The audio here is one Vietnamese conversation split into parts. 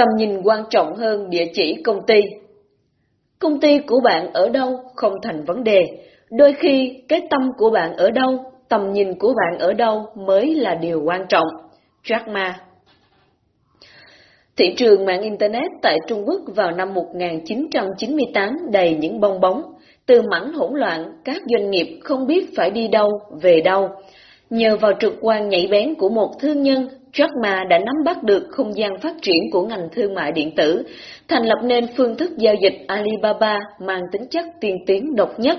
tầm nhìn quan trọng hơn địa chỉ công ty. Công ty của bạn ở đâu không thành vấn đề, đôi khi cái tâm của bạn ở đâu, tầm nhìn của bạn ở đâu mới là điều quan trọng. Jack Ma Thị trường mạng Internet tại Trung Quốc vào năm 1998 đầy những bong bóng, từ mảnh hỗn loạn, các doanh nghiệp không biết phải đi đâu, về đâu. Nhờ vào trực quan nhạy bén của một thương nhân, Jack Ma đã nắm bắt được không gian phát triển của ngành thương mại điện tử, thành lập nên phương thức giao dịch Alibaba mang tính chất tiên tiến độc nhất.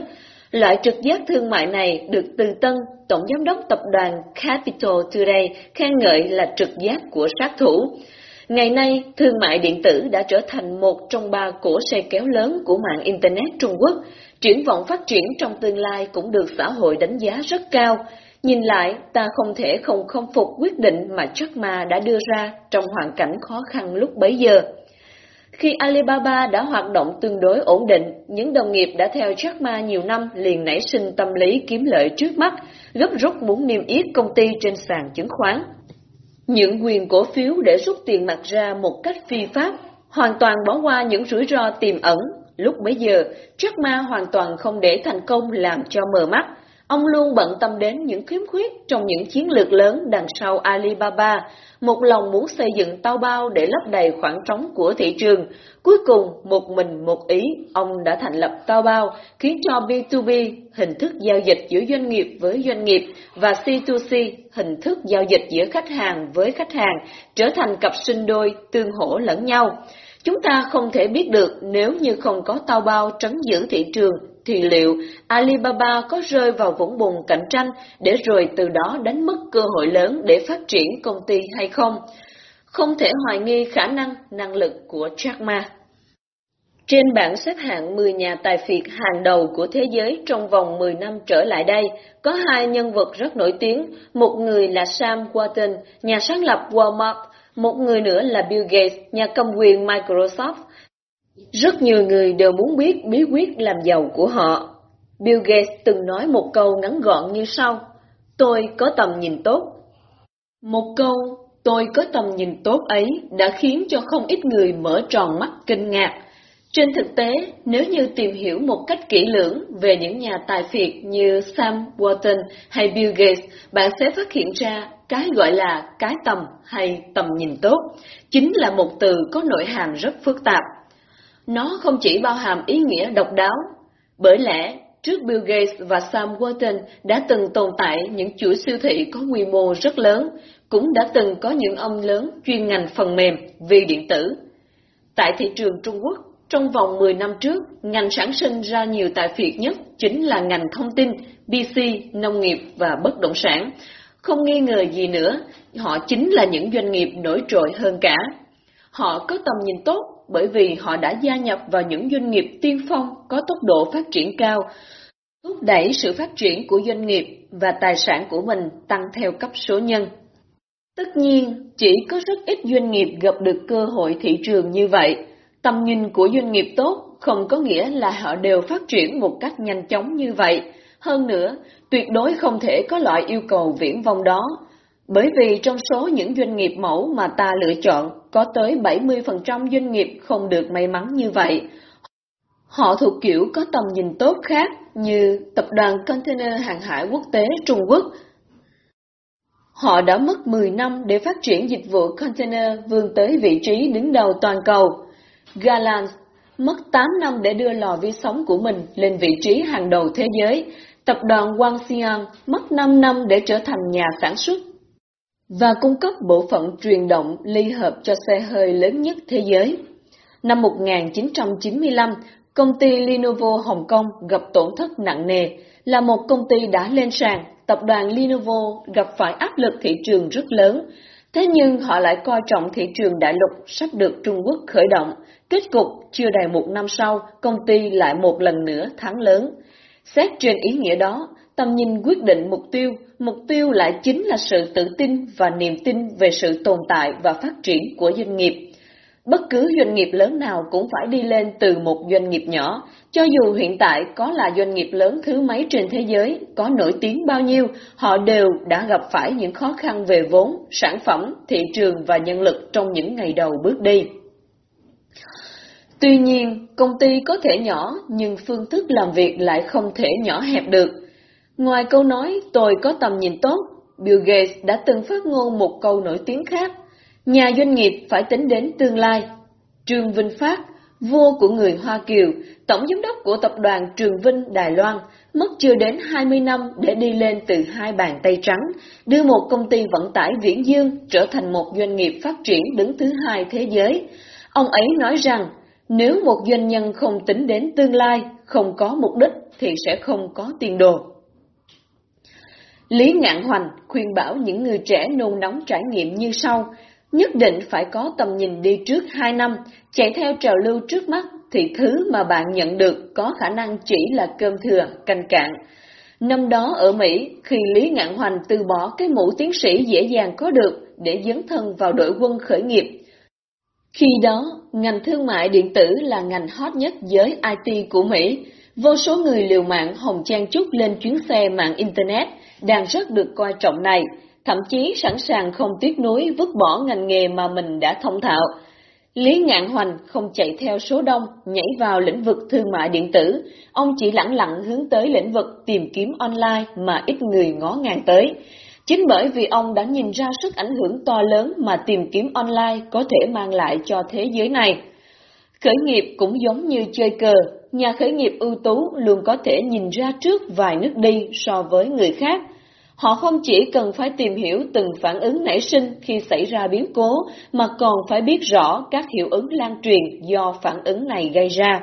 Loại trực giác thương mại này được Từ Tân, Tổng Giám đốc Tập đoàn Capital Today khen ngợi là trực giác của sát thủ. Ngày nay, thương mại điện tử đã trở thành một trong ba cổ xe kéo lớn của mạng Internet Trung Quốc. Triển vọng phát triển trong tương lai cũng được xã hội đánh giá rất cao. Nhìn lại, ta không thể không không phục quyết định mà Jack Ma đã đưa ra trong hoàn cảnh khó khăn lúc bấy giờ. Khi Alibaba đã hoạt động tương đối ổn định, những đồng nghiệp đã theo Jack Ma nhiều năm liền nảy sinh tâm lý kiếm lợi trước mắt, gấp rút muốn niêm yết công ty trên sàn chứng khoán. Những quyền cổ phiếu để rút tiền mặt ra một cách phi pháp, hoàn toàn bỏ qua những rủi ro tiềm ẩn. Lúc bấy giờ, Jack Ma hoàn toàn không để thành công làm cho mờ mắt. Ông luôn bận tâm đến những khiếm khuyết trong những chiến lược lớn đằng sau Alibaba, một lòng muốn xây dựng tao bao để lấp đầy khoảng trống của thị trường. Cuối cùng, một mình một ý, ông đã thành lập tao bao, khiến cho B2B, hình thức giao dịch giữa doanh nghiệp với doanh nghiệp, và C2C, hình thức giao dịch giữa khách hàng với khách hàng, trở thành cặp sinh đôi, tương hỗ lẫn nhau. Chúng ta không thể biết được nếu như không có tao bao trấn giữ thị trường thì liệu Alibaba có rơi vào vũng bùn cạnh tranh để rồi từ đó đánh mất cơ hội lớn để phát triển công ty hay không? Không thể hoài nghi khả năng, năng lực của Jack Ma. Trên bảng xếp hạng 10 nhà tài phiệt hàng đầu của thế giới trong vòng 10 năm trở lại đây, có hai nhân vật rất nổi tiếng, một người là Sam Walton, nhà sáng lập Walmart, một người nữa là Bill Gates, nhà cầm quyền Microsoft. Rất nhiều người đều muốn biết bí quyết làm giàu của họ. Bill Gates từng nói một câu ngắn gọn như sau, tôi có tầm nhìn tốt. Một câu tôi có tầm nhìn tốt ấy đã khiến cho không ít người mở tròn mắt kinh ngạc. Trên thực tế, nếu như tìm hiểu một cách kỹ lưỡng về những nhà tài phiệt như Sam Walton hay Bill Gates, bạn sẽ phát hiện ra cái gọi là cái tầm hay tầm nhìn tốt, chính là một từ có nội hàm rất phức tạp. Nó không chỉ bao hàm ý nghĩa độc đáo, bởi lẽ trước Bill Gates và Sam Walton đã từng tồn tại những chuỗi siêu thị có quy mô rất lớn, cũng đã từng có những ông lớn chuyên ngành phần mềm, vi điện tử. Tại thị trường Trung Quốc, trong vòng 10 năm trước, ngành sản sinh ra nhiều tài phiệt nhất chính là ngành thông tin, PC, nông nghiệp và bất động sản. Không nghi ngờ gì nữa, họ chính là những doanh nghiệp nổi trội hơn cả. Họ có tầm nhìn tốt bởi vì họ đã gia nhập vào những doanh nghiệp tiên phong có tốc độ phát triển cao, thúc đẩy sự phát triển của doanh nghiệp và tài sản của mình tăng theo cấp số nhân. Tất nhiên, chỉ có rất ít doanh nghiệp gặp được cơ hội thị trường như vậy. Tầm nhìn của doanh nghiệp tốt không có nghĩa là họ đều phát triển một cách nhanh chóng như vậy. Hơn nữa, tuyệt đối không thể có loại yêu cầu viễn vông đó, bởi vì trong số những doanh nghiệp mẫu mà ta lựa chọn, có tới 70% doanh nghiệp không được may mắn như vậy. Họ thuộc kiểu có tầm nhìn tốt khác như Tập đoàn Container Hàng hải Quốc tế Trung Quốc. Họ đã mất 10 năm để phát triển dịch vụ container vươn tới vị trí đứng đầu toàn cầu. Galant mất 8 năm để đưa lò vi sóng của mình lên vị trí hàng đầu thế giới. Tập đoàn Wang Xiang mất 5 năm để trở thành nhà sản xuất và cung cấp bộ phận truyền động ly hợp cho xe hơi lớn nhất thế giới. Năm 1995, công ty Lenovo Hồng Kông gặp tổn thất nặng nề, là một công ty đã lên sàn, tập đoàn Lenovo gặp phải áp lực thị trường rất lớn. Thế nhưng họ lại coi trọng thị trường đại lục sắp được Trung Quốc khởi động. Kết cục, chưa đầy một năm sau, công ty lại một lần nữa thắng lớn. Xét trên ý nghĩa đó, tầm nhìn quyết định mục tiêu, mục tiêu lại chính là sự tự tin và niềm tin về sự tồn tại và phát triển của doanh nghiệp. Bất cứ doanh nghiệp lớn nào cũng phải đi lên từ một doanh nghiệp nhỏ, cho dù hiện tại có là doanh nghiệp lớn thứ mấy trên thế giới, có nổi tiếng bao nhiêu, họ đều đã gặp phải những khó khăn về vốn, sản phẩm, thị trường và nhân lực trong những ngày đầu bước đi. Tuy nhiên, công ty có thể nhỏ, nhưng phương thức làm việc lại không thể nhỏ hẹp được. Ngoài câu nói tôi có tầm nhìn tốt, Bill Gates đã từng phát ngôn một câu nổi tiếng khác, nhà doanh nghiệp phải tính đến tương lai. Trương Vinh Phát, vua của người Hoa Kiều, tổng giám đốc của tập đoàn Trường Vinh Đài Loan, mất chưa đến 20 năm để đi lên từ hai bàn tay trắng, đưa một công ty vận tải viễn dương trở thành một doanh nghiệp phát triển đứng thứ hai thế giới. Ông ấy nói rằng, nếu một doanh nhân không tính đến tương lai, không có mục đích thì sẽ không có tiền đồ. Lý Ngạn Hoành khuyên bảo những người trẻ nôn nóng trải nghiệm như sau, nhất định phải có tầm nhìn đi trước 2 năm, chạy theo trào lưu trước mắt thì thứ mà bạn nhận được có khả năng chỉ là cơm thừa, canh cạn. Năm đó ở Mỹ, khi Lý Ngạn Hoành từ bỏ cái mũ tiến sĩ dễ dàng có được để dấn thân vào đội quân khởi nghiệp, khi đó, ngành thương mại điện tử là ngành hot nhất giới IT của Mỹ. Vô số người liều mạng hồng trang trúc lên chuyến xe mạng Internet đang rất được coi trọng này, thậm chí sẵn sàng không tiếc nuối vứt bỏ ngành nghề mà mình đã thông thạo. Lý Ngạn Hoành không chạy theo số đông, nhảy vào lĩnh vực thương mại điện tử, ông chỉ lẳng lặng hướng tới lĩnh vực tìm kiếm online mà ít người ngó ngàng tới. Chính bởi vì ông đã nhìn ra sức ảnh hưởng to lớn mà tìm kiếm online có thể mang lại cho thế giới này. Khởi nghiệp cũng giống như chơi cờ, nhà khởi nghiệp ưu tú luôn có thể nhìn ra trước vài nước đi so với người khác. Họ không chỉ cần phải tìm hiểu từng phản ứng nảy sinh khi xảy ra biến cố, mà còn phải biết rõ các hiệu ứng lan truyền do phản ứng này gây ra.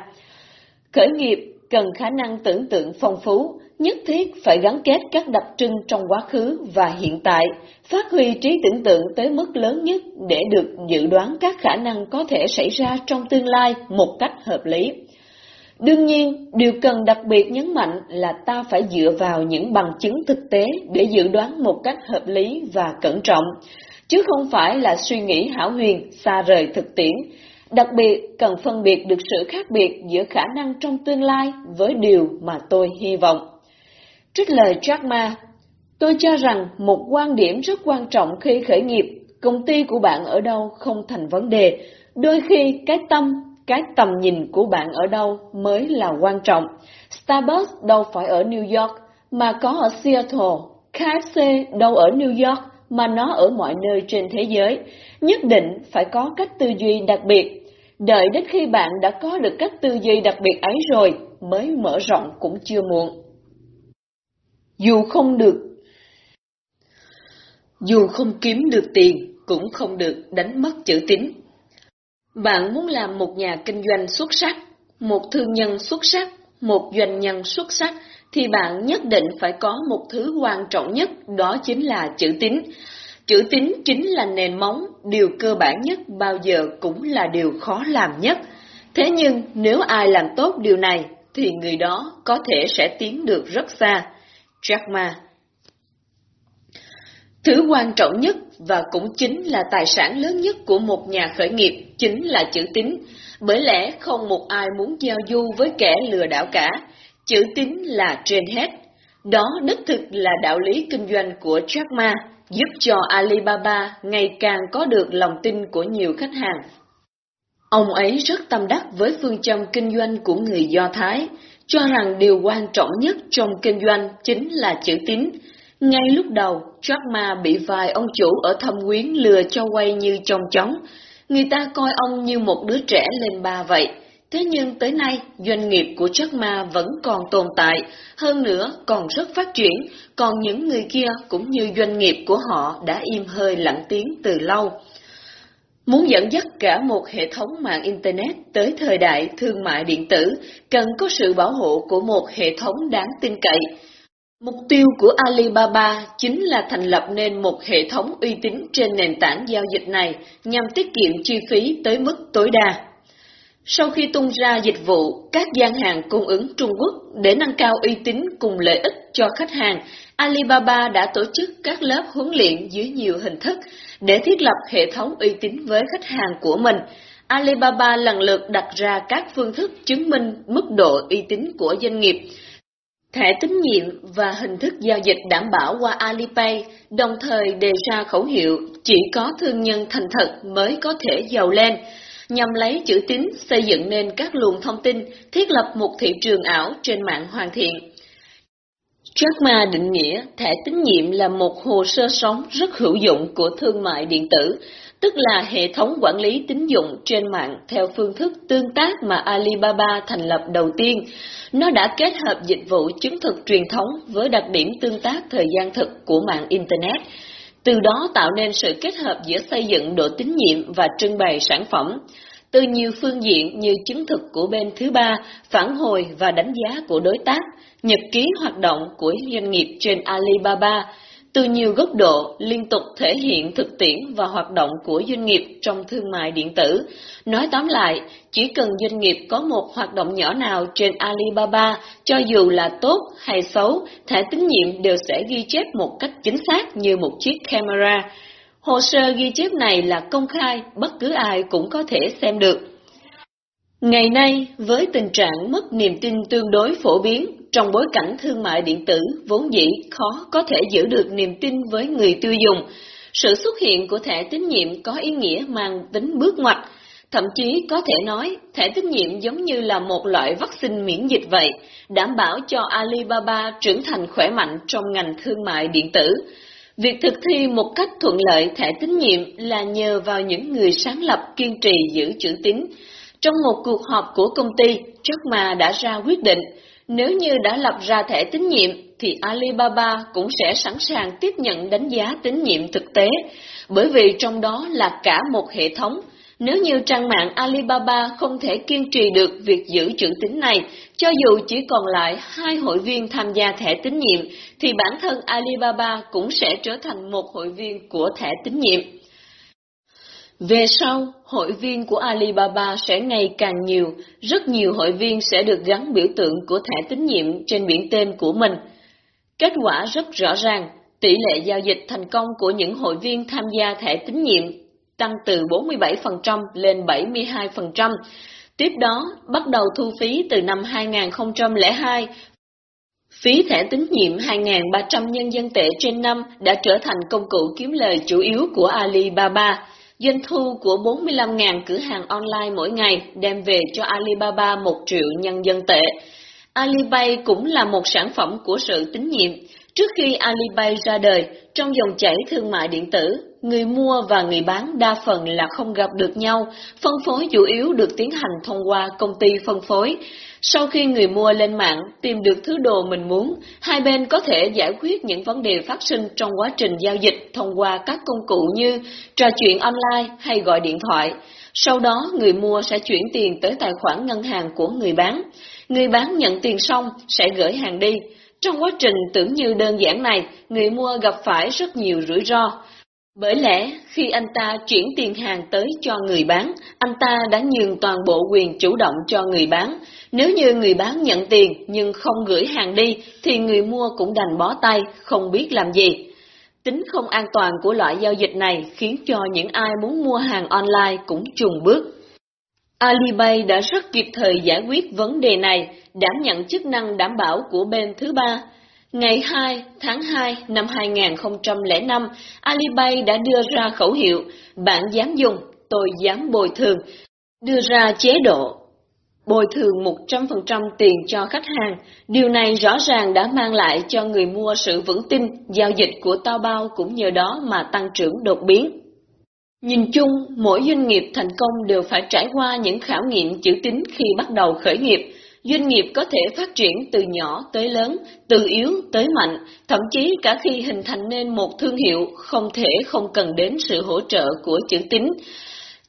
Khởi nghiệp cần khả năng tưởng tượng phong phú, nhất thiết phải gắn kết các đặc trưng trong quá khứ và hiện tại, phát huy trí tưởng tượng tới mức lớn nhất để được dự đoán các khả năng có thể xảy ra trong tương lai một cách hợp lý. Đương nhiên, điều cần đặc biệt nhấn mạnh là ta phải dựa vào những bằng chứng thực tế để dự đoán một cách hợp lý và cẩn trọng, chứ không phải là suy nghĩ hảo huyền, xa rời thực tiễn, Đặc biệt, cần phân biệt được sự khác biệt giữa khả năng trong tương lai với điều mà tôi hy vọng. Trích lời Jack Ma, tôi cho rằng một quan điểm rất quan trọng khi khởi nghiệp, công ty của bạn ở đâu không thành vấn đề, đôi khi cái tâm, cái tầm nhìn của bạn ở đâu mới là quan trọng. Starbucks đâu phải ở New York, mà có ở Seattle, KFC đâu ở New York, mà nó ở mọi nơi trên thế giới. Nhất định phải có cách tư duy đặc biệt. Đợi đến khi bạn đã có được cách tư duy đặc biệt ấy rồi, mới mở rộng cũng chưa muộn. Dù không được Dù không kiếm được tiền, cũng không được đánh mất chữ tín. Bạn muốn làm một nhà kinh doanh xuất sắc, một thương nhân xuất sắc, một doanh nhân xuất sắc, thì bạn nhất định phải có một thứ quan trọng nhất, đó chính là chữ tín. Chữ tín chính là nền móng, điều cơ bản nhất bao giờ cũng là điều khó làm nhất. Thế nhưng nếu ai làm tốt điều này, thì người đó có thể sẽ tiến được rất xa. Jack Ma Thứ quan trọng nhất và cũng chính là tài sản lớn nhất của một nhà khởi nghiệp chính là chữ tín, bởi lẽ không một ai muốn giao du với kẻ lừa đảo cả, chữ tín là trên hết. Đó đích thực là đạo lý kinh doanh của Jack Ma, giúp cho Alibaba ngày càng có được lòng tin của nhiều khách hàng. Ông ấy rất tâm đắc với phương châm kinh doanh của người Do Thái, cho rằng điều quan trọng nhất trong kinh doanh chính là chữ tín. Ngay lúc đầu, Jack Ma bị vài ông chủ ở thâm quyến lừa cho quay như trong chóng. Người ta coi ông như một đứa trẻ lên ba vậy. Thế nhưng tới nay, doanh nghiệp của Jack Ma vẫn còn tồn tại, hơn nữa còn rất phát triển, còn những người kia cũng như doanh nghiệp của họ đã im hơi lặng tiếng từ lâu. Muốn dẫn dắt cả một hệ thống mạng Internet tới thời đại thương mại điện tử, cần có sự bảo hộ của một hệ thống đáng tin cậy. Mục tiêu của Alibaba chính là thành lập nên một hệ thống uy tín trên nền tảng giao dịch này nhằm tiết kiệm chi phí tới mức tối đa. Sau khi tung ra dịch vụ, các gian hàng cung ứng Trung Quốc để nâng cao uy tín cùng lợi ích cho khách hàng, Alibaba đã tổ chức các lớp huấn luyện dưới nhiều hình thức để thiết lập hệ thống uy tín với khách hàng của mình. Alibaba lần lượt đặt ra các phương thức chứng minh mức độ uy tín của doanh nghiệp. Thẻ tín nhiệm và hình thức giao dịch đảm bảo qua Alipay, đồng thời đề ra khẩu hiệu chỉ có thương nhân thành thật mới có thể giàu lên. nhằm lấy chữ tín xây dựng nên các luồng thông tin, thiết lập một thị trường ảo trên mạng hoàn thiện. Jack Ma định nghĩa thẻ tín nhiệm là một hồ sơ sống rất hữu dụng của thương mại điện tử, tức là hệ thống quản lý tín dụng trên mạng theo phương thức tương tác mà Alibaba thành lập đầu tiên. Nó đã kết hợp dịch vụ chứng thực truyền thống với đặc điểm tương tác thời gian thực của mạng Internet, từ đó tạo nên sự kết hợp giữa xây dựng độ tín nhiệm và trưng bày sản phẩm. Từ nhiều phương diện như chứng thực của bên thứ ba, phản hồi và đánh giá của đối tác, nhật ký hoạt động của doanh nghiệp trên Alibaba, từ nhiều góc độ liên tục thể hiện thực tiễn và hoạt động của doanh nghiệp trong thương mại điện tử. Nói tóm lại, chỉ cần doanh nghiệp có một hoạt động nhỏ nào trên Alibaba, cho dù là tốt hay xấu, thẻ tín nhiệm đều sẽ ghi chép một cách chính xác như một chiếc camera. Hồ sơ ghi chép này là công khai, bất cứ ai cũng có thể xem được. Ngày nay, với tình trạng mất niềm tin tương đối phổ biến, trong bối cảnh thương mại điện tử vốn dĩ khó có thể giữ được niềm tin với người tiêu dùng, sự xuất hiện của thẻ tín nhiệm có ý nghĩa mang tính bước ngoặt, thậm chí có thể nói thẻ tín nhiệm giống như là một loại vaccine miễn dịch vậy, đảm bảo cho Alibaba trưởng thành khỏe mạnh trong ngành thương mại điện tử. Việc thực thi một cách thuận lợi thẻ tín nhiệm là nhờ vào những người sáng lập kiên trì giữ chữ tín. Trong một cuộc họp của công ty, Jack Ma đã ra quyết định nếu như đã lập ra thẻ tín nhiệm, thì Alibaba cũng sẽ sẵn sàng tiếp nhận đánh giá tín nhiệm thực tế, bởi vì trong đó là cả một hệ thống. Nếu như trang mạng Alibaba không thể kiên trì được việc giữ chữ tín này, cho dù chỉ còn lại hai hội viên tham gia thẻ tín nhiệm, thì bản thân Alibaba cũng sẽ trở thành một hội viên của thẻ tín nhiệm. Về sau, hội viên của Alibaba sẽ ngày càng nhiều, rất nhiều hội viên sẽ được gắn biểu tượng của thẻ tín nhiệm trên biển tên của mình. Kết quả rất rõ ràng, tỷ lệ giao dịch thành công của những hội viên tham gia thẻ tín nhiệm tăng từ 47% lên 72%. Tiếp đó, bắt đầu thu phí từ năm 2002, Phí thẻ tín nhiệm 2.300 nhân dân tệ trên năm đã trở thành công cụ kiếm lời chủ yếu của Alibaba. Doanh thu của 45.000 cửa hàng online mỗi ngày đem về cho Alibaba 1 triệu nhân dân tệ. Alipay cũng là một sản phẩm của sự tín nhiệm. Trước khi Alipay ra đời, trong dòng chảy thương mại điện tử, người mua và người bán đa phần là không gặp được nhau, phân phối chủ yếu được tiến hành thông qua công ty phân phối. Sau khi người mua lên mạng tìm được thứ đồ mình muốn, hai bên có thể giải quyết những vấn đề phát sinh trong quá trình giao dịch thông qua các công cụ như trò chuyện online hay gọi điện thoại. Sau đó người mua sẽ chuyển tiền tới tài khoản ngân hàng của người bán. Người bán nhận tiền xong sẽ gửi hàng đi. Trong quá trình tưởng như đơn giản này, người mua gặp phải rất nhiều rủi ro. Bởi lẽ, khi anh ta chuyển tiền hàng tới cho người bán, anh ta đã nhường toàn bộ quyền chủ động cho người bán. Nếu như người bán nhận tiền nhưng không gửi hàng đi, thì người mua cũng đành bó tay, không biết làm gì. Tính không an toàn của loại giao dịch này khiến cho những ai muốn mua hàng online cũng trùng bước. Alipay đã rất kịp thời giải quyết vấn đề này, đảm nhận chức năng đảm bảo của bên thứ ba. Ngày 2 tháng 2 năm 2005, Alipay đã đưa ra khẩu hiệu Bạn dám dùng, tôi dám bồi thường, đưa ra chế độ bồi thường 100% tiền cho khách hàng. Điều này rõ ràng đã mang lại cho người mua sự vững tin, giao dịch của Taobao cũng nhờ đó mà tăng trưởng đột biến. Nhìn chung, mỗi doanh nghiệp thành công đều phải trải qua những khảo nghiệm chữ tín khi bắt đầu khởi nghiệp. Doanh nghiệp có thể phát triển từ nhỏ tới lớn, từ yếu tới mạnh, thậm chí cả khi hình thành nên một thương hiệu không thể không cần đến sự hỗ trợ của chữ tín.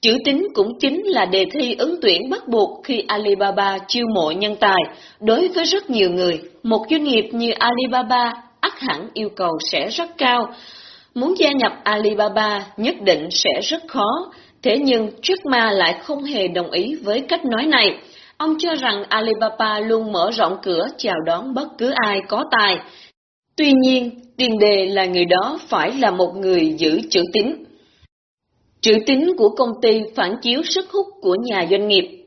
Chữ tín cũng chính là đề thi ứng tuyển bắt buộc khi Alibaba chiêu mộ nhân tài. Đối với rất nhiều người, một doanh nghiệp như Alibaba ắt hẳn yêu cầu sẽ rất cao. Muốn gia nhập Alibaba nhất định sẽ rất khó, thế nhưng Jack Ma lại không hề đồng ý với cách nói này. Ông cho rằng Alibaba luôn mở rộng cửa chào đón bất cứ ai có tài. Tuy nhiên, tiền đề là người đó phải là một người giữ chữ tín. Chữ tín của công ty phản chiếu sức hút của nhà doanh nghiệp.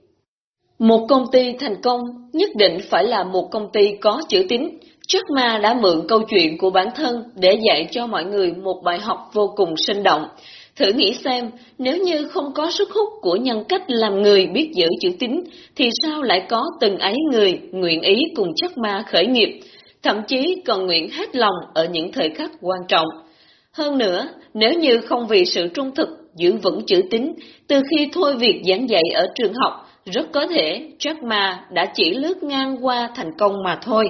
Một công ty thành công nhất định phải là một công ty có chữ tín. Jack Ma đã mượn câu chuyện của bản thân để dạy cho mọi người một bài học vô cùng sinh động. Thử nghĩ xem, nếu như không có sức hút của nhân cách làm người biết giữ chữ tín, thì sao lại có từng ấy người nguyện ý cùng Jack ma khởi nghiệp, thậm chí còn nguyện hết lòng ở những thời khắc quan trọng. Hơn nữa, nếu như không vì sự trung thực, giữ vững chữ tín, từ khi thôi việc giảng dạy ở trường học, rất có thể Jack Ma đã chỉ lướt ngang qua thành công mà thôi,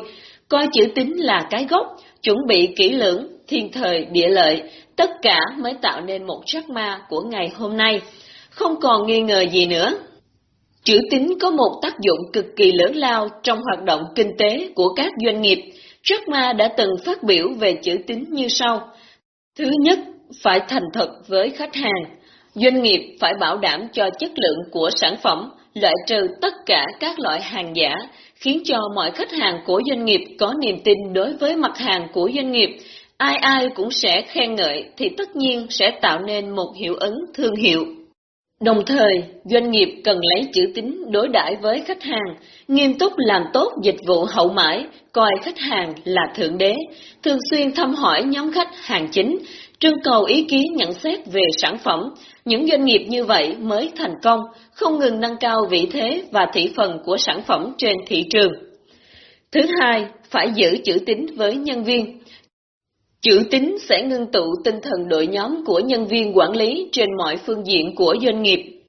coi chữ tín là cái gốc, chuẩn bị kỹ lưỡng, thiên thời, địa lợi, tất cả mới tạo nên một Jack Ma của ngày hôm nay. Không còn nghi ngờ gì nữa. Chữ tín có một tác dụng cực kỳ lớn lao trong hoạt động kinh tế của các doanh nghiệp. Jack Ma đã từng phát biểu về chữ tín như sau. Thứ nhất, phải thành thật với khách hàng. Doanh nghiệp phải bảo đảm cho chất lượng của sản phẩm, loại trừ tất cả các loại hàng giả, khiến cho mọi khách hàng của doanh nghiệp có niềm tin đối với mặt hàng của doanh nghiệp. Ai ai cũng sẽ khen ngợi thì tất nhiên sẽ tạo nên một hiệu ứng thương hiệu. Đồng thời, doanh nghiệp cần lấy chữ tín đối đãi với khách hàng, nghiêm túc làm tốt dịch vụ hậu mãi, coi khách hàng là thượng đế, thường xuyên thăm hỏi nhóm khách hàng chính, trưng cầu ý kiến nhận xét về sản phẩm. Những doanh nghiệp như vậy mới thành công, không ngừng nâng cao vị thế và thị phần của sản phẩm trên thị trường. Thứ hai, phải giữ chữ tín với nhân viên. Chữ tín sẽ ngưng tụ tinh thần đội nhóm của nhân viên quản lý trên mọi phương diện của doanh nghiệp.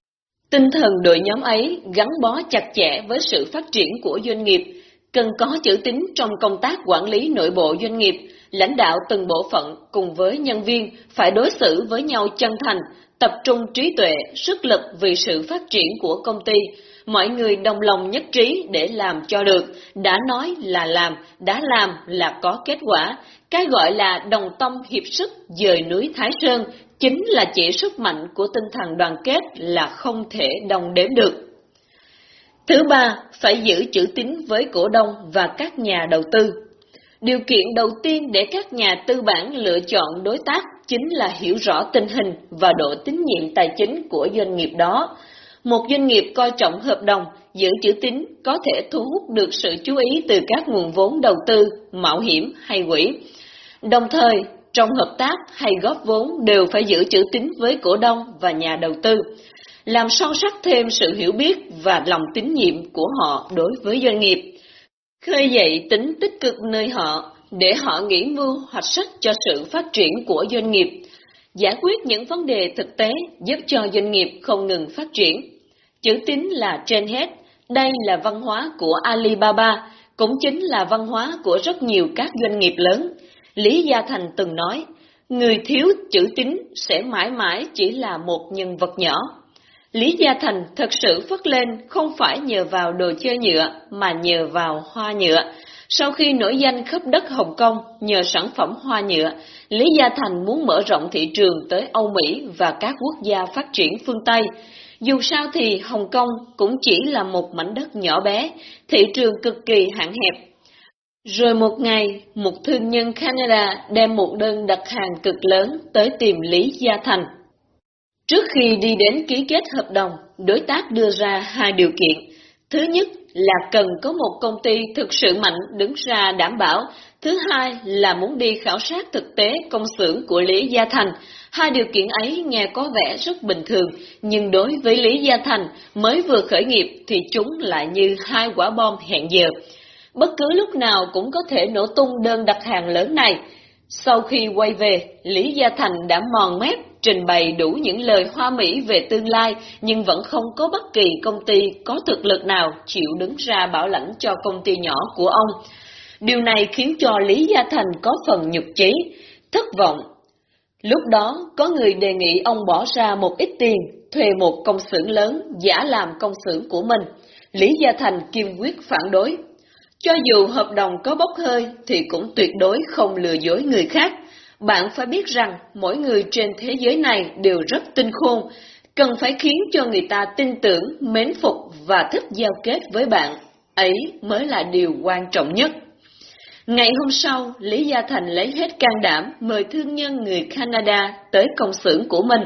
Tinh thần đội nhóm ấy gắn bó chặt chẽ với sự phát triển của doanh nghiệp, cần có chữ tín trong công tác quản lý nội bộ doanh nghiệp, lãnh đạo từng bộ phận cùng với nhân viên phải đối xử với nhau chân thành, tập trung trí tuệ, sức lực vì sự phát triển của công ty. Mọi người đồng lòng nhất trí để làm cho được, đã nói là làm, đã làm là có kết quả. Cái gọi là đồng tâm hiệp sức dời núi Thái Sơn chính là chỉ sức mạnh của tinh thần đoàn kết là không thể đồng đếm được. Thứ ba, phải giữ chữ tín với cổ đông và các nhà đầu tư. Điều kiện đầu tiên để các nhà tư bản lựa chọn đối tác chính là hiểu rõ tình hình và độ tín nhiệm tài chính của doanh nghiệp đó. Một doanh nghiệp coi trọng hợp đồng, giữ chữ tín có thể thu hút được sự chú ý từ các nguồn vốn đầu tư, mạo hiểm hay quỹ. Đồng thời, trong hợp tác hay góp vốn đều phải giữ chữ tín với cổ đông và nhà đầu tư, làm sâu sắc thêm sự hiểu biết và lòng tín nhiệm của họ đối với doanh nghiệp khơi dậy tính tích cực nơi họ để họ nghĩ mưu hoạch sách cho sự phát triển của doanh nghiệp, giải quyết những vấn đề thực tế giúp cho doanh nghiệp không ngừng phát triển. Chữ tín là trên hết, đây là văn hóa của Alibaba, cũng chính là văn hóa của rất nhiều các doanh nghiệp lớn. Lý Gia Thành từng nói, người thiếu chữ tín sẽ mãi mãi chỉ là một nhân vật nhỏ. Lý Gia Thành thật sự phất lên không phải nhờ vào đồ chơi nhựa mà nhờ vào hoa nhựa. Sau khi nổi danh khắp đất Hồng Kông nhờ sản phẩm hoa nhựa, Lý Gia Thành muốn mở rộng thị trường tới Âu Mỹ và các quốc gia phát triển phương Tây. Dù sao thì Hồng Kông cũng chỉ là một mảnh đất nhỏ bé, thị trường cực kỳ hạn hẹp. Rồi một ngày, một thương nhân Canada đem một đơn đặt hàng cực lớn tới tìm Lý Gia Thành. Trước khi đi đến ký kết hợp đồng, đối tác đưa ra hai điều kiện. Thứ nhất là cần có một công ty thực sự mạnh đứng ra đảm bảo. Thứ hai là muốn đi khảo sát thực tế công xưởng của Lý Gia Thành. Hai điều kiện ấy nghe có vẻ rất bình thường, nhưng đối với Lý Gia Thành mới vừa khởi nghiệp thì chúng lại như hai quả bom hẹn giờ. Bất cứ lúc nào cũng có thể nổ tung đơn đặt hàng lớn này. Sau khi quay về, Lý Gia Thành đã mòn mép trình bày đủ những lời hoa mỹ về tương lai, nhưng vẫn không có bất kỳ công ty có thực lực nào chịu đứng ra bảo lãnh cho công ty nhỏ của ông. Điều này khiến cho Lý Gia Thành có phần nhục chí, thất vọng. Lúc đó, có người đề nghị ông bỏ ra một ít tiền, thuê một công xưởng lớn, giả làm công xưởng của mình. Lý Gia Thành kiên quyết phản đối. Cho dù hợp đồng có bốc hơi, thì cũng tuyệt đối không lừa dối người khác. Bạn phải biết rằng mỗi người trên thế giới này đều rất tinh khôn, cần phải khiến cho người ta tin tưởng, mến phục và thích giao kết với bạn. Ấy mới là điều quan trọng nhất. Ngày hôm sau, Lý Gia Thành lấy hết can đảm mời thương nhân người Canada tới công xưởng của mình.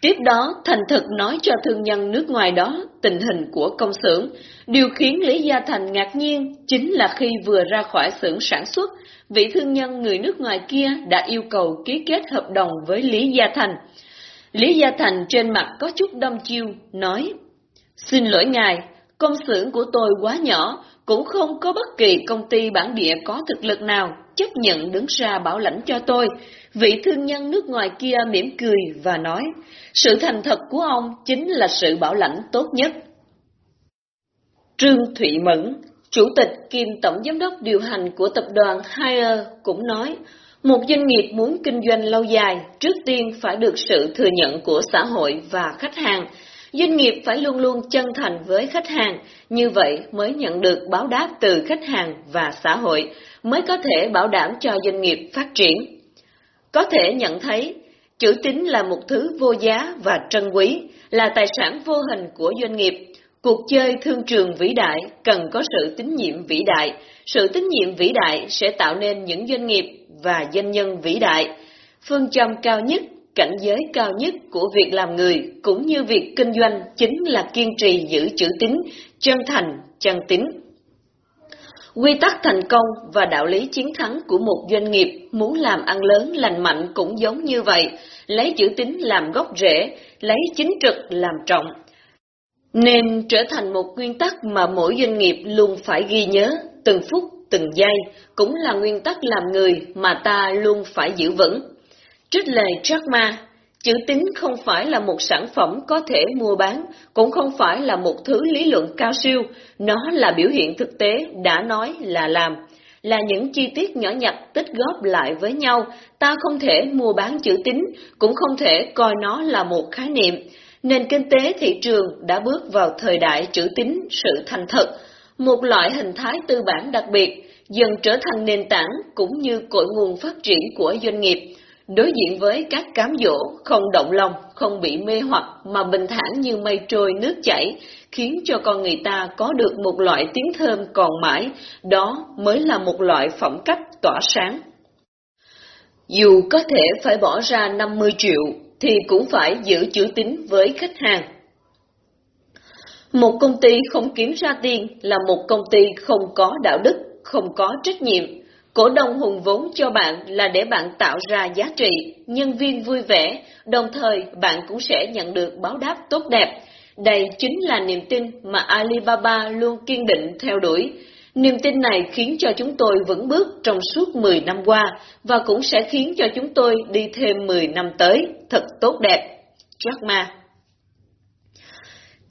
Tiếp đó, thành thực nói cho thương nhân nước ngoài đó tình hình của công xưởng. Điều khiến Lý Gia Thành ngạc nhiên chính là khi vừa ra khỏi xưởng sản xuất, vị thương nhân người nước ngoài kia đã yêu cầu ký kết hợp đồng với Lý Gia Thành. Lý Gia Thành trên mặt có chút đâm chiêu, nói, Xin lỗi ngài, công xưởng của tôi quá nhỏ, cũng không có bất kỳ công ty bản địa có thực lực nào chấp nhận đứng ra bảo lãnh cho tôi. Vị thương nhân nước ngoài kia mỉm cười và nói, sự thành thật của ông chính là sự bảo lãnh tốt nhất. Trương Thụy Mẫn, Chủ tịch kiêm Tổng Giám đốc điều hành của tập đoàn Hire cũng nói, một doanh nghiệp muốn kinh doanh lâu dài, trước tiên phải được sự thừa nhận của xã hội và khách hàng. Doanh nghiệp phải luôn luôn chân thành với khách hàng, như vậy mới nhận được báo đáp từ khách hàng và xã hội, mới có thể bảo đảm cho doanh nghiệp phát triển. Có thể nhận thấy, chữ tín là một thứ vô giá và trân quý, là tài sản vô hình của doanh nghiệp. Cuộc chơi thương trường vĩ đại cần có sự tín nhiệm vĩ đại, sự tín nhiệm vĩ đại sẽ tạo nên những doanh nghiệp và doanh nhân vĩ đại. Phương châm cao nhất, cảnh giới cao nhất của việc làm người cũng như việc kinh doanh chính là kiên trì giữ chữ tín, chân thành, chân tín. Quy tắc thành công và đạo lý chiến thắng của một doanh nghiệp muốn làm ăn lớn lành mạnh cũng giống như vậy, lấy chữ tín làm gốc rễ, lấy chính trực làm trọng. Nên trở thành một nguyên tắc mà mỗi doanh nghiệp luôn phải ghi nhớ, từng phút, từng giây, cũng là nguyên tắc làm người mà ta luôn phải giữ vững. Trích lời Jack Ma, chữ tín không phải là một sản phẩm có thể mua bán, cũng không phải là một thứ lý luận cao siêu, nó là biểu hiện thực tế đã nói là làm. Là những chi tiết nhỏ nhặt tích góp lại với nhau, ta không thể mua bán chữ tín, cũng không thể coi nó là một khái niệm. Nền kinh tế thị trường đã bước vào thời đại chữ tín sự thành thật, một loại hình thái tư bản đặc biệt, dần trở thành nền tảng cũng như cội nguồn phát triển của doanh nghiệp. Đối diện với các cám dỗ, không động lòng, không bị mê hoặc mà bình thản như mây trôi nước chảy, khiến cho con người ta có được một loại tiếng thơm còn mãi, đó mới là một loại phẩm cách tỏa sáng. Dù có thể phải bỏ ra 50 triệu, thì cũng phải giữ chữ tín với khách hàng. Một công ty không kiếm ra tiền là một công ty không có đạo đức, không có trách nhiệm. Cổ đông hùng vốn cho bạn là để bạn tạo ra giá trị, nhân viên vui vẻ, đồng thời bạn cũng sẽ nhận được báo đáp tốt đẹp. Đây chính là niềm tin mà Alibaba luôn kiên định theo đuổi. Niềm tin này khiến cho chúng tôi vững bước trong suốt 10 năm qua và cũng sẽ khiến cho chúng tôi đi thêm 10 năm tới thật tốt đẹp. Jack Ma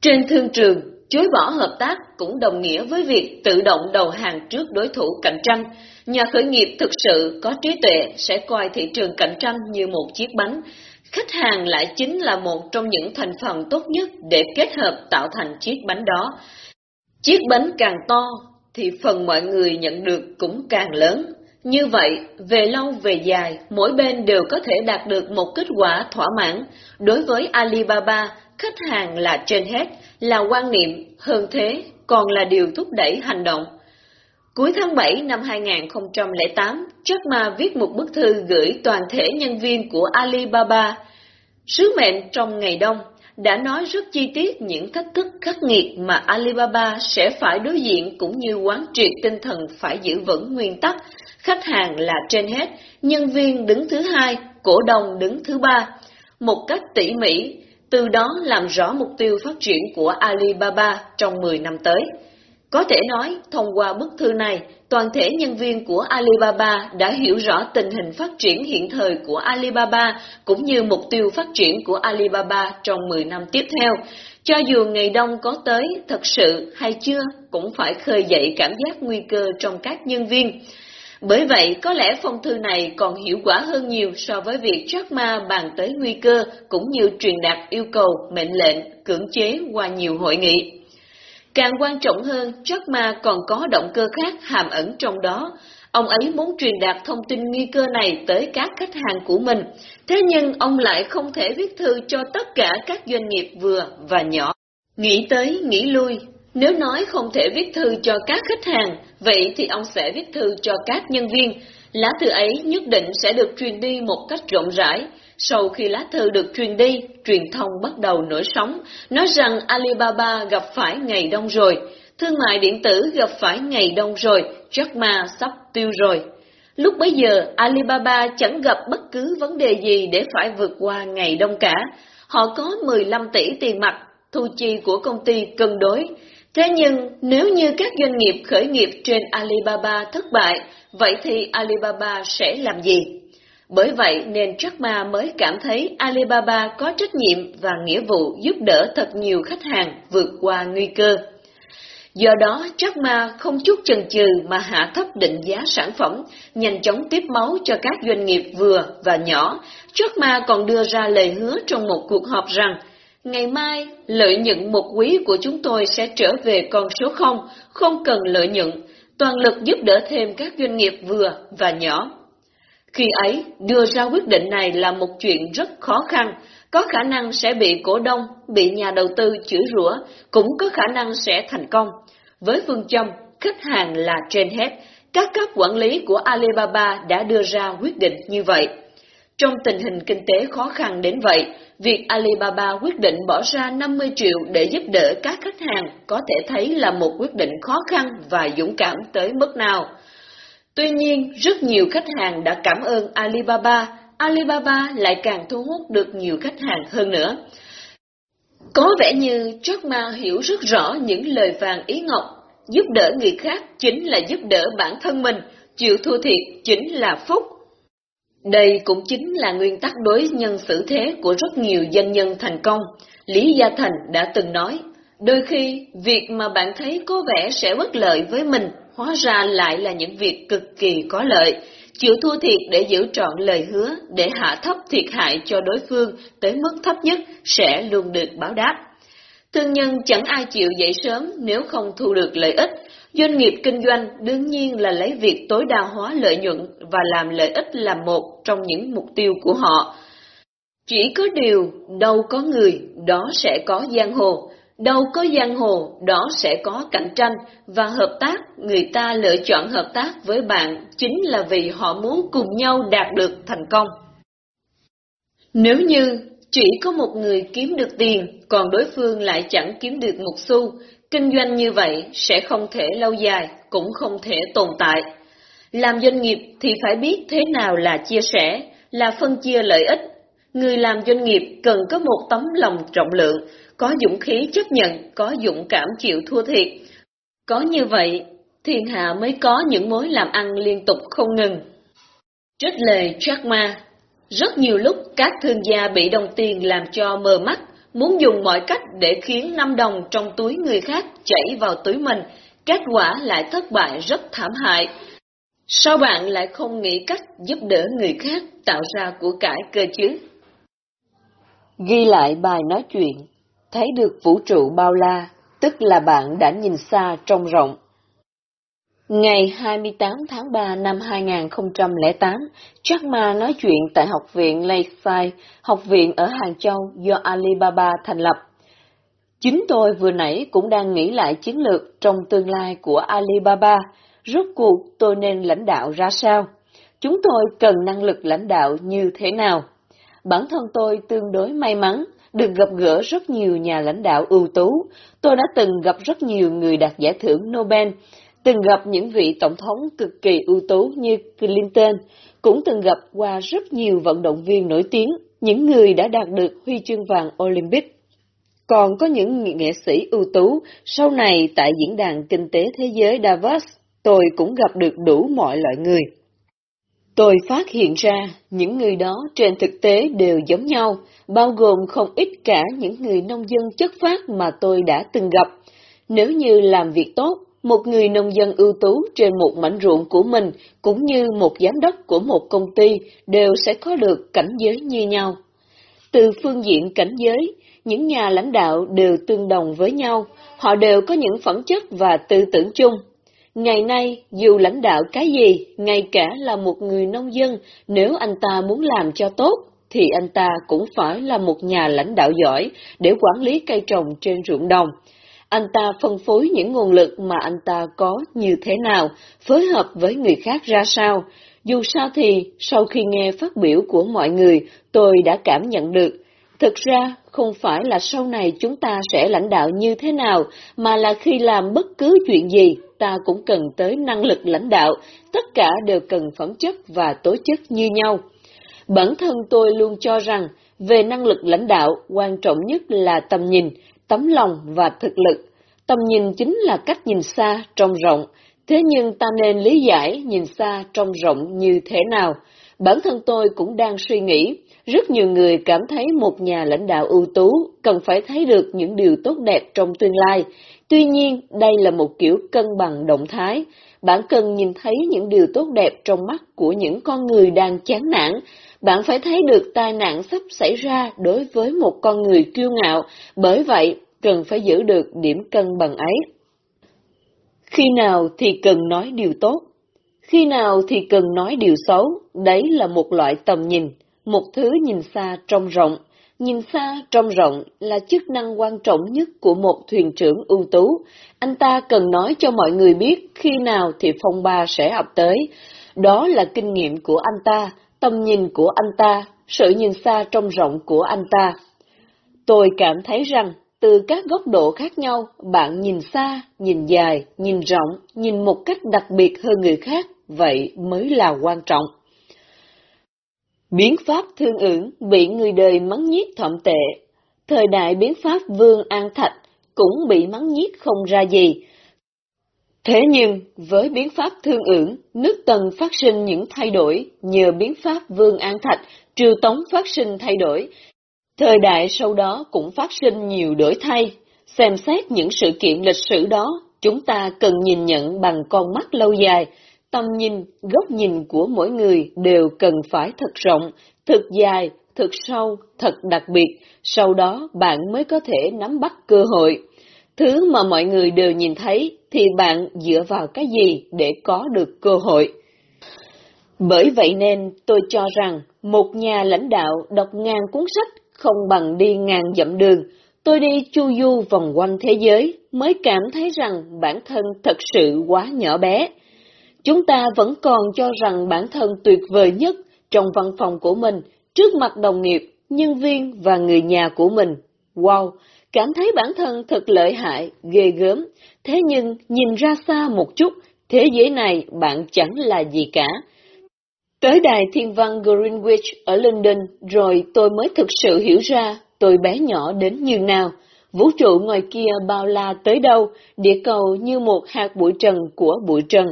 trên thương trường, chối bỏ hợp tác cũng đồng nghĩa với việc tự động đầu hàng trước đối thủ cạnh tranh. Nhà khởi nghiệp thực sự có trí tuệ sẽ coi thị trường cạnh tranh như một chiếc bánh. Khách hàng lại chính là một trong những thành phần tốt nhất để kết hợp tạo thành chiếc bánh đó. Chiếc bánh càng to thì phần mọi người nhận được cũng càng lớn. Như vậy, về lâu về dài, mỗi bên đều có thể đạt được một kết quả thỏa mãn. Đối với Alibaba, khách hàng là trên hết, là quan niệm, hơn thế, còn là điều thúc đẩy hành động. Cuối tháng 7 năm 2008, Jack Ma viết một bức thư gửi toàn thể nhân viên của Alibaba. Sứ mệnh trong ngày đông đã nói rất chi tiết những thách thức khắc nghiệt mà Alibaba sẽ phải đối diện cũng như quán triệt tinh thần phải giữ vững nguyên tắc, khách hàng là trên hết, nhân viên đứng thứ hai, cổ đông đứng thứ ba. Một cách tỉ mỉ, từ đó làm rõ mục tiêu phát triển của Alibaba trong 10 năm tới. Có thể nói, thông qua bức thư này, toàn thể nhân viên của Alibaba đã hiểu rõ tình hình phát triển hiện thời của Alibaba cũng như mục tiêu phát triển của Alibaba trong 10 năm tiếp theo. Cho dù ngày đông có tới thật sự hay chưa, cũng phải khơi dậy cảm giác nguy cơ trong các nhân viên. Bởi vậy, có lẽ phong thư này còn hiệu quả hơn nhiều so với việc Jack Ma bàn tới nguy cơ cũng như truyền đạt yêu cầu, mệnh lệnh, cưỡng chế qua nhiều hội nghị. Càng quan trọng hơn, Jack Ma còn có động cơ khác hàm ẩn trong đó. Ông ấy muốn truyền đạt thông tin nguy cơ này tới các khách hàng của mình, thế nhưng ông lại không thể viết thư cho tất cả các doanh nghiệp vừa và nhỏ. Nghĩ tới, nghĩ lui, nếu nói không thể viết thư cho các khách hàng, vậy thì ông sẽ viết thư cho các nhân viên. Lá thư ấy nhất định sẽ được truyền đi một cách rộng rãi. Sau khi lá thư được truyền đi, truyền thông bắt đầu nổi sóng, nói rằng Alibaba gặp phải ngày đông rồi, thương mại điện tử gặp phải ngày đông rồi, Jack Ma sắp tiêu rồi. Lúc bấy giờ, Alibaba chẳng gặp bất cứ vấn đề gì để phải vượt qua ngày đông cả. Họ có 15 tỷ tiền mặt, thu chi của công ty cân đối. Thế nhưng, nếu như các doanh nghiệp khởi nghiệp trên Alibaba thất bại, vậy thì Alibaba sẽ làm gì? Bởi vậy nên Jack Ma mới cảm thấy Alibaba có trách nhiệm và nghĩa vụ giúp đỡ thật nhiều khách hàng vượt qua nguy cơ. Do đó, Jack Ma không chút chần chừ mà hạ thấp định giá sản phẩm, nhanh chóng tiếp máu cho các doanh nghiệp vừa và nhỏ. Jack Ma còn đưa ra lời hứa trong một cuộc họp rằng, ngày mai, lợi nhuận một quý của chúng tôi sẽ trở về con số 0, không cần lợi nhuận, toàn lực giúp đỡ thêm các doanh nghiệp vừa và nhỏ. Khi ấy, đưa ra quyết định này là một chuyện rất khó khăn, có khả năng sẽ bị cổ đông, bị nhà đầu tư chửi rủa, cũng có khả năng sẽ thành công. Với phương châm, khách hàng là trên hết, các cấp quản lý của Alibaba đã đưa ra quyết định như vậy. Trong tình hình kinh tế khó khăn đến vậy, việc Alibaba quyết định bỏ ra 50 triệu để giúp đỡ các khách hàng có thể thấy là một quyết định khó khăn và dũng cảm tới mức nào. Tuy nhiên, rất nhiều khách hàng đã cảm ơn Alibaba, Alibaba lại càng thu hút được nhiều khách hàng hơn nữa. Có vẻ như Jack Ma hiểu rất rõ những lời vàng ý ngọc, giúp đỡ người khác chính là giúp đỡ bản thân mình, chịu thua thiệt chính là phúc. Đây cũng chính là nguyên tắc đối nhân xử thế của rất nhiều doanh nhân thành công. Lý Gia Thành đã từng nói, đôi khi việc mà bạn thấy có vẻ sẽ bất lợi với mình hóa ra lại là những việc cực kỳ có lợi, chịu thua thiệt để giữ trọn lời hứa, để hạ thấp thiệt hại cho đối phương tới mức thấp nhất sẽ luôn được báo đáp. Thương nhân chẳng ai chịu dậy sớm nếu không thu được lợi ích. Doanh nghiệp kinh doanh đương nhiên là lấy việc tối đa hóa lợi nhuận và làm lợi ích là một trong những mục tiêu của họ. Chỉ có điều, đâu có người, đó sẽ có giang hồ. Đâu có giang hồ, đó sẽ có cạnh tranh, và hợp tác, người ta lựa chọn hợp tác với bạn chính là vì họ muốn cùng nhau đạt được thành công. Nếu như chỉ có một người kiếm được tiền, còn đối phương lại chẳng kiếm được một xu, kinh doanh như vậy sẽ không thể lâu dài, cũng không thể tồn tại. Làm doanh nghiệp thì phải biết thế nào là chia sẻ, là phân chia lợi ích. Người làm doanh nghiệp cần có một tấm lòng trọng lượng, có dũng khí chấp nhận, có dũng cảm chịu thua thiệt. Có như vậy, thiên hạ mới có những mối làm ăn liên tục không ngừng. Trích lời Jack Ma Rất nhiều lúc các thương gia bị đồng tiền làm cho mờ mắt, muốn dùng mọi cách để khiến 5 đồng trong túi người khác chảy vào túi mình, kết quả lại thất bại rất thảm hại. Sao bạn lại không nghĩ cách giúp đỡ người khác tạo ra của cải cơ chứ? Ghi lại bài nói chuyện thấy được vũ trụ bao la, tức là bạn đã nhìn xa trông rộng. Ngày 28 tháng 3 năm 2008, Jack Ma nói chuyện tại Học viện Lakeside, học viện ở Hàng Châu do Alibaba thành lập. Chính tôi vừa nãy cũng đang nghĩ lại chiến lược trong tương lai của Alibaba, rốt cuộc tôi nên lãnh đạo ra sao? Chúng tôi cần năng lực lãnh đạo như thế nào? Bản thân tôi tương đối may mắn, được gặp gỡ rất nhiều nhà lãnh đạo ưu tú. Tôi đã từng gặp rất nhiều người đạt giải thưởng Nobel, từng gặp những vị tổng thống cực kỳ ưu tú như Clinton, cũng từng gặp qua rất nhiều vận động viên nổi tiếng, những người đã đạt được huy chương vàng Olympic. Còn có những nghệ sĩ ưu tú, sau này tại Diễn đàn Kinh tế Thế giới Davos, tôi cũng gặp được đủ mọi loại người. Tôi phát hiện ra những người đó trên thực tế đều giống nhau, bao gồm không ít cả những người nông dân chất phát mà tôi đã từng gặp. Nếu như làm việc tốt, một người nông dân ưu tú trên một mảnh ruộng của mình cũng như một giám đốc của một công ty đều sẽ có được cảnh giới như nhau. Từ phương diện cảnh giới, những nhà lãnh đạo đều tương đồng với nhau, họ đều có những phẩm chất và tư tưởng chung. Ngày nay, dù lãnh đạo cái gì, ngay cả là một người nông dân, nếu anh ta muốn làm cho tốt, thì anh ta cũng phải là một nhà lãnh đạo giỏi để quản lý cây trồng trên ruộng đồng. Anh ta phân phối những nguồn lực mà anh ta có như thế nào, phối hợp với người khác ra sao. Dù sao thì, sau khi nghe phát biểu của mọi người, tôi đã cảm nhận được, Thực ra, không phải là sau này chúng ta sẽ lãnh đạo như thế nào, mà là khi làm bất cứ chuyện gì, ta cũng cần tới năng lực lãnh đạo, tất cả đều cần phẩm chất và tố chất như nhau. Bản thân tôi luôn cho rằng, về năng lực lãnh đạo, quan trọng nhất là tầm nhìn, tấm lòng và thực lực. Tầm nhìn chính là cách nhìn xa, trông rộng, thế nhưng ta nên lý giải nhìn xa, trông rộng như thế nào. Bản thân tôi cũng đang suy nghĩ, rất nhiều người cảm thấy một nhà lãnh đạo ưu tú cần phải thấy được những điều tốt đẹp trong tương lai. Tuy nhiên, đây là một kiểu cân bằng động thái. Bạn cần nhìn thấy những điều tốt đẹp trong mắt của những con người đang chán nản. Bạn phải thấy được tai nạn sắp xảy ra đối với một con người kiêu ngạo, bởi vậy cần phải giữ được điểm cân bằng ấy. Khi nào thì cần nói điều tốt, khi nào thì cần nói điều xấu, đấy là một loại tầm nhìn một thứ nhìn xa trông rộng. Nhìn xa trông rộng là chức năng quan trọng nhất của một thuyền trưởng ưu tú. Anh ta cần nói cho mọi người biết khi nào thì phong ba sẽ ập tới. Đó là kinh nghiệm của anh ta, tầm nhìn của anh ta, sự nhìn xa trông rộng của anh ta. Tôi cảm thấy rằng, từ các góc độ khác nhau, bạn nhìn xa, nhìn dài, nhìn rộng, nhìn một cách đặc biệt hơn người khác, vậy mới là quan trọng. Biến pháp thương ưởng bị người đời mắng nhiếc thậm tệ. Thời đại biến pháp vương An Thạch cũng bị mắng nhiếc không ra gì. Thế nhưng, với biến pháp thương ưởng, nước Tần phát sinh những thay đổi, nhờ biến pháp vương An Thạch, triều tống phát sinh thay đổi. Thời đại sau đó cũng phát sinh nhiều đổi thay. Xem xét những sự kiện lịch sử đó, chúng ta cần nhìn nhận bằng con mắt lâu dài, Tầm nhìn, góc nhìn của mỗi người đều cần phải thật rộng, thật dài, thật sâu, thật đặc biệt, sau đó bạn mới có thể nắm bắt cơ hội. Thứ mà mọi người đều nhìn thấy thì bạn dựa vào cái gì để có được cơ hội. Bởi vậy nên tôi cho rằng một nhà lãnh đạo đọc ngàn cuốn sách không bằng đi ngàn dặm đường. Tôi đi chu du vòng quanh thế giới mới cảm thấy rằng bản thân thật sự quá nhỏ bé. Chúng ta vẫn còn cho rằng bản thân tuyệt vời nhất trong văn phòng của mình, trước mặt đồng nghiệp, nhân viên và người nhà của mình. Wow, cảm thấy bản thân thật lợi hại, ghê gớm. Thế nhưng, nhìn ra xa một chút, thế giới này bạn chẳng là gì cả. Tới đài thiên văn Greenwich ở London rồi tôi mới thực sự hiểu ra tôi bé nhỏ đến như nào. Vũ trụ ngoài kia bao la tới đâu, địa cầu như một hạt bụi trần của bụi trần.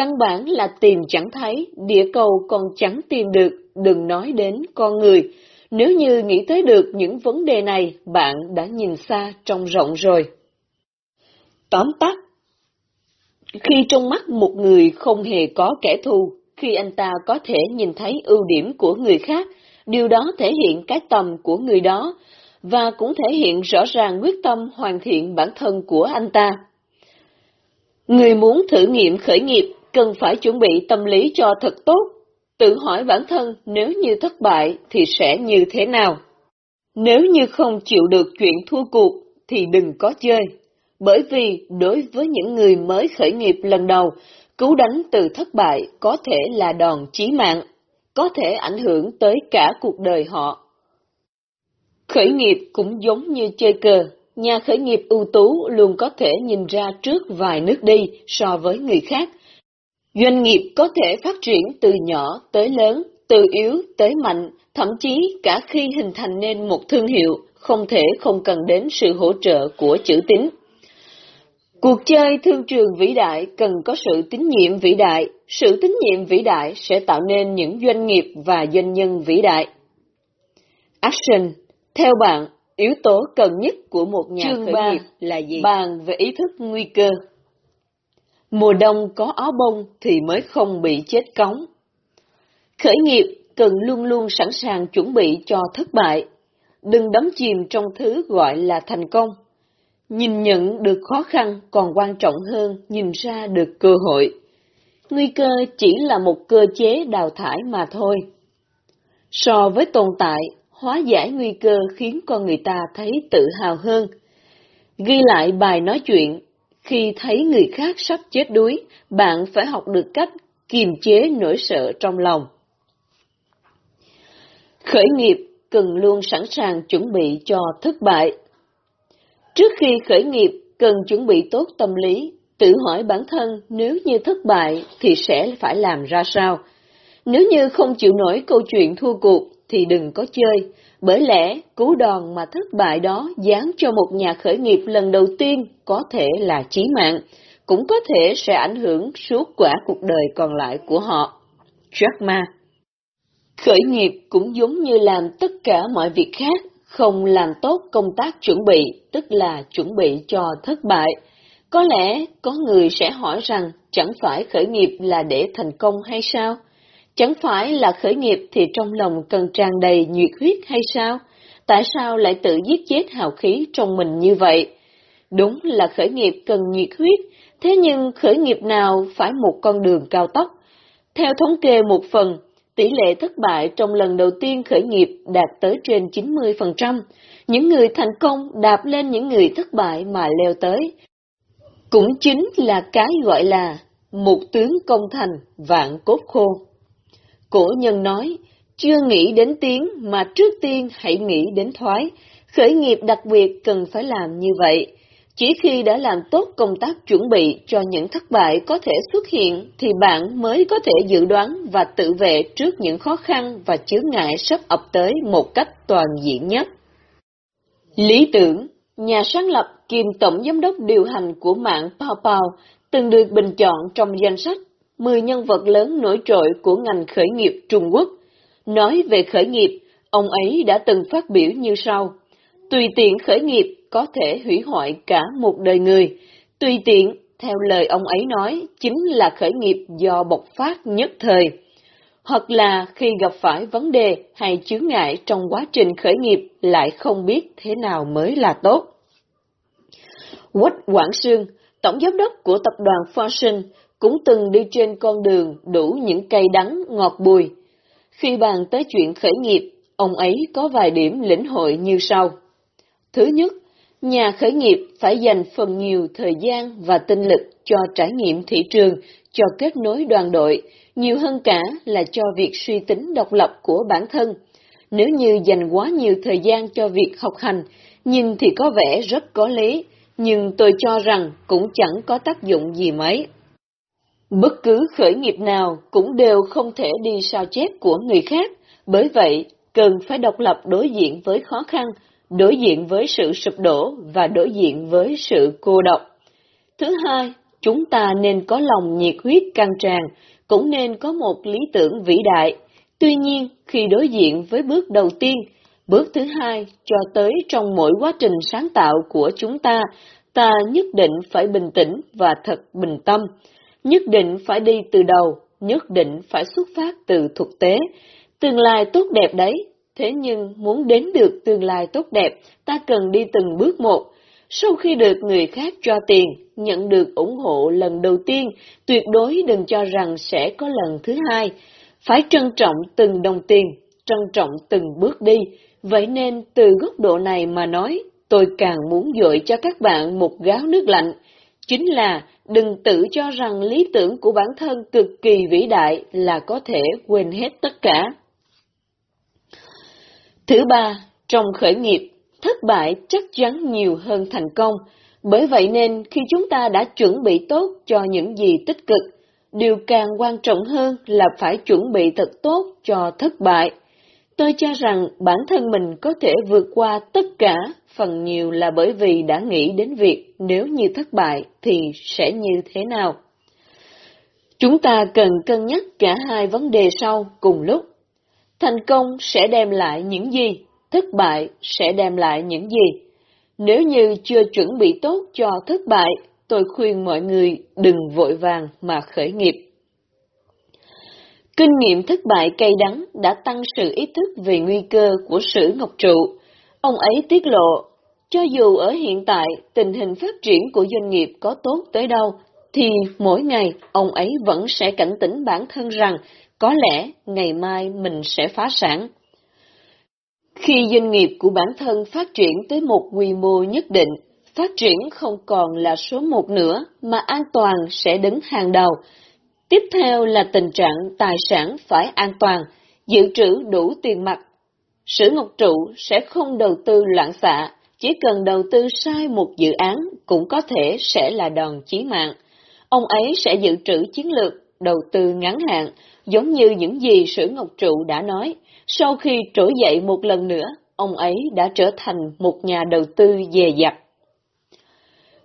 Căn bản là tìm chẳng thấy, địa cầu còn chẳng tìm được, đừng nói đến con người. Nếu như nghĩ tới được những vấn đề này, bạn đã nhìn xa trong rộng rồi. Tóm tắt Khi trong mắt một người không hề có kẻ thù, khi anh ta có thể nhìn thấy ưu điểm của người khác, điều đó thể hiện cái tầm của người đó, và cũng thể hiện rõ ràng quyết tâm hoàn thiện bản thân của anh ta. Người muốn thử nghiệm khởi nghiệp cần phải chuẩn bị tâm lý cho thật tốt, tự hỏi bản thân nếu như thất bại thì sẽ như thế nào. Nếu như không chịu được chuyện thua cuộc thì đừng có chơi, bởi vì đối với những người mới khởi nghiệp lần đầu, cứu đánh từ thất bại có thể là đòn chí mạng, có thể ảnh hưởng tới cả cuộc đời họ. Khởi nghiệp cũng giống như chơi cờ, nhà khởi nghiệp ưu tú luôn có thể nhìn ra trước vài nước đi so với người khác, Doanh nghiệp có thể phát triển từ nhỏ tới lớn, từ yếu tới mạnh, thậm chí cả khi hình thành nên một thương hiệu, không thể không cần đến sự hỗ trợ của chữ tín. Cuộc chơi thương trường vĩ đại cần có sự tín nhiệm vĩ đại, sự tín nhiệm vĩ đại sẽ tạo nên những doanh nghiệp và doanh nhân vĩ đại. Action Theo bạn, yếu tố cần nhất của một nhà Chương khởi 3 nghiệp là gì? Bàn về ý thức nguy cơ. Mùa đông có áo bông thì mới không bị chết cống. Khởi nghiệp cần luôn luôn sẵn sàng chuẩn bị cho thất bại. Đừng đắm chìm trong thứ gọi là thành công. Nhìn nhận được khó khăn còn quan trọng hơn nhìn ra được cơ hội. Nguy cơ chỉ là một cơ chế đào thải mà thôi. So với tồn tại, hóa giải nguy cơ khiến con người ta thấy tự hào hơn. Ghi lại bài nói chuyện khi thấy người khác sắp chết đuối, bạn phải học được cách kiềm chế nỗi sợ trong lòng. Khởi nghiệp cần luôn sẵn sàng chuẩn bị cho thất bại. Trước khi khởi nghiệp, cần chuẩn bị tốt tâm lý, tự hỏi bản thân nếu như thất bại thì sẽ phải làm ra sao. Nếu như không chịu nổi câu chuyện thua cuộc thì đừng có chơi, bởi lẽ cú đòn mà thất bại đó dán cho một nhà khởi nghiệp lần đầu tiên có thể là chí mạng, cũng có thể sẽ ảnh hưởng suốt quả cuộc đời còn lại của họ. Jack Ma Khởi nghiệp cũng giống như làm tất cả mọi việc khác, không làm tốt công tác chuẩn bị, tức là chuẩn bị cho thất bại. Có lẽ có người sẽ hỏi rằng chẳng phải khởi nghiệp là để thành công hay sao? Chẳng phải là khởi nghiệp thì trong lòng cần tràn đầy nhiệt huyết hay sao? Tại sao lại tự giết chết hào khí trong mình như vậy? Đúng là khởi nghiệp cần nhiệt huyết, thế nhưng khởi nghiệp nào phải một con đường cao tốc? Theo thống kê một phần, tỷ lệ thất bại trong lần đầu tiên khởi nghiệp đạt tới trên 90%. Những người thành công đạp lên những người thất bại mà leo tới. Cũng chính là cái gọi là một tướng công thành, vạn cốt khô. Cổ nhân nói, chưa nghĩ đến tiếng mà trước tiên hãy nghĩ đến thoái. Khởi nghiệp đặc biệt cần phải làm như vậy. Chỉ khi đã làm tốt công tác chuẩn bị cho những thất bại có thể xuất hiện thì bạn mới có thể dự đoán và tự vệ trước những khó khăn và chướng ngại sắp ập tới một cách toàn diện nhất. Lý tưởng, nhà sáng lập kiêm tổng giám đốc điều hành của mạng Pao Pao, từng được bình chọn trong danh sách 10 nhân vật lớn nổi trội của ngành khởi nghiệp Trung Quốc. Nói về khởi nghiệp, ông ấy đã từng phát biểu như sau. Tùy tiện khởi nghiệp có thể hủy hoại cả một đời người. Tùy tiện, theo lời ông ấy nói, chính là khởi nghiệp do bộc phát nhất thời. Hoặc là khi gặp phải vấn đề hay chướng ngại trong quá trình khởi nghiệp lại không biết thế nào mới là tốt. Quách Quảng Sương, tổng giám đốc của tập đoàn Fortune, cũng từng đi trên con đường đủ những cây đắng ngọt bùi. Khi bàn tới chuyện khởi nghiệp, ông ấy có vài điểm lĩnh hội như sau. Thứ nhất, nhà khởi nghiệp phải dành phần nhiều thời gian và tinh lực cho trải nghiệm thị trường, cho kết nối đoàn đội, nhiều hơn cả là cho việc suy tính độc lập của bản thân. Nếu như dành quá nhiều thời gian cho việc học hành, nhìn thì có vẻ rất có lý, nhưng tôi cho rằng cũng chẳng có tác dụng gì mấy. Bất cứ khởi nghiệp nào cũng đều không thể đi sao chép của người khác, bởi vậy cần phải độc lập đối diện với khó khăn, đối diện với sự sụp đổ và đối diện với sự cô độc. Thứ hai, chúng ta nên có lòng nhiệt huyết căng tràn, cũng nên có một lý tưởng vĩ đại. Tuy nhiên, khi đối diện với bước đầu tiên, bước thứ hai cho tới trong mỗi quá trình sáng tạo của chúng ta, ta nhất định phải bình tĩnh và thật bình tâm, nhất định phải đi từ đầu, nhất định phải xuất phát từ thực tế. Tương lai tốt đẹp đấy, thế nhưng muốn đến được tương lai tốt đẹp, ta cần đi từng bước một. Sau khi được người khác cho tiền, nhận được ủng hộ lần đầu tiên, tuyệt đối đừng cho rằng sẽ có lần thứ hai. Phải trân trọng từng đồng tiền, trân trọng từng bước đi. Vậy nên từ góc độ này mà nói, tôi càng muốn dội cho các bạn một gáo nước lạnh. Chính là đừng tự cho rằng lý tưởng của bản thân cực kỳ vĩ đại là có thể quên hết tất cả. Thứ ba, trong khởi nghiệp, thất bại chắc chắn nhiều hơn thành công, bởi vậy nên khi chúng ta đã chuẩn bị tốt cho những gì tích cực, điều càng quan trọng hơn là phải chuẩn bị thật tốt cho thất bại. Tôi cho rằng bản thân mình có thể vượt qua tất cả, phần nhiều là bởi vì đã nghĩ đến việc nếu như thất bại thì sẽ như thế nào. Chúng ta cần cân nhắc cả hai vấn đề sau cùng lúc. Thành công sẽ đem lại những gì? Thất bại sẽ đem lại những gì? Nếu như chưa chuẩn bị tốt cho thất bại, tôi khuyên mọi người đừng vội vàng mà khởi nghiệp. Kinh nghiệm thất bại cay đắng đã tăng sự ý thức về nguy cơ của Sử Ngọc Trụ. Ông ấy tiết lộ, cho dù ở hiện tại tình hình phát triển của doanh nghiệp có tốt tới đâu, thì mỗi ngày ông ấy vẫn sẽ cảnh tỉnh bản thân rằng có lẽ ngày mai mình sẽ phá sản. Khi doanh nghiệp của bản thân phát triển tới một quy mô nhất định, phát triển không còn là số một nữa mà an toàn sẽ đứng hàng đầu. Tiếp theo là tình trạng tài sản phải an toàn, dự trữ đủ tiền mặt. Sử Ngọc Trụ sẽ không đầu tư loạn xạ, chỉ cần đầu tư sai một dự án cũng có thể sẽ là đòn chí mạng. Ông ấy sẽ dự trữ chiến lược, đầu tư ngắn hạn, giống như những gì Sử Ngọc Trụ đã nói. Sau khi trỗi dậy một lần nữa, ông ấy đã trở thành một nhà đầu tư dè dặt.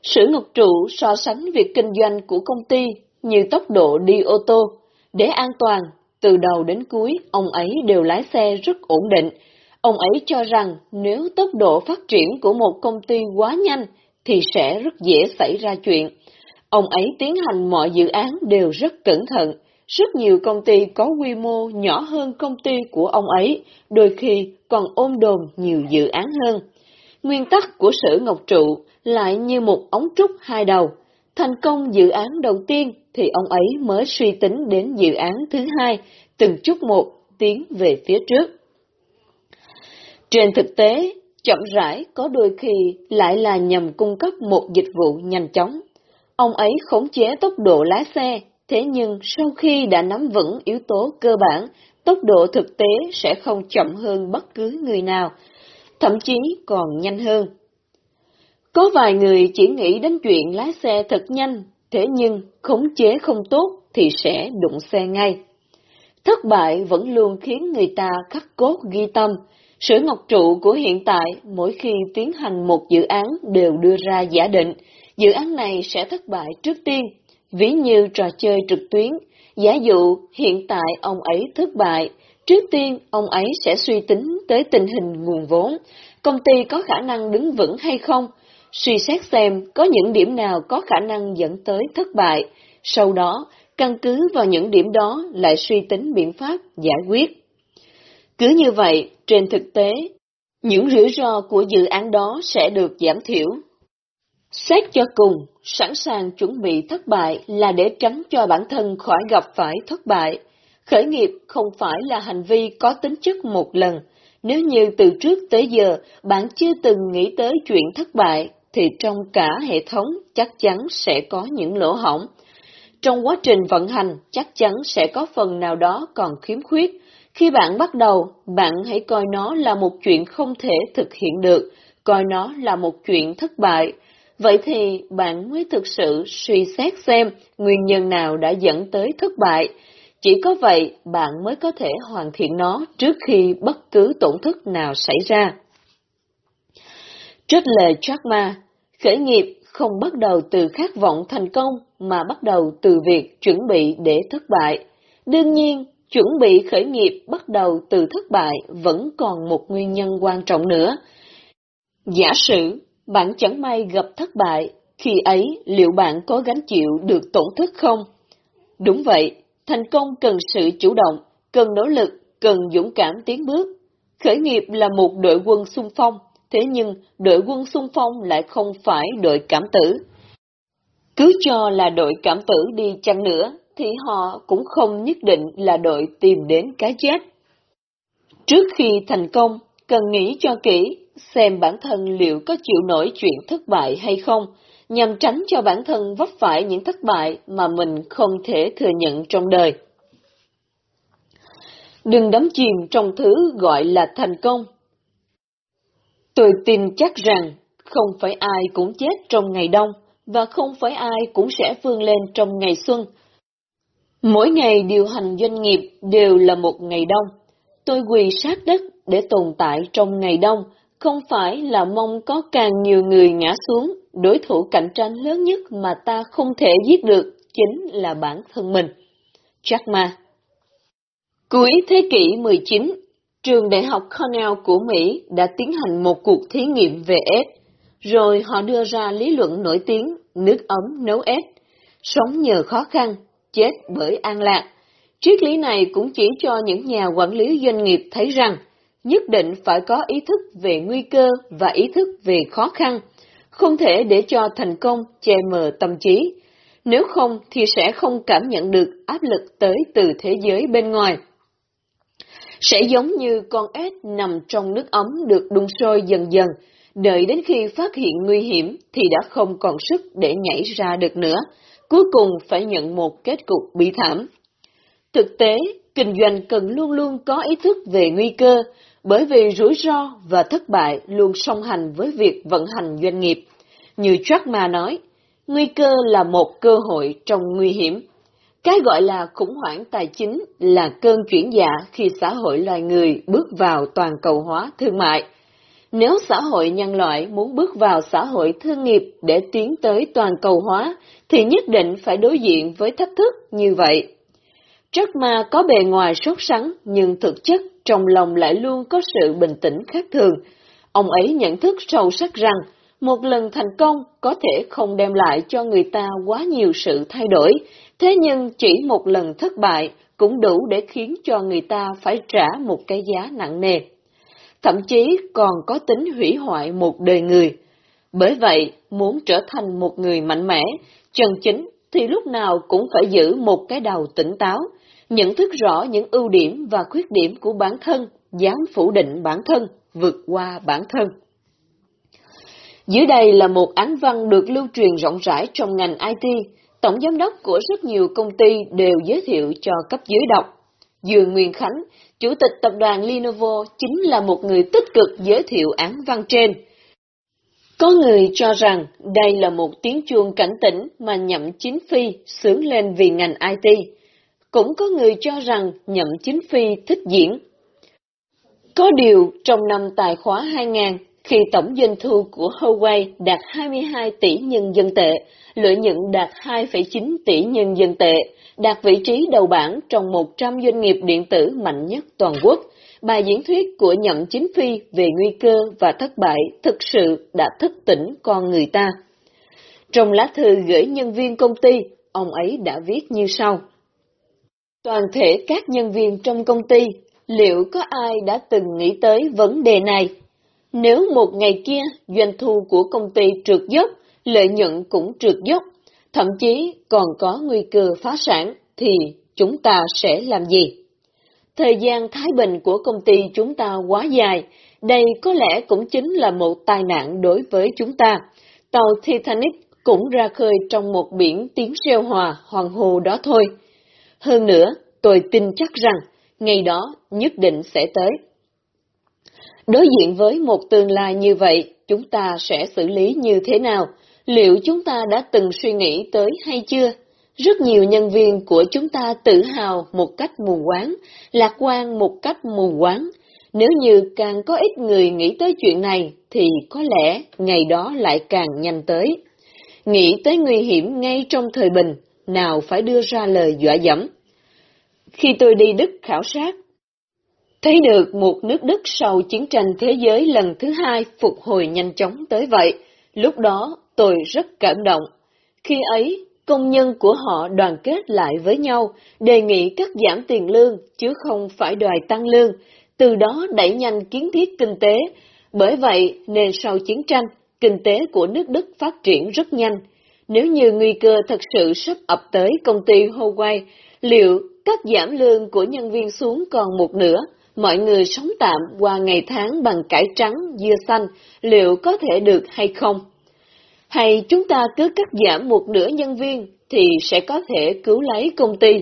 Sử Ngọc Trụ so sánh việc kinh doanh của công ty như tốc độ đi ô tô. Để an toàn, từ đầu đến cuối, ông ấy đều lái xe rất ổn định. Ông ấy cho rằng nếu tốc độ phát triển của một công ty quá nhanh, thì sẽ rất dễ xảy ra chuyện. Ông ấy tiến hành mọi dự án đều rất cẩn thận. Rất nhiều công ty có quy mô nhỏ hơn công ty của ông ấy, đôi khi còn ôm đồn nhiều dự án hơn. Nguyên tắc của Sử Ngọc Trụ lại như một ống trúc hai đầu. Thành công dự án đầu tiên thì ông ấy mới suy tính đến dự án thứ hai, từng chút một tiến về phía trước. Trên thực tế, chậm rãi có đôi khi lại là nhằm cung cấp một dịch vụ nhanh chóng. Ông ấy khống chế tốc độ lái xe, thế nhưng sau khi đã nắm vững yếu tố cơ bản, tốc độ thực tế sẽ không chậm hơn bất cứ người nào, thậm chí còn nhanh hơn. Có vài người chỉ nghĩ đến chuyện lái xe thật nhanh, thế nhưng khống chế không tốt thì sẽ đụng xe ngay. Thất bại vẫn luôn khiến người ta khắc cốt ghi tâm. Sử ngọc trụ của hiện tại mỗi khi tiến hành một dự án đều đưa ra giả định, dự án này sẽ thất bại trước tiên, ví như trò chơi trực tuyến. Giả dụ hiện tại ông ấy thất bại, trước tiên ông ấy sẽ suy tính tới tình hình nguồn vốn, công ty có khả năng đứng vững hay không, suy xét xem có những điểm nào có khả năng dẫn tới thất bại, sau đó căn cứ vào những điểm đó lại suy tính biện pháp giải quyết. Cứ như vậy, trên thực tế, những rủi ro của dự án đó sẽ được giảm thiểu. Xét cho cùng, sẵn sàng chuẩn bị thất bại là để tránh cho bản thân khỏi gặp phải thất bại. Khởi nghiệp không phải là hành vi có tính chất một lần. Nếu như từ trước tới giờ bạn chưa từng nghĩ tới chuyện thất bại, thì trong cả hệ thống chắc chắn sẽ có những lỗ hỏng. Trong quá trình vận hành chắc chắn sẽ có phần nào đó còn khiếm khuyết. Khi bạn bắt đầu, bạn hãy coi nó là một chuyện không thể thực hiện được, coi nó là một chuyện thất bại. Vậy thì bạn mới thực sự suy xét xem nguyên nhân nào đã dẫn tới thất bại. Chỉ có vậy bạn mới có thể hoàn thiện nó trước khi bất cứ tổn thất nào xảy ra. Trích lời Jack Ma Khởi nghiệp không bắt đầu từ khát vọng thành công mà bắt đầu từ việc chuẩn bị để thất bại. Đương nhiên, chuẩn bị khởi nghiệp bắt đầu từ thất bại vẫn còn một nguyên nhân quan trọng nữa. Giả sử bạn chẳng may gặp thất bại, khi ấy liệu bạn có gánh chịu được tổn thất không? Đúng vậy, thành công cần sự chủ động, cần nỗ lực, cần dũng cảm tiến bước. Khởi nghiệp là một đội quân xung phong, thế nhưng đội quân xung phong lại không phải đội cảm tử. Cứ cho là đội cảm tử đi chăng nữa, thì họ cũng không nhất định là đội tìm đến cái chết. Trước khi thành công, cần nghĩ cho kỹ, xem bản thân liệu có chịu nổi chuyện thất bại hay không, nhằm tránh cho bản thân vấp phải những thất bại mà mình không thể thừa nhận trong đời. Đừng đắm chìm trong thứ gọi là thành công, Tôi tin chắc rằng không phải ai cũng chết trong ngày đông, và không phải ai cũng sẽ vươn lên trong ngày xuân. Mỗi ngày điều hành doanh nghiệp đều là một ngày đông. Tôi quỳ sát đất để tồn tại trong ngày đông, không phải là mong có càng nhiều người ngã xuống, đối thủ cạnh tranh lớn nhất mà ta không thể giết được chính là bản thân mình. Jack Ma Cuối thế kỷ 19, Trường Đại học Cornell của Mỹ đã tiến hành một cuộc thí nghiệm về ếch, rồi họ đưa ra lý luận nổi tiếng nước ấm nấu ếch, sống nhờ khó khăn, chết bởi an lạc. Triết lý này cũng chỉ cho những nhà quản lý doanh nghiệp thấy rằng nhất định phải có ý thức về nguy cơ và ý thức về khó khăn, không thể để cho thành công che mờ tâm trí, nếu không thì sẽ không cảm nhận được áp lực tới từ thế giới bên ngoài sẽ giống như con ếch nằm trong nước ấm được đun sôi dần dần, đợi đến khi phát hiện nguy hiểm thì đã không còn sức để nhảy ra được nữa, cuối cùng phải nhận một kết cục bi thảm. Thực tế, kinh doanh cần luôn luôn có ý thức về nguy cơ, bởi vì rủi ro và thất bại luôn song hành với việc vận hành doanh nghiệp. Như Jack Ma nói, nguy cơ là một cơ hội trong nguy hiểm. Cái gọi là khủng hoảng tài chính là cơn chuyển dạ khi xã hội loài người bước vào toàn cầu hóa thương mại. Nếu xã hội nhân loại muốn bước vào xã hội thương nghiệp để tiến tới toàn cầu hóa, thì nhất định phải đối diện với thách thức như vậy. Jack Ma có bề ngoài sốt sắng, nhưng thực chất trong lòng lại luôn có sự bình tĩnh khác thường. Ông ấy nhận thức sâu sắc rằng, một lần thành công có thể không đem lại cho người ta quá nhiều sự thay đổi, thế nhưng chỉ một lần thất bại cũng đủ để khiến cho người ta phải trả một cái giá nặng nề. Thậm chí còn có tính hủy hoại một đời người. Bởi vậy, muốn trở thành một người mạnh mẽ, chân chính thì lúc nào cũng phải giữ một cái đầu tỉnh táo, nhận thức rõ những ưu điểm và khuyết điểm của bản thân, dám phủ định bản thân, vượt qua bản thân. Dưới đây là một án văn được lưu truyền rộng rãi trong ngành IT, tổng giám đốc của rất nhiều công ty đều giới thiệu cho cấp dưới đọc. Dương Nguyên Khánh, chủ tịch tập đoàn Lenovo chính là một người tích cực giới thiệu án văn trên. Có người cho rằng đây là một tiếng chuông cảnh tỉnh mà Nhậm Chính Phi sướng lên vì ngành IT. Cũng có người cho rằng Nhậm Chính Phi thích diễn. Có điều, trong năm tài khóa 2000, khi tổng doanh thu của Huawei đạt 22 tỷ nhân dân tệ, lợi nhuận đạt 2,9 tỷ nhân dân tệ, đạt vị trí đầu bảng trong 100 doanh nghiệp điện tử mạnh nhất toàn quốc. Bài diễn thuyết của Nhậm Chính Phi về nguy cơ và thất bại thực sự đã thức tỉnh con người ta. Trong lá thư gửi nhân viên công ty, ông ấy đã viết như sau. Toàn thể các nhân viên trong công ty, liệu có ai đã từng nghĩ tới vấn đề này? Nếu một ngày kia doanh thu của công ty trượt dốc, lợi nhuận cũng trượt dốc, thậm chí còn có nguy cơ phá sản, thì chúng ta sẽ làm gì? Thời gian thái bình của công ty chúng ta quá dài, đây có lẽ cũng chính là một tai nạn đối với chúng ta. Tàu Titanic cũng ra khơi trong một biển tiếng reo hòa hoàng hồ đó thôi. Hơn nữa, tôi tin chắc rằng, ngày đó nhất định sẽ tới. Đối diện với một tương lai như vậy, chúng ta sẽ xử lý như thế nào? Liệu chúng ta đã từng suy nghĩ tới hay chưa? Rất nhiều nhân viên của chúng ta tự hào một cách mù quáng, lạc quan một cách mù quáng. Nếu như càng có ít người nghĩ tới chuyện này, thì có lẽ ngày đó lại càng nhanh tới. Nghĩ tới nguy hiểm ngay trong thời bình, nào phải đưa ra lời dọa dẫm. Khi tôi đi Đức khảo sát, thấy được một nước Đức sau chiến tranh thế giới lần thứ hai phục hồi nhanh chóng tới vậy, lúc đó tôi rất cảm động. Khi ấy, công nhân của họ đoàn kết lại với nhau, đề nghị cắt giảm tiền lương, chứ không phải đòi tăng lương, từ đó đẩy nhanh kiến thiết kinh tế. Bởi vậy nên sau chiến tranh, kinh tế của nước Đức phát triển rất nhanh. Nếu như nguy cơ thật sự sắp ập tới công ty Huawei, liệu cắt giảm lương của nhân viên xuống còn một nửa, mọi người sống tạm qua ngày tháng bằng cải trắng, dưa xanh, liệu có thể được hay không? Hay chúng ta cứ cắt giảm một nửa nhân viên thì sẽ có thể cứu lấy công ty?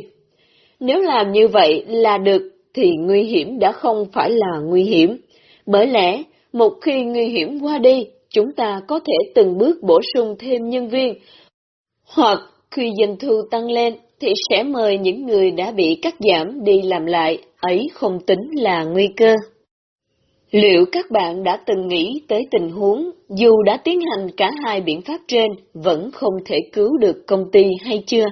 Nếu làm như vậy là được thì nguy hiểm đã không phải là nguy hiểm. Bởi lẽ, một khi nguy hiểm qua đi, chúng ta có thể từng bước bổ sung thêm nhân viên, hoặc khi doanh thu tăng lên thì sẽ mời những người đã bị cắt giảm đi làm lại, ấy không tính là nguy cơ. Liệu các bạn đã từng nghĩ tới tình huống, dù đã tiến hành cả hai biện pháp trên, vẫn không thể cứu được công ty hay chưa?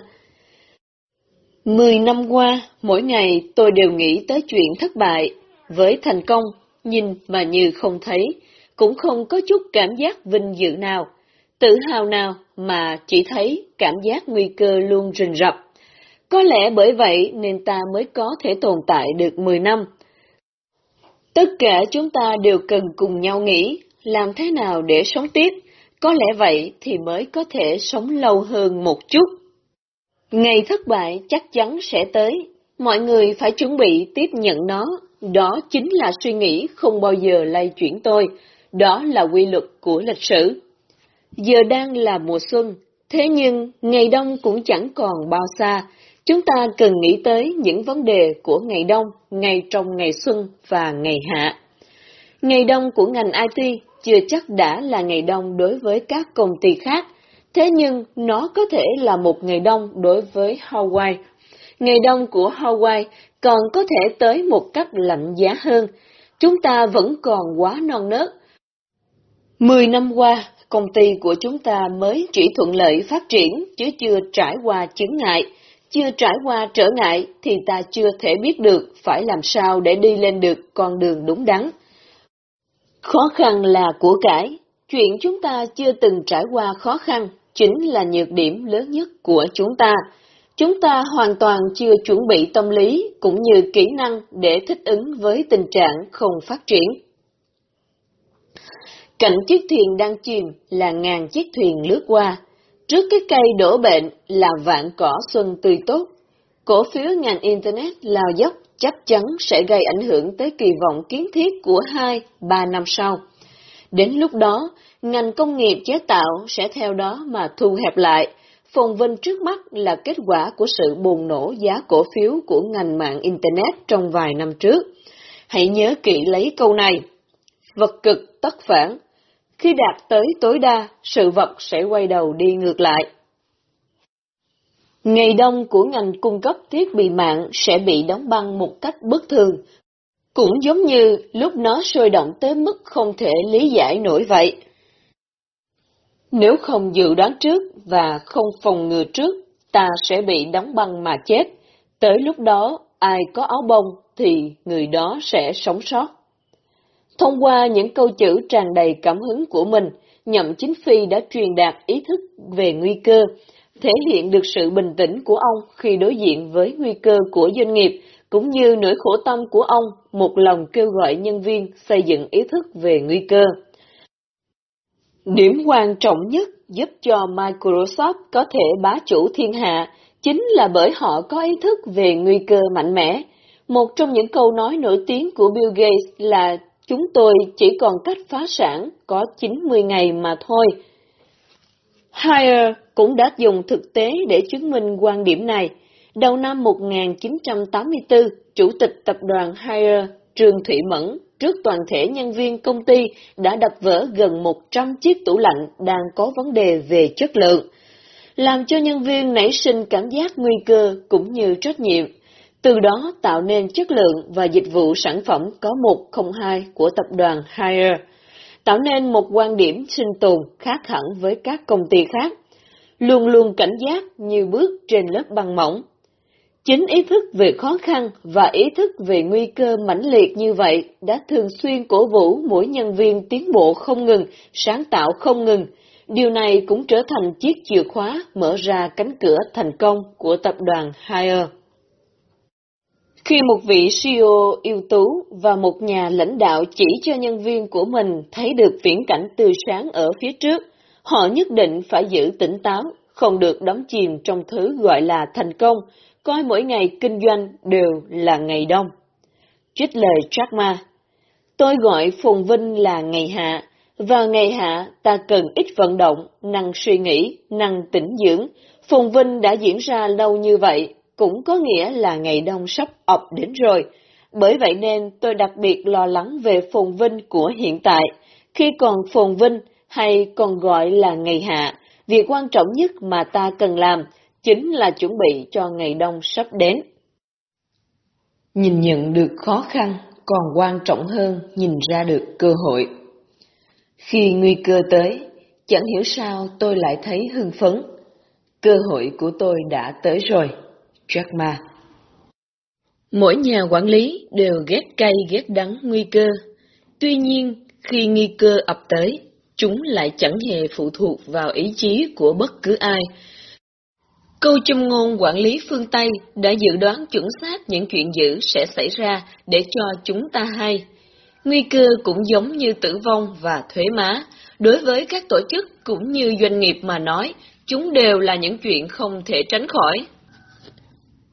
Mười năm qua, mỗi ngày tôi đều nghĩ tới chuyện thất bại. Với thành công, nhìn mà như không thấy, cũng không có chút cảm giác vinh dự nào, tự hào nào mà chỉ thấy cảm giác nguy cơ luôn rình rập. Có lẽ bởi vậy nên ta mới có thể tồn tại được 10 năm. Tất cả chúng ta đều cần cùng nhau nghĩ, làm thế nào để sống tiếp, có lẽ vậy thì mới có thể sống lâu hơn một chút. Ngày thất bại chắc chắn sẽ tới, mọi người phải chuẩn bị tiếp nhận nó, đó chính là suy nghĩ không bao giờ lay chuyển tôi, đó là quy luật của lịch sử. Giờ đang là mùa xuân, thế nhưng ngày đông cũng chẳng còn bao xa, Chúng ta cần nghĩ tới những vấn đề của ngày đông, ngày trong ngày xuân và ngày hạ. Ngày đông của ngành IT chưa chắc đã là ngày đông đối với các công ty khác, thế nhưng nó có thể là một ngày đông đối với Hawaii. Ngày đông của Hawaii còn có thể tới một cách lạnh giá hơn. Chúng ta vẫn còn quá non nớt. Mười năm qua, công ty của chúng ta mới chỉ thuận lợi phát triển chứ chưa trải qua chứng ngại. Chưa trải qua trở ngại thì ta chưa thể biết được phải làm sao để đi lên được con đường đúng đắn. Khó khăn là của cải. Chuyện chúng ta chưa từng trải qua khó khăn chính là nhược điểm lớn nhất của chúng ta. Chúng ta hoàn toàn chưa chuẩn bị tâm lý cũng như kỹ năng để thích ứng với tình trạng không phát triển. Cạnh chiếc thuyền đang chìm là ngàn chiếc thuyền lướt qua. Trước cái cây đổ bệnh là vạn cỏ xuân tươi tốt. Cổ phiếu ngành Internet lao dốc chắc chắn sẽ gây ảnh hưởng tới kỳ vọng kiến thiết của 2-3 năm sau. Đến lúc đó, ngành công nghiệp chế tạo sẽ theo đó mà thu hẹp lại. Phồn vinh trước mắt là kết quả của sự bùng nổ giá cổ phiếu của ngành mạng Internet trong vài năm trước. Hãy nhớ kỹ lấy câu này. Vật cực tất phản. Khi đạt tới tối đa, sự vật sẽ quay đầu đi ngược lại. Ngày đông của ngành cung cấp thiết bị mạng sẽ bị đóng băng một cách bất thường, cũng giống như lúc nó sôi động tới mức không thể lý giải nổi vậy. Nếu không dự đoán trước và không phòng ngừa trước, ta sẽ bị đóng băng mà chết. Tới lúc đó, ai có áo bông thì người đó sẽ sống sót. Thông qua những câu chữ tràn đầy cảm hứng của mình, Nhậm Chính Phi đã truyền đạt ý thức về nguy cơ, thể hiện được sự bình tĩnh của ông khi đối diện với nguy cơ của doanh nghiệp, cũng như nỗi khổ tâm của ông một lòng kêu gọi nhân viên xây dựng ý thức về nguy cơ. Điểm quan trọng nhất giúp cho Microsoft có thể bá chủ thiên hạ chính là bởi họ có ý thức về nguy cơ mạnh mẽ. Một trong những câu nói nổi tiếng của Bill Gates là chúng tôi chỉ còn cách phá sản có 90 ngày mà thôi. Hire cũng đã dùng thực tế để chứng minh quan điểm này. Đầu năm 1984, Chủ tịch tập đoàn Hire Trương Thủy Mẫn trước toàn thể nhân viên công ty đã đập vỡ gần 100 chiếc tủ lạnh đang có vấn đề về chất lượng, làm cho nhân viên nảy sinh cảm giác nguy cơ cũng như trách nhiệm, từ đó tạo nên chất lượng và dịch vụ sản phẩm có 102 của tập đoàn Hire, tạo nên một quan điểm sinh tồn khác hẳn với các công ty khác, luôn luôn cảnh giác như bước trên lớp băng mỏng. Chính ý thức về khó khăn và ý thức về nguy cơ mãnh liệt như vậy đã thường xuyên cổ vũ mỗi nhân viên tiến bộ không ngừng, sáng tạo không ngừng. Điều này cũng trở thành chiếc chìa khóa mở ra cánh cửa thành công của tập đoàn Hire. Khi một vị CEO ưu tú và một nhà lãnh đạo chỉ cho nhân viên của mình thấy được viễn cảnh tươi sáng ở phía trước, họ nhất định phải giữ tỉnh táo, không được đắm chìm trong thứ gọi là thành công, coi mỗi ngày kinh doanh đều là ngày đông. Trích lời Jack Ma Tôi gọi phồn vinh là ngày hạ, và ngày hạ ta cần ít vận động, năng suy nghĩ, năng tĩnh dưỡng. Phồn vinh đã diễn ra lâu như vậy, cũng có nghĩa là ngày đông sắp ập đến rồi. Bởi vậy nên tôi đặc biệt lo lắng về phồn vinh của hiện tại. Khi còn phồn vinh, hay còn gọi là ngày hạ, việc quan trọng nhất mà ta cần làm chính là chuẩn bị cho ngày đông sắp đến. Nhìn nhận được khó khăn còn quan trọng hơn nhìn ra được cơ hội. Khi nguy cơ tới, chẳng hiểu sao tôi lại thấy hưng phấn. Cơ hội của tôi đã tới rồi. Jack Ma Mỗi nhà quản lý đều ghét cay ghét đắng nguy cơ. Tuy nhiên, khi nguy cơ ập tới, chúng lại chẳng hề phụ thuộc vào ý chí của bất cứ ai, Câu châm ngôn quản lý phương Tây đã dự đoán chuẩn xác những chuyện dữ sẽ xảy ra để cho chúng ta hay. Nguy cơ cũng giống như tử vong và thuế má, đối với các tổ chức cũng như doanh nghiệp mà nói, chúng đều là những chuyện không thể tránh khỏi.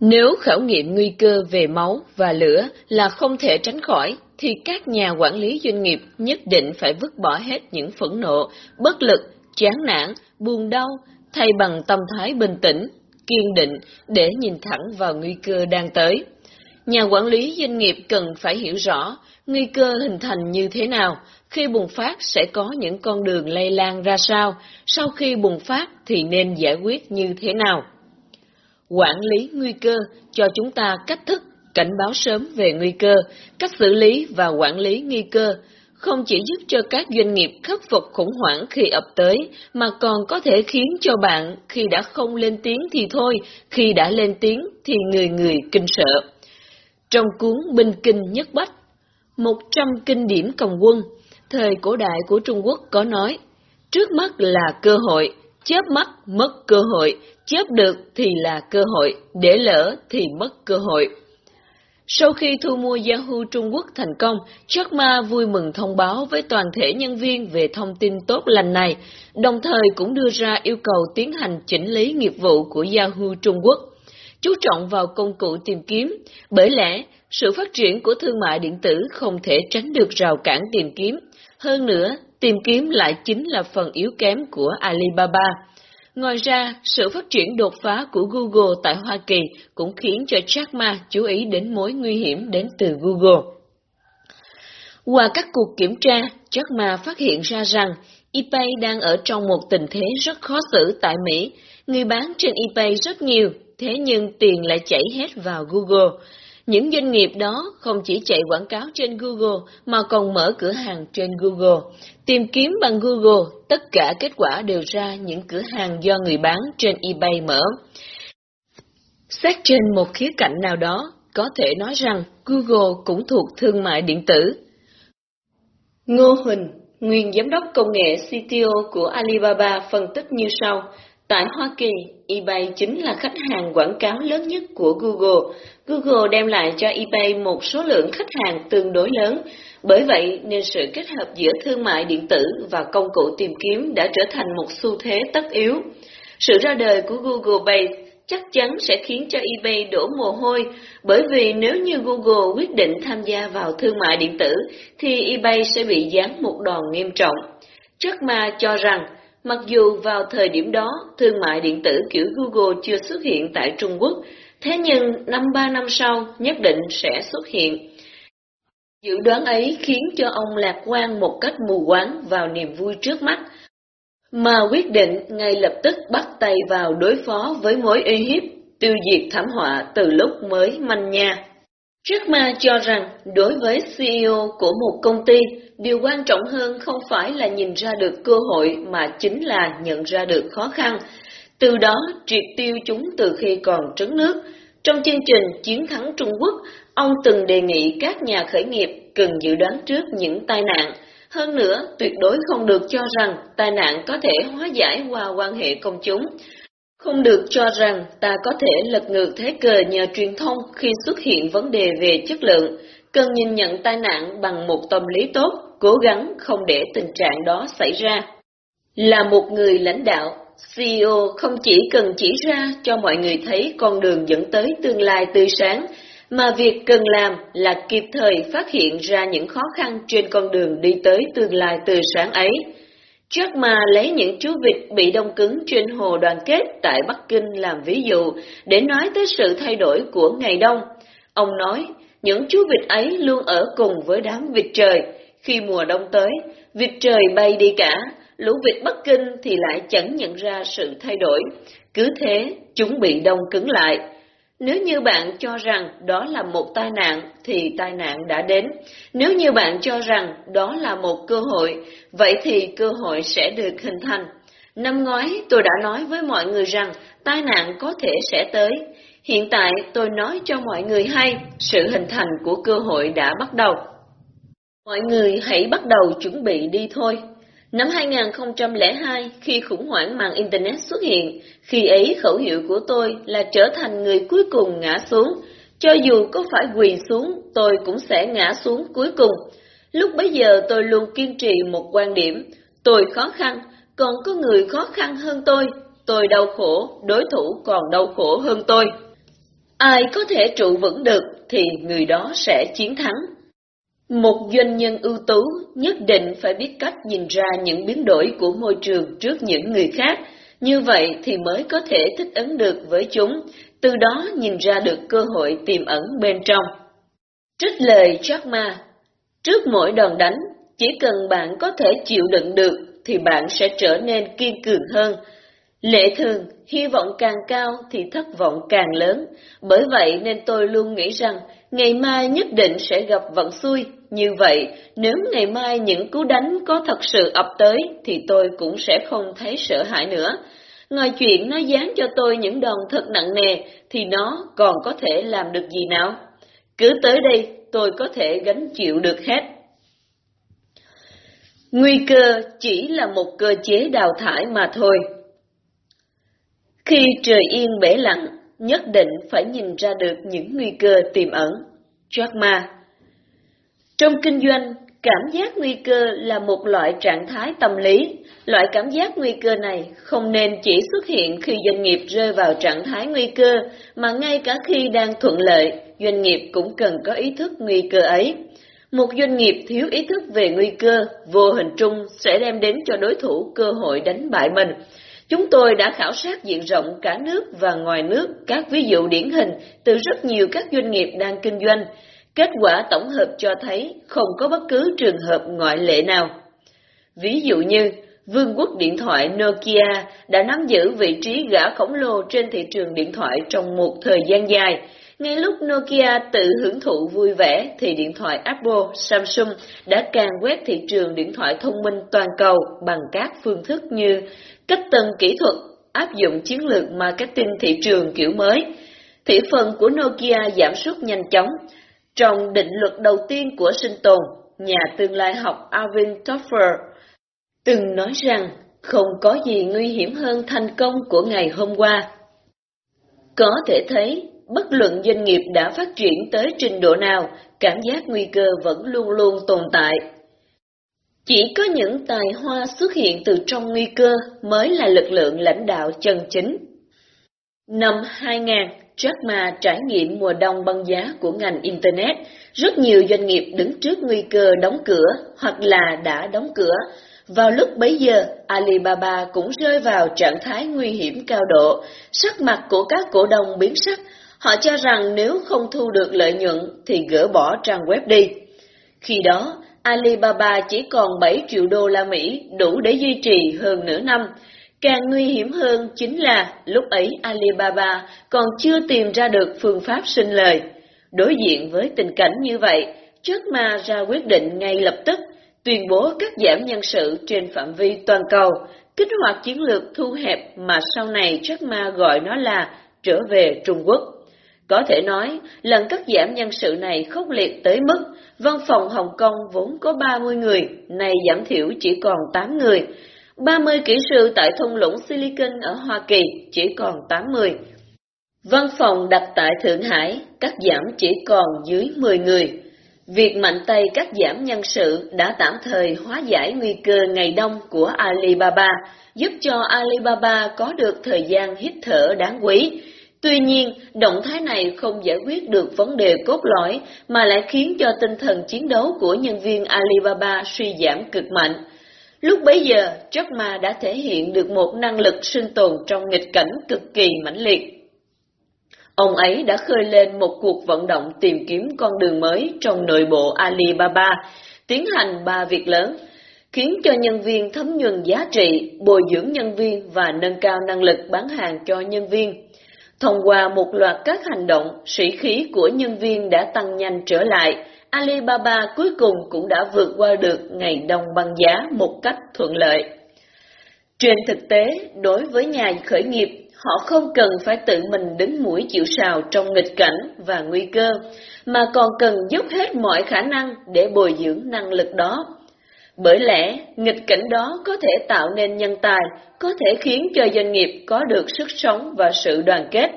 Nếu khảo nghiệm nguy cơ về máu và lửa là không thể tránh khỏi, thì các nhà quản lý doanh nghiệp nhất định phải vứt bỏ hết những phẫn nộ, bất lực, chán nản, buồn đau, thay bằng tâm thái bình tĩnh, kiên định để nhìn thẳng vào nguy cơ đang tới. nhà quản lý doanh nghiệp cần phải hiểu rõ nguy cơ hình thành như thế nào, khi bùng phát sẽ có những con đường lây lan ra sao, sau khi bùng phát thì nên giải quyết như thế nào. Quản lý nguy cơ cho chúng ta cách thức cảnh báo sớm về nguy cơ, cách xử lý và quản lý nguy cơ, không chỉ giúp cho các doanh nghiệp khắc phục khủng hoảng khi ập tới, mà còn có thể khiến cho bạn khi đã không lên tiếng thì thôi, khi đã lên tiếng thì người người kinh sợ. Trong cuốn Binh Kinh Nhất Bách, 100 kinh điển cầm quân, thời cổ đại của Trung Quốc có nói, trước mắt là cơ hội, chớp mắt mất cơ hội, chớp được thì là cơ hội, để lỡ thì mất cơ hội. Sau khi thu mua Yahoo Trung Quốc thành công, Jack Ma vui mừng thông báo với toàn thể nhân viên về thông tin tốt lành này, đồng thời cũng đưa ra yêu cầu tiến hành chỉnh lý nghiệp vụ của Yahoo Trung Quốc, chú trọng vào công cụ tìm kiếm, bởi lẽ sự phát triển của thương mại điện tử không thể tránh được rào cản tìm kiếm. Hơn nữa, tìm kiếm lại chính là phần yếu kém của Alibaba. Ngoài ra, sự phát triển đột phá của Google tại Hoa Kỳ cũng khiến cho Jack Ma chú ý đến mối nguy hiểm đến từ Google. Qua các cuộc kiểm tra, Jack Ma phát hiện ra rằng eBay đang ở trong một tình thế rất khó xử tại Mỹ. Người bán trên eBay rất nhiều, thế nhưng tiền lại chảy hết vào Google. Những doanh nghiệp đó không chỉ chạy quảng cáo trên Google mà còn mở cửa hàng trên Google. Tìm kiếm bằng Google, tất cả kết quả đều ra những cửa hàng do người bán trên eBay mở. Xét trên một khía cạnh nào đó, có thể nói rằng Google cũng thuộc thương mại điện tử. Ngô Huỳnh, nguyên giám đốc công nghệ CTO của Alibaba phân tích như sau. Tại Hoa Kỳ, eBay chính là khách hàng quảng cáo lớn nhất của Google. Google đem lại cho eBay một số lượng khách hàng tương đối lớn, bởi vậy nên sự kết hợp giữa thương mại điện tử và công cụ tìm kiếm đã trở thành một xu thế tất yếu. Sự ra đời của Google Pay chắc chắn sẽ khiến cho eBay đổ mồ hôi, bởi vì nếu như Google quyết định tham gia vào thương mại điện tử, thì eBay sẽ bị giáng một đòn nghiêm trọng. Jack Ma cho rằng Mặc dù vào thời điểm đó, thương mại điện tử kiểu Google chưa xuất hiện tại Trung Quốc, thế nhưng năm ba năm sau nhất định sẽ xuất hiện. Dự đoán ấy khiến cho ông lạc quan một cách mù quáng vào niềm vui trước mắt, mà quyết định ngay lập tức bắt tay vào đối phó với mối uy hiếp, tiêu diệt thảm họa từ lúc mới manh nha. Jack Ma cho rằng đối với CEO của một công ty, điều quan trọng hơn không phải là nhìn ra được cơ hội mà chính là nhận ra được khó khăn, từ đó triệt tiêu chúng từ khi còn trứng nước. Trong chương trình Chiến thắng Trung Quốc, ông từng đề nghị các nhà khởi nghiệp cần dự đoán trước những tai nạn. Hơn nữa, tuyệt đối không được cho rằng tai nạn có thể hóa giải qua quan hệ công chúng. Không được cho rằng ta có thể lật ngược thế cờ nhờ truyền thông khi xuất hiện vấn đề về chất lượng, cần nhìn nhận tai nạn bằng một tâm lý tốt, cố gắng không để tình trạng đó xảy ra. Là một người lãnh đạo, CEO không chỉ cần chỉ ra cho mọi người thấy con đường dẫn tới tương lai tươi sáng, mà việc cần làm là kịp thời phát hiện ra những khó khăn trên con đường đi tới tương lai tươi sáng ấy. Trước mà lấy những chú vịt bị đông cứng trên hồ đoàn kết tại Bắc Kinh làm ví dụ để nói tới sự thay đổi của ngày đông. Ông nói, những chú vịt ấy luôn ở cùng với đám vịt trời. Khi mùa đông tới, vịt trời bay đi cả, lũ vịt Bắc Kinh thì lại chẳng nhận ra sự thay đổi. Cứ thế, chúng bị đông cứng lại. Nếu như bạn cho rằng đó là một tai nạn, thì tai nạn đã đến. Nếu như bạn cho rằng đó là một cơ hội, vậy thì cơ hội sẽ được hình thành. Năm ngoái tôi đã nói với mọi người rằng tai nạn có thể sẽ tới. Hiện tại tôi nói cho mọi người hay, sự hình thành của cơ hội đã bắt đầu. Mọi người hãy bắt đầu chuẩn bị đi thôi. Năm 2002, khi khủng hoảng mạng Internet xuất hiện, khi ấy khẩu hiệu của tôi là trở thành người cuối cùng ngã xuống. Cho dù có phải quỳ xuống, tôi cũng sẽ ngã xuống cuối cùng. Lúc bấy giờ tôi luôn kiên trì một quan điểm, tôi khó khăn, còn có người khó khăn hơn tôi, tôi đau khổ, đối thủ còn đau khổ hơn tôi. Ai có thể trụ vững được thì người đó sẽ chiến thắng. Một doanh nhân ưu tú nhất định phải biết cách nhìn ra những biến đổi của môi trường trước những người khác, Như vậy thì mới có thể thích ứng được với chúng, từ đó nhìn ra được cơ hội tiềm ẩn bên trong. Trích lời Jack Ma Trước mỗi đòn đánh, chỉ cần bạn có thể chịu đựng được thì bạn sẽ trở nên kiên cường hơn. Lệ thường, hy vọng càng cao thì thất vọng càng lớn, bởi vậy nên tôi luôn nghĩ rằng ngày mai nhất định sẽ gặp vận xui. Như vậy, nếu ngày mai những cú đánh có thật sự ập tới thì tôi cũng sẽ không thấy sợ hãi nữa. Ngoài chuyện nó dán cho tôi những đòn thật nặng nề thì nó còn có thể làm được gì nào? Cứ tới đây, tôi có thể gánh chịu được hết. Nguy cơ chỉ là một cơ chế đào thải mà thôi. Khi trời yên bể lặng, nhất định phải nhìn ra được những nguy cơ tiềm ẩn. Jack Ma Trong kinh doanh, cảm giác nguy cơ là một loại trạng thái tâm lý. Loại cảm giác nguy cơ này không nên chỉ xuất hiện khi doanh nghiệp rơi vào trạng thái nguy cơ, mà ngay cả khi đang thuận lợi, doanh nghiệp cũng cần có ý thức nguy cơ ấy. Một doanh nghiệp thiếu ý thức về nguy cơ, vô hình trung sẽ đem đến cho đối thủ cơ hội đánh bại mình. Chúng tôi đã khảo sát diện rộng cả nước và ngoài nước các ví dụ điển hình từ rất nhiều các doanh nghiệp đang kinh doanh. Kết quả tổng hợp cho thấy không có bất cứ trường hợp ngoại lệ nào. Ví dụ như, vương quốc điện thoại Nokia đã nắm giữ vị trí gã khổng lồ trên thị trường điện thoại trong một thời gian dài, ngay lúc Nokia tự hưởng thụ vui vẻ thì điện thoại Apple, Samsung đã càng quét thị trường điện thoại thông minh toàn cầu bằng các phương thức như cách tân kỹ thuật, áp dụng chiến lược marketing thị trường kiểu mới. Thị phần của Nokia giảm sút nhanh chóng. Trong định luật đầu tiên của sinh tồn, nhà tương lai học Alvin Toffler từng nói rằng không có gì nguy hiểm hơn thành công của ngày hôm qua. Có thể thấy, bất luận doanh nghiệp đã phát triển tới trình độ nào, cảm giác nguy cơ vẫn luôn luôn tồn tại. Chỉ có những tài hoa xuất hiện từ trong nguy cơ mới là lực lượng lãnh đạo chân chính. Năm 2000, Jack Ma trải nghiệm mùa đông băng giá của ngành Internet, rất nhiều doanh nghiệp đứng trước nguy cơ đóng cửa hoặc là đã đóng cửa. Vào lúc bấy giờ, Alibaba cũng rơi vào trạng thái nguy hiểm cao độ, sắc mặt của các cổ đông biến sắc, Họ cho rằng nếu không thu được lợi nhuận thì gỡ bỏ trang web đi. Khi đó, Alibaba chỉ còn 7 triệu đô la Mỹ đủ để duy trì hơn nửa năm. Càng nguy hiểm hơn chính là lúc ấy Alibaba còn chưa tìm ra được phương pháp sinh lời. Đối diện với tình cảnh như vậy, trước ma ra quyết định ngay lập tức tuyên bố cắt giảm nhân sự trên phạm vi toàn cầu, kích hoạt chiến lược thu hẹp mà sau này Jack Ma gọi nó là trở về Trung Quốc. Có thể nói, lần cắt giảm nhân sự này khốc liệt tới mức văn phòng Hồng Kông vốn có 30 người, nay giảm thiểu chỉ còn 8 người. 30 kỹ sư tại thung lũng Silicon ở Hoa Kỳ chỉ còn 80. Văn phòng đặt tại Thượng Hải cắt giảm chỉ còn dưới 10 người. Việc mạnh tay cắt giảm nhân sự đã tạm thời hóa giải nguy cơ ngày đông của Alibaba, giúp cho Alibaba có được thời gian hít thở đáng quý, Tuy nhiên, động thái này không giải quyết được vấn đề cốt lõi mà lại khiến cho tinh thần chiến đấu của nhân viên Alibaba suy giảm cực mạnh. Lúc bấy giờ, Jack Ma đã thể hiện được một năng lực sinh tồn trong nghịch cảnh cực kỳ mãnh liệt. Ông ấy đã khơi lên một cuộc vận động tìm kiếm con đường mới trong nội bộ Alibaba, tiến hành ba việc lớn, khiến cho nhân viên thấm nhuần giá trị, bồi dưỡng nhân viên và nâng cao năng lực bán hàng cho nhân viên. Thông qua một loạt các hành động, sĩ khí của nhân viên đã tăng nhanh trở lại. Alibaba cuối cùng cũng đã vượt qua được ngày đông băng giá một cách thuận lợi. Trên thực tế, đối với nhà khởi nghiệp, họ không cần phải tự mình đứng mũi chịu sào trong nghịch cảnh và nguy cơ, mà còn cần dốc hết mọi khả năng để bồi dưỡng năng lực đó. Bởi lẽ, nghịch cảnh đó có thể tạo nên nhân tài, có thể khiến cho doanh nghiệp có được sức sống và sự đoàn kết.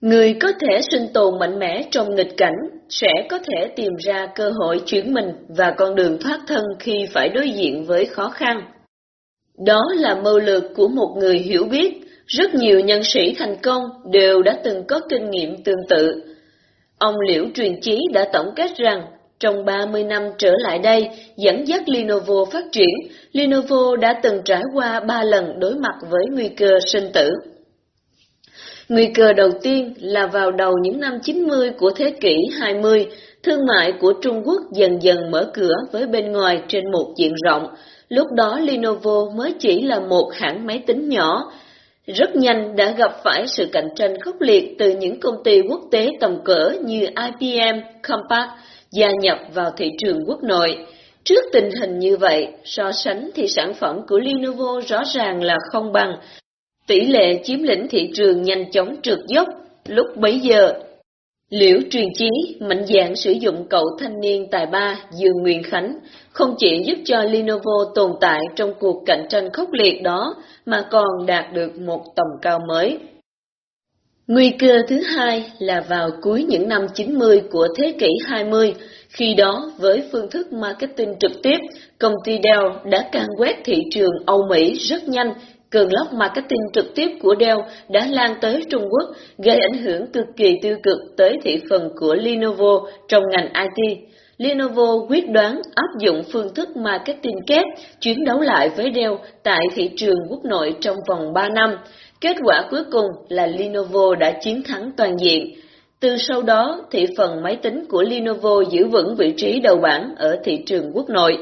Người có thể sinh tồn mạnh mẽ trong nghịch cảnh sẽ có thể tìm ra cơ hội chuyển mình và con đường thoát thân khi phải đối diện với khó khăn. Đó là mưu lược của một người hiểu biết, rất nhiều nhân sĩ thành công đều đã từng có kinh nghiệm tương tự. Ông Liễu Truyền Chí đã tổng kết rằng, trong 30 năm trở lại đây dẫn dắt Lenovo phát triển, Lenovo đã từng trải qua 3 lần đối mặt với nguy cơ sinh tử. Nguy cơ đầu tiên là vào đầu những năm 90 của thế kỷ 20, thương mại của Trung Quốc dần dần mở cửa với bên ngoài trên một diện rộng. Lúc đó Lenovo mới chỉ là một hãng máy tính nhỏ, rất nhanh đã gặp phải sự cạnh tranh khốc liệt từ những công ty quốc tế tầm cỡ như IBM, Compaq gia nhập vào thị trường quốc nội. Trước tình hình như vậy, so sánh thì sản phẩm của Lenovo rõ ràng là không bằng. Tỷ lệ chiếm lĩnh thị trường nhanh chóng trượt dốc. Lúc bấy giờ, Liễu truyền chí mạnh dạng sử dụng cậu thanh niên tài ba Dương Nguyên Khánh, không chỉ giúp cho Lenovo tồn tại trong cuộc cạnh tranh khốc liệt đó, mà còn đạt được một tầm cao mới. Nguy cơ thứ hai là vào cuối những năm 90 của thế kỷ 20, khi đó với phương thức marketing trực tiếp, công ty Dell đã can quét thị trường Âu Mỹ rất nhanh Cơn lốc marketing trực tiếp của Dell đã lan tới Trung Quốc, gây ảnh hưởng cực kỳ tiêu cực tới thị phần của Lenovo trong ngành IT. Lenovo quyết đoán áp dụng phương thức marketing kép, chiến đấu lại với Dell tại thị trường quốc nội trong vòng 3 năm. Kết quả cuối cùng là Lenovo đã chiến thắng toàn diện. Từ sau đó, thị phần máy tính của Lenovo giữ vững vị trí đầu bảng ở thị trường quốc nội.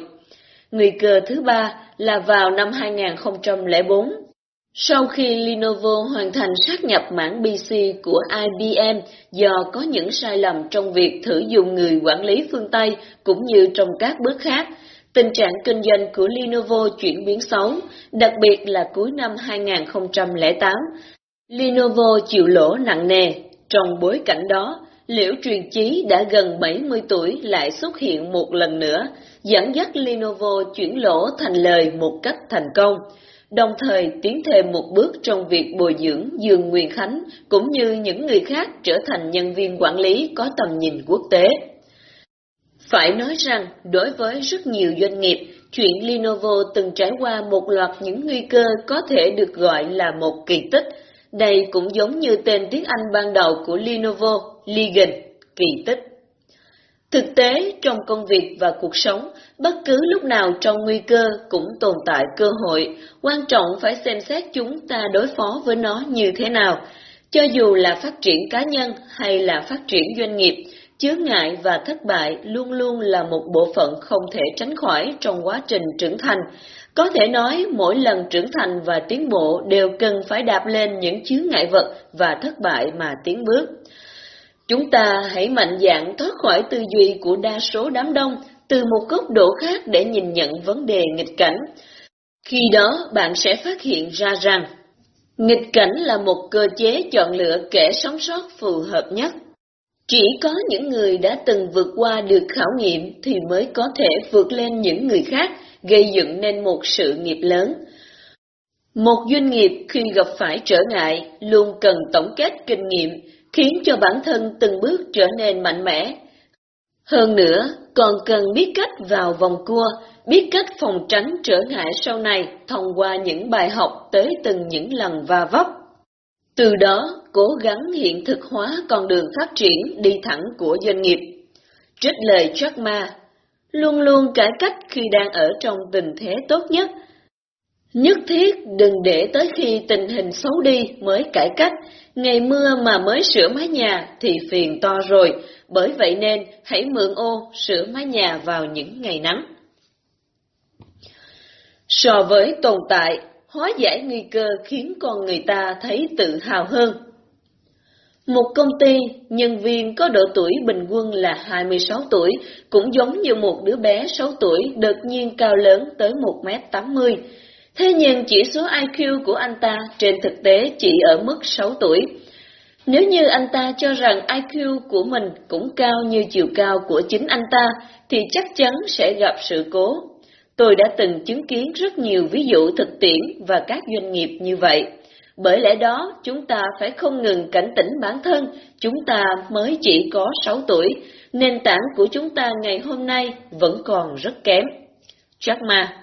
Nguy cơ thứ ba là vào năm 2004. Sau khi Lenovo hoàn thành sát nhập mảng PC của IBM do có những sai lầm trong việc thử dùng người quản lý phương Tây cũng như trong các bước khác, tình trạng kinh doanh của Lenovo chuyển biến xấu, đặc biệt là cuối năm 2008. Lenovo chịu lỗ nặng nề. Trong bối cảnh đó, Liễu Truyền Chí đã gần 70 tuổi lại xuất hiện một lần nữa, dẫn dắt Lenovo chuyển lỗ thành lời một cách thành công, đồng thời tiến thêm một bước trong việc bồi dưỡng Dương Nguyên Khánh cũng như những người khác trở thành nhân viên quản lý có tầm nhìn quốc tế. Phải nói rằng, đối với rất nhiều doanh nghiệp, chuyện Lenovo từng trải qua một loạt những nguy cơ có thể được gọi là một kỳ tích. Đây cũng giống như tên tiếng Anh ban đầu của Lenovo, Ligan, kỳ tích. Thực tế, trong công việc và cuộc sống, bất cứ lúc nào trong nguy cơ cũng tồn tại cơ hội, quan trọng phải xem xét chúng ta đối phó với nó như thế nào. Cho dù là phát triển cá nhân hay là phát triển doanh nghiệp, chướng ngại và thất bại luôn luôn là một bộ phận không thể tránh khỏi trong quá trình trưởng thành. Có thể nói, mỗi lần trưởng thành và tiến bộ đều cần phải đạp lên những chướng ngại vật và thất bại mà tiến bước. Chúng ta hãy mạnh dạn thoát khỏi tư duy của đa số đám đông từ một góc độ khác để nhìn nhận vấn đề nghịch cảnh. Khi đó, bạn sẽ phát hiện ra rằng nghịch cảnh là một cơ chế chọn lựa kẻ sống sót phù hợp nhất. Chỉ có những người đã từng vượt qua được khảo nghiệm thì mới có thể vượt lên những người khác, gây dựng nên một sự nghiệp lớn. Một doanh nghiệp khi gặp phải trở ngại luôn cần tổng kết kinh nghiệm, khiến cho bản thân từng bước trở nên mạnh mẽ. Hơn nữa, còn cần biết cách vào vòng cua, biết cách phòng tránh trở ngại sau này thông qua những bài học tới từng những lần va vấp. Từ đó, cố gắng hiện thực hóa con đường phát triển đi thẳng của doanh nghiệp. Trích lời Jack Ma, luôn luôn cải cách khi đang ở trong tình thế tốt nhất, Nhất thiết đừng để tới khi tình hình xấu đi mới cải cách, ngày mưa mà mới sửa mái nhà thì phiền to rồi, bởi vậy nên hãy mượn ô sửa mái nhà vào những ngày nắng. So với tồn tại, hóa giải nguy cơ khiến con người ta thấy tự hào hơn. Một công ty, nhân viên có độ tuổi bình quân là 26 tuổi, cũng giống như một đứa bé 6 tuổi đột nhiên cao lớn tới 1m80, Thế nhưng chỉ số IQ của anh ta trên thực tế chỉ ở mức 6 tuổi. Nếu như anh ta cho rằng IQ của mình cũng cao như chiều cao của chính anh ta, thì chắc chắn sẽ gặp sự cố. Tôi đã từng chứng kiến rất nhiều ví dụ thực tiễn và các doanh nghiệp như vậy. Bởi lẽ đó, chúng ta phải không ngừng cảnh tỉnh bản thân, chúng ta mới chỉ có 6 tuổi, nền tảng của chúng ta ngày hôm nay vẫn còn rất kém. Jack Ma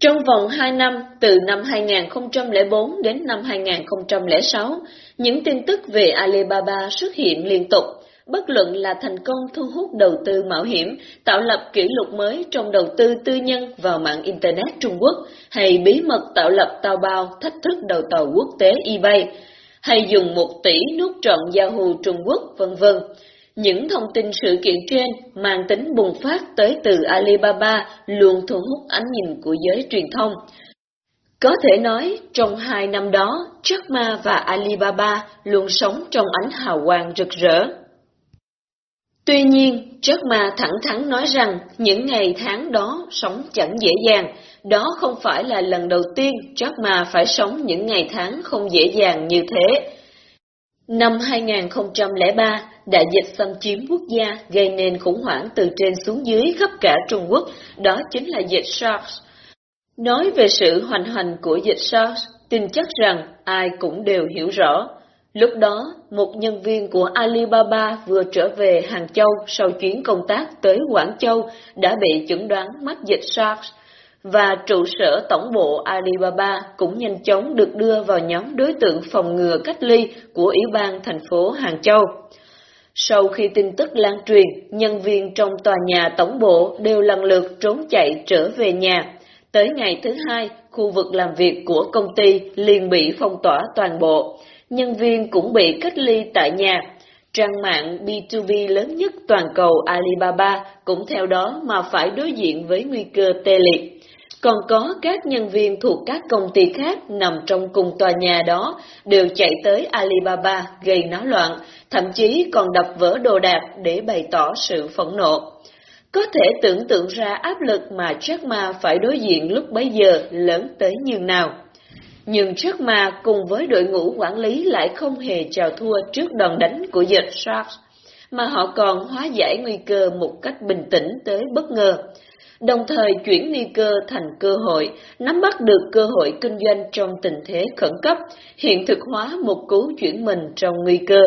trong vòng 2 năm, từ năm 2004 đến năm 2006, những tin tức về Alibaba xuất hiện liên tục bất luận là thành công thu hút đầu tư mạo hiểm, tạo lập kỷ lục mới trong đầu tư tư nhân vào mạng Internet Trung Quốc, hay bí mật tạo lập tàu bao thách thức đầu tàu quốc tế eBay, hay dùng một tỷ nút trọn Yahoo Trung Quốc, vân vân. Những thông tin sự kiện trên mang tính bùng phát tới từ Alibaba luôn thu hút ánh nhìn của giới truyền thông. Có thể nói, trong hai năm đó, Jack Ma và Alibaba luôn sống trong ánh hào quang rực rỡ. Tuy nhiên, trước mà thẳng thắn nói rằng những ngày tháng đó sống chẳng dễ dàng, đó không phải là lần đầu tiên trước mà phải sống những ngày tháng không dễ dàng như thế. Năm 2003, đại dịch xâm chiếm quốc gia gây nên khủng hoảng từ trên xuống dưới khắp cả Trung Quốc, đó chính là dịch SARS. Nói về sự hoành hành của dịch SARS, tin chắc rằng ai cũng đều hiểu rõ. Lúc đó, một nhân viên của Alibaba vừa trở về Hàng Châu sau chuyến công tác tới Quảng Châu đã bị chẩn đoán mắc dịch SARS, và trụ sở tổng bộ Alibaba cũng nhanh chóng được đưa vào nhóm đối tượng phòng ngừa cách ly của Ủy ban thành phố Hàng Châu. Sau khi tin tức lan truyền, nhân viên trong tòa nhà tổng bộ đều lần lượt trốn chạy trở về nhà. Tới ngày thứ hai, khu vực làm việc của công ty liền bị phong tỏa toàn bộ. Nhân viên cũng bị cách ly tại nhà. Trang mạng B2B lớn nhất toàn cầu Alibaba cũng theo đó mà phải đối diện với nguy cơ tê liệt. Còn có các nhân viên thuộc các công ty khác nằm trong cùng tòa nhà đó đều chạy tới Alibaba gây náo loạn, thậm chí còn đập vỡ đồ đạc để bày tỏ sự phẫn nộ. Có thể tưởng tượng ra áp lực mà Jack Ma phải đối diện lúc bấy giờ lớn tới như nào. Nhưng trước mà cùng với đội ngũ quản lý lại không hề chào thua trước đòn đánh của dịch SARS, mà họ còn hóa giải nguy cơ một cách bình tĩnh tới bất ngờ đồng thời chuyển nguy cơ thành cơ hội, nắm bắt được cơ hội kinh doanh trong tình thế khẩn cấp, hiện thực hóa một cú chuyển mình trong nguy cơ.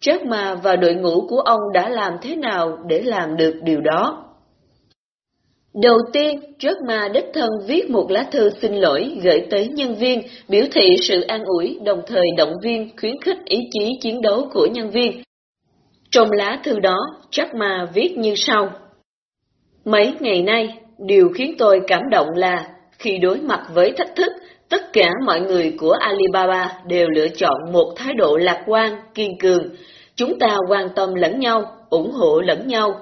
Jack Ma và đội ngũ của ông đã làm thế nào để làm được điều đó? Đầu tiên, Jack Ma đích thân viết một lá thư xin lỗi gửi tới nhân viên, biểu thị sự an ủi, đồng thời động viên, khuyến khích ý chí chiến đấu của nhân viên. Trong lá thư đó, Jack Ma viết như sau. Mấy ngày nay, điều khiến tôi cảm động là khi đối mặt với thách thức, tất cả mọi người của Alibaba đều lựa chọn một thái độ lạc quan, kiên cường. Chúng ta quan tâm lẫn nhau, ủng hộ lẫn nhau.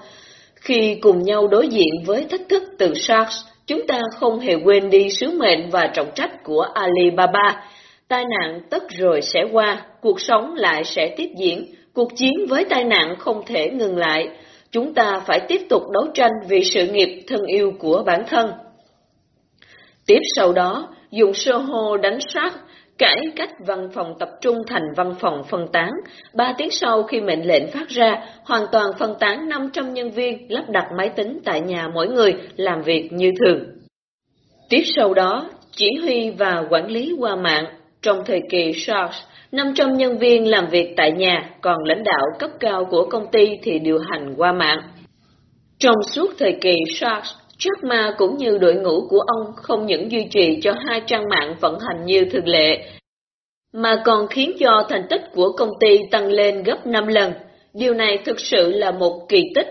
Khi cùng nhau đối diện với thách thức từ SARS, chúng ta không hề quên đi sứ mệnh và trọng trách của Alibaba. Tai nạn tất rồi sẽ qua, cuộc sống lại sẽ tiếp diễn, cuộc chiến với tai nạn không thể ngừng lại chúng ta phải tiếp tục đấu tranh vì sự nghiệp thân yêu của bản thân. Tiếp sau đó, dùng sơ hô đánh sát, cải cách văn phòng tập trung thành văn phòng phân tán. Ba tiếng sau khi mệnh lệnh phát ra, hoàn toàn phân tán 500 nhân viên lắp đặt máy tính tại nhà mỗi người làm việc như thường. Tiếp sau đó, chỉ huy và quản lý qua mạng. Trong thời kỳ SARS, 500 nhân viên làm việc tại nhà, còn lãnh đạo cấp cao của công ty thì điều hành qua mạng. Trong suốt thời kỳ SARS, Trước Ma cũng như đội ngũ của ông không những duy trì cho hai trang mạng vận hành như thường lệ, mà còn khiến cho thành tích của công ty tăng lên gấp 5 lần. Điều này thực sự là một kỳ tích.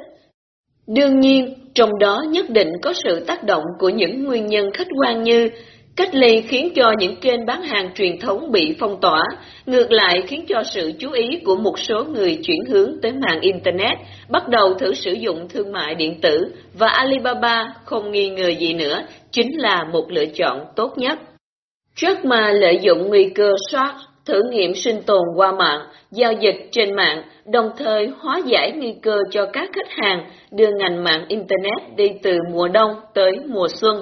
Đương nhiên, trong đó nhất định có sự tác động của những nguyên nhân khách quan như Cách ly khiến cho những kênh bán hàng truyền thống bị phong tỏa, ngược lại khiến cho sự chú ý của một số người chuyển hướng tới mạng Internet, bắt đầu thử sử dụng thương mại điện tử, và Alibaba không nghi ngờ gì nữa, chính là một lựa chọn tốt nhất. Jack Ma lợi dụng nguy cơ short, thử nghiệm sinh tồn qua mạng, giao dịch trên mạng, đồng thời hóa giải nguy cơ cho các khách hàng đưa ngành mạng Internet đi từ mùa đông tới mùa xuân.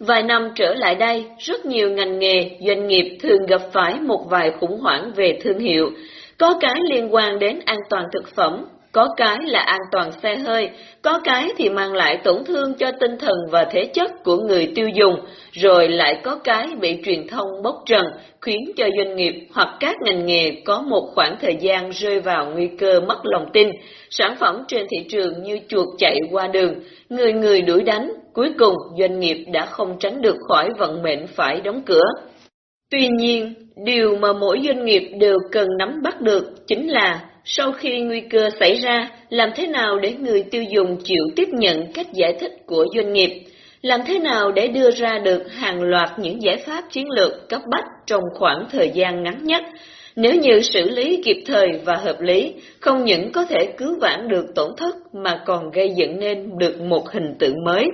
Vài năm trở lại đây, rất nhiều ngành nghề, doanh nghiệp thường gặp phải một vài khủng hoảng về thương hiệu. Có cái liên quan đến an toàn thực phẩm, có cái là an toàn xe hơi, có cái thì mang lại tổn thương cho tinh thần và thể chất của người tiêu dùng, rồi lại có cái bị truyền thông bốc trần, khiến cho doanh nghiệp hoặc các ngành nghề có một khoảng thời gian rơi vào nguy cơ mất lòng tin. Sản phẩm trên thị trường như chuột chạy qua đường, người người đuổi đánh, cuối cùng doanh nghiệp đã không tránh được khỏi vận mệnh phải đóng cửa. Tuy nhiên, điều mà mỗi doanh nghiệp đều cần nắm bắt được chính là sau khi nguy cơ xảy ra, làm thế nào để người tiêu dùng chịu tiếp nhận cách giải thích của doanh nghiệp? Làm thế nào để đưa ra được hàng loạt những giải pháp chiến lược cấp bách trong khoảng thời gian ngắn nhất? Nếu như xử lý kịp thời và hợp lý, không những có thể cứu vãn được tổn thất mà còn gây dựng nên được một hình tượng mới.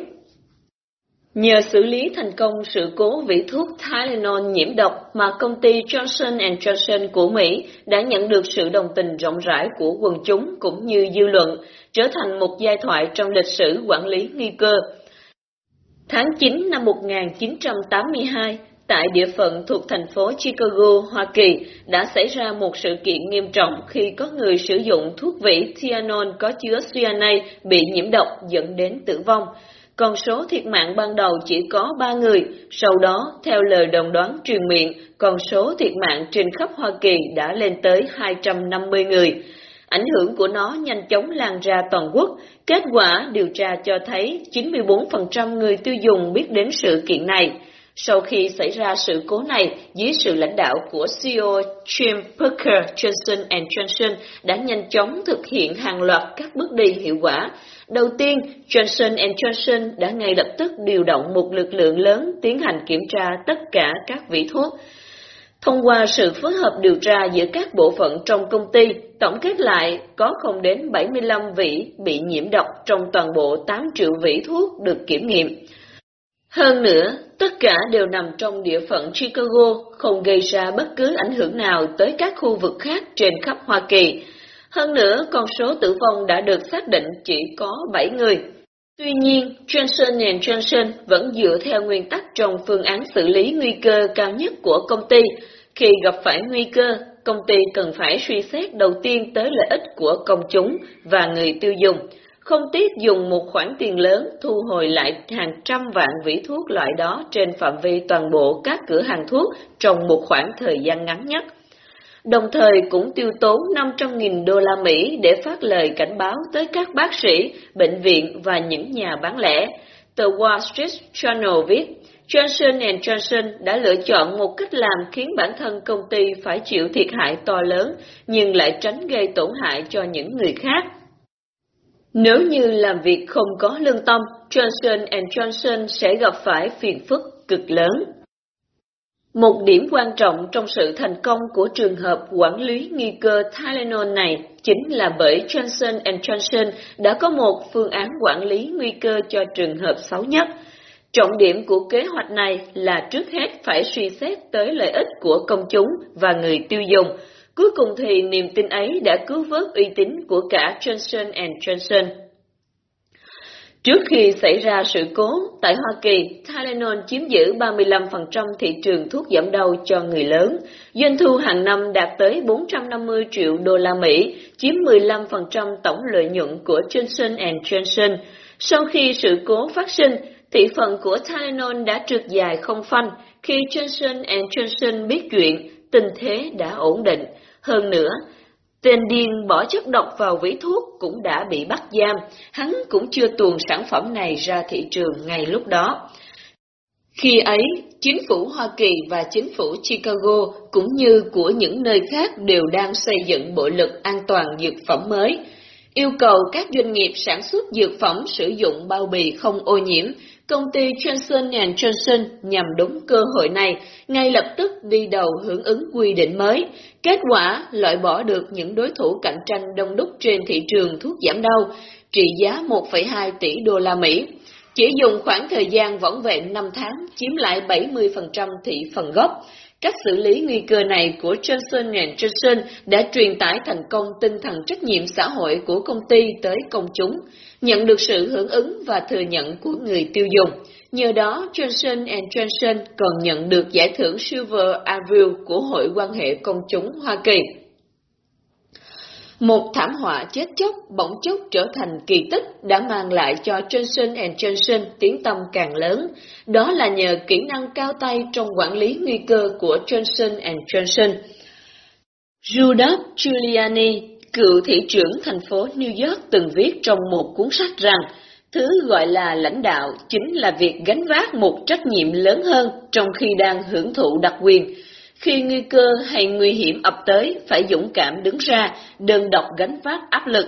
Nhờ xử lý thành công sự cố vị thuốc Tylenol nhiễm độc mà công ty Johnson Johnson của Mỹ đã nhận được sự đồng tình rộng rãi của quần chúng cũng như dư luận, trở thành một giai thoại trong lịch sử quản lý nguy cơ. Tháng 9 năm 1982, tại địa phận thuộc thành phố Chicago, Hoa Kỳ, đã xảy ra một sự kiện nghiêm trọng khi có người sử dụng thuốc vĩ Tylenol có chứa cyanide bị nhiễm độc dẫn đến tử vong. Con số thiệt mạng ban đầu chỉ có 3 người, sau đó, theo lời đồng đoán truyền miệng, con số thiệt mạng trên khắp Hoa Kỳ đã lên tới 250 người. Ảnh hưởng của nó nhanh chóng lan ra toàn quốc. Kết quả điều tra cho thấy 94% người tiêu dùng biết đến sự kiện này. Sau khi xảy ra sự cố này, dưới sự lãnh đạo của CEO Jim Parker Johnson Johnson đã nhanh chóng thực hiện hàng loạt các bước đi hiệu quả. Đầu tiên, Johnson Johnson đã ngay lập tức điều động một lực lượng lớn tiến hành kiểm tra tất cả các vỉ thuốc. Thông qua sự phối hợp điều tra giữa các bộ phận trong công ty, tổng kết lại có không đến 75 vỉ bị nhiễm độc trong toàn bộ 8 triệu vỉ thuốc được kiểm nghiệm. Hơn nữa, tất cả đều nằm trong địa phận Chicago, không gây ra bất cứ ảnh hưởng nào tới các khu vực khác trên khắp Hoa Kỳ. Hơn nữa, con số tử vong đã được xác định chỉ có 7 người. Tuy nhiên, Johnson Johnson vẫn dựa theo nguyên tắc trong phương án xử lý nguy cơ cao nhất của công ty. Khi gặp phải nguy cơ, công ty cần phải suy xét đầu tiên tới lợi ích của công chúng và người tiêu dùng không tiếc dùng một khoản tiền lớn thu hồi lại hàng trăm vạn vỉ thuốc loại đó trên phạm vi toàn bộ các cửa hàng thuốc trong một khoảng thời gian ngắn nhất. Đồng thời cũng tiêu tốn 500.000 đô la Mỹ để phát lời cảnh báo tới các bác sĩ, bệnh viện và những nhà bán lẻ. Tờ Wall Street Journal viết, Johnson Johnson đã lựa chọn một cách làm khiến bản thân công ty phải chịu thiệt hại to lớn, nhưng lại tránh gây tổn hại cho những người khác. Nếu như làm việc không có lương tâm, Johnson Johnson sẽ gặp phải phiền phức cực lớn. Một điểm quan trọng trong sự thành công của trường hợp quản lý nghi cơ Tylenol này chính là bởi Johnson Johnson đã có một phương án quản lý nguy cơ cho trường hợp xấu nhất. Trọng điểm của kế hoạch này là trước hết phải suy xét tới lợi ích của công chúng và người tiêu dùng, Cuối cùng thì niềm tin ấy đã cứu vớt uy tín của cả Johnson Johnson. Trước khi xảy ra sự cố, tại Hoa Kỳ, Tylenol chiếm giữ 35% thị trường thuốc giảm đau cho người lớn. Doanh thu hàng năm đạt tới 450 triệu đô la Mỹ, chiếm 15% tổng lợi nhuận của Johnson Johnson. Sau khi sự cố phát sinh, thị phần của Tylenol đã trượt dài không phanh. Khi Johnson Johnson biết chuyện, tình thế đã ổn định. Hơn nữa, tên điên bỏ chất độc vào vỉ thuốc cũng đã bị bắt giam, hắn cũng chưa tuồn sản phẩm này ra thị trường ngay lúc đó. Khi ấy, chính phủ Hoa Kỳ và chính phủ Chicago cũng như của những nơi khác đều đang xây dựng bộ lực an toàn dược phẩm mới, yêu cầu các doanh nghiệp sản xuất dược phẩm sử dụng bao bì không ô nhiễm công ty Johnson Johnson nhằm đúng cơ hội này, ngay lập tức đi đầu hưởng ứng quy định mới. Kết quả, loại bỏ được những đối thủ cạnh tranh đông đúc trên thị trường thuốc giảm đau, trị giá 1,2 tỷ đô la Mỹ. Chỉ dùng khoảng thời gian võng vẹn 5 tháng, chiếm lại 70% thị phần gốc. Cách xử lý nguy cơ này của Johnson Johnson đã truyền tải thành công tinh thần trách nhiệm xã hội của công ty tới công chúng nhận được sự hưởng ứng và thừa nhận của người tiêu dùng. Nhờ đó, Johnson Johnson còn nhận được giải thưởng Silver Avil của Hội quan hệ công chúng Hoa Kỳ. Một thảm họa chết chóc bỗng chốc trở thành kỳ tích đã mang lại cho Johnson Johnson tiếng tăm càng lớn. Đó là nhờ kỹ năng cao tay trong quản lý nguy cơ của Johnson Johnson. Rudolph Giuliani Cựu thị trưởng thành phố New York từng viết trong một cuốn sách rằng, thứ gọi là lãnh đạo chính là việc gánh vác một trách nhiệm lớn hơn trong khi đang hưởng thụ đặc quyền. Khi nguy cơ hay nguy hiểm ập tới, phải dũng cảm đứng ra, đơn độc gánh vác áp lực.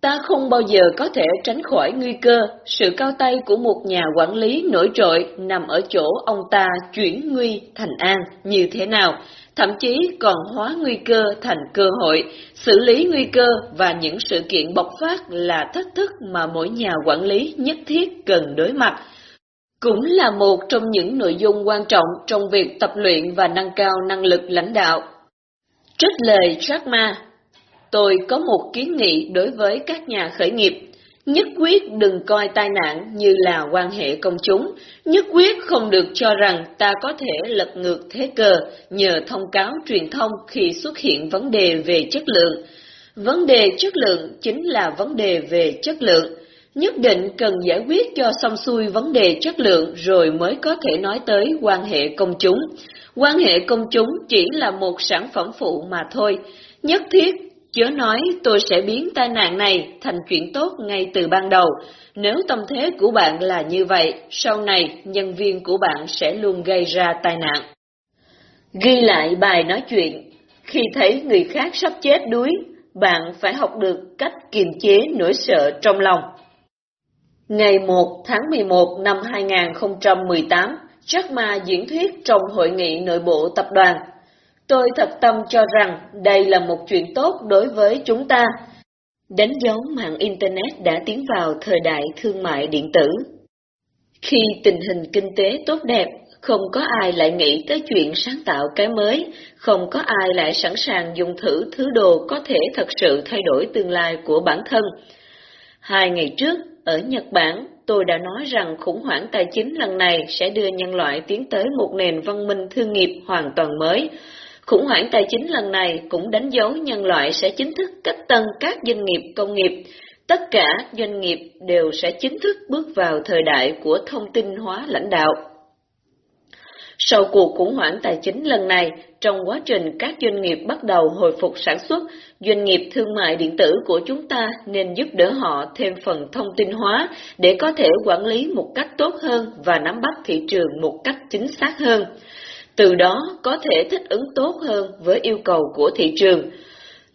Ta không bao giờ có thể tránh khỏi nguy cơ, sự cao tay của một nhà quản lý nổi trội nằm ở chỗ ông ta chuyển nguy thành an như thế nào, thậm chí còn hóa nguy cơ thành cơ hội, xử lý nguy cơ và những sự kiện bộc phát là thách thức mà mỗi nhà quản lý nhất thiết cần đối mặt cũng là một trong những nội dung quan trọng trong việc tập luyện và nâng cao năng lực lãnh đạo. Trích lời Jack Ma, tôi có một kiến nghị đối với các nhà khởi nghiệp. Nhất quyết đừng coi tai nạn như là quan hệ công chúng, nhất quyết không được cho rằng ta có thể lật ngược thế cờ nhờ thông cáo truyền thông khi xuất hiện vấn đề về chất lượng. Vấn đề chất lượng chính là vấn đề về chất lượng nhất định cần giải quyết cho xong xuôi vấn đề chất lượng rồi mới có thể nói tới quan hệ công chúng. Quan hệ công chúng chỉ là một sản phẩm phụ mà thôi. Nhất thiết, chớ nói tôi sẽ biến tai nạn này thành chuyện tốt ngay từ ban đầu. Nếu tâm thế của bạn là như vậy, sau này nhân viên của bạn sẽ luôn gây ra tai nạn. Ghi lại bài nói chuyện. Khi thấy người khác sắp chết đuối, bạn phải học được cách kiềm chế nỗi sợ trong lòng. Ngày 1 tháng 11 năm 2018, Jack Ma diễn thuyết trong hội nghị nội bộ tập đoàn. Tôi thật tâm cho rằng đây là một chuyện tốt đối với chúng ta. Đánh dấu mạng Internet đã tiến vào thời đại thương mại điện tử. Khi tình hình kinh tế tốt đẹp, không có ai lại nghĩ tới chuyện sáng tạo cái mới, không có ai lại sẵn sàng dùng thử thứ đồ có thể thật sự thay đổi tương lai của bản thân. Hai ngày trước, ở Nhật Bản, tôi đã nói rằng khủng hoảng tài chính lần này sẽ đưa nhân loại tiến tới một nền văn minh thương nghiệp hoàn toàn mới. Khủng hoảng tài chính lần này cũng đánh dấu nhân loại sẽ chính thức cách tân các doanh nghiệp công nghiệp. Tất cả doanh nghiệp đều sẽ chính thức bước vào thời đại của thông tin hóa lãnh đạo. Sau cuộc khủng hoảng tài chính lần này, trong quá trình các doanh nghiệp bắt đầu hồi phục sản xuất, doanh nghiệp thương mại điện tử của chúng ta nên giúp đỡ họ thêm phần thông tin hóa để có thể quản lý một cách tốt hơn và nắm bắt thị trường một cách chính xác hơn. Từ đó có thể thích ứng tốt hơn với yêu cầu của thị trường.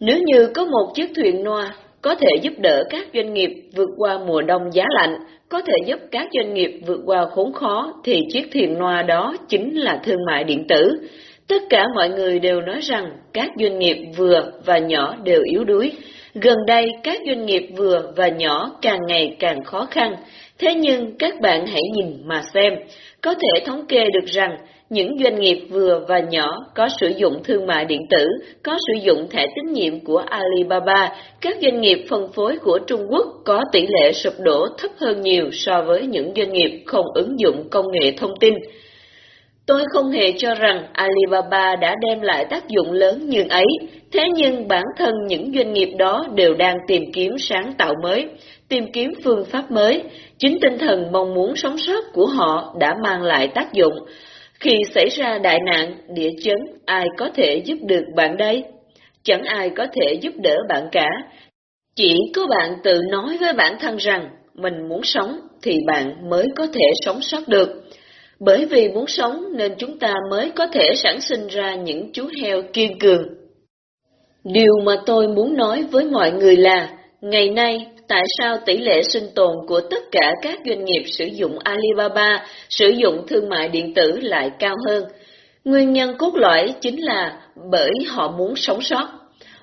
Nếu như có một chiếc thuyền noa có thể giúp đỡ các doanh nghiệp vượt qua mùa đông giá lạnh, có thể giúp các doanh nghiệp vượt qua khốn khó thì chiếc thuyền noa đó chính là thương mại điện tử. Tất cả mọi người đều nói rằng các doanh nghiệp vừa và nhỏ đều yếu đuối. Gần đây các doanh nghiệp vừa và nhỏ càng ngày càng khó khăn. Thế nhưng các bạn hãy nhìn mà xem, có thể thống kê được rằng những doanh nghiệp vừa và nhỏ có sử dụng thương mại điện tử, có sử dụng thẻ tín nhiệm của Alibaba, các doanh nghiệp phân phối của Trung Quốc có tỷ lệ sụp đổ thấp hơn nhiều so với những doanh nghiệp không ứng dụng công nghệ thông tin. Tôi không hề cho rằng Alibaba đã đem lại tác dụng lớn như ấy, thế nhưng bản thân những doanh nghiệp đó đều đang tìm kiếm sáng tạo mới, tìm kiếm phương pháp mới. Chính tinh thần mong muốn sống sót của họ đã mang lại tác dụng. Khi xảy ra đại nạn, địa chấn, ai có thể giúp được bạn đây? Chẳng ai có thể giúp đỡ bạn cả. Chỉ có bạn tự nói với bản thân rằng mình muốn sống thì bạn mới có thể sống sót được. Bởi vì muốn sống nên chúng ta mới có thể sản sinh ra những chú heo kiên cường. Điều mà tôi muốn nói với mọi người là, ngày nay tại sao tỷ lệ sinh tồn của tất cả các doanh nghiệp sử dụng Alibaba, sử dụng thương mại điện tử lại cao hơn? Nguyên nhân cốt lõi chính là bởi họ muốn sống sót.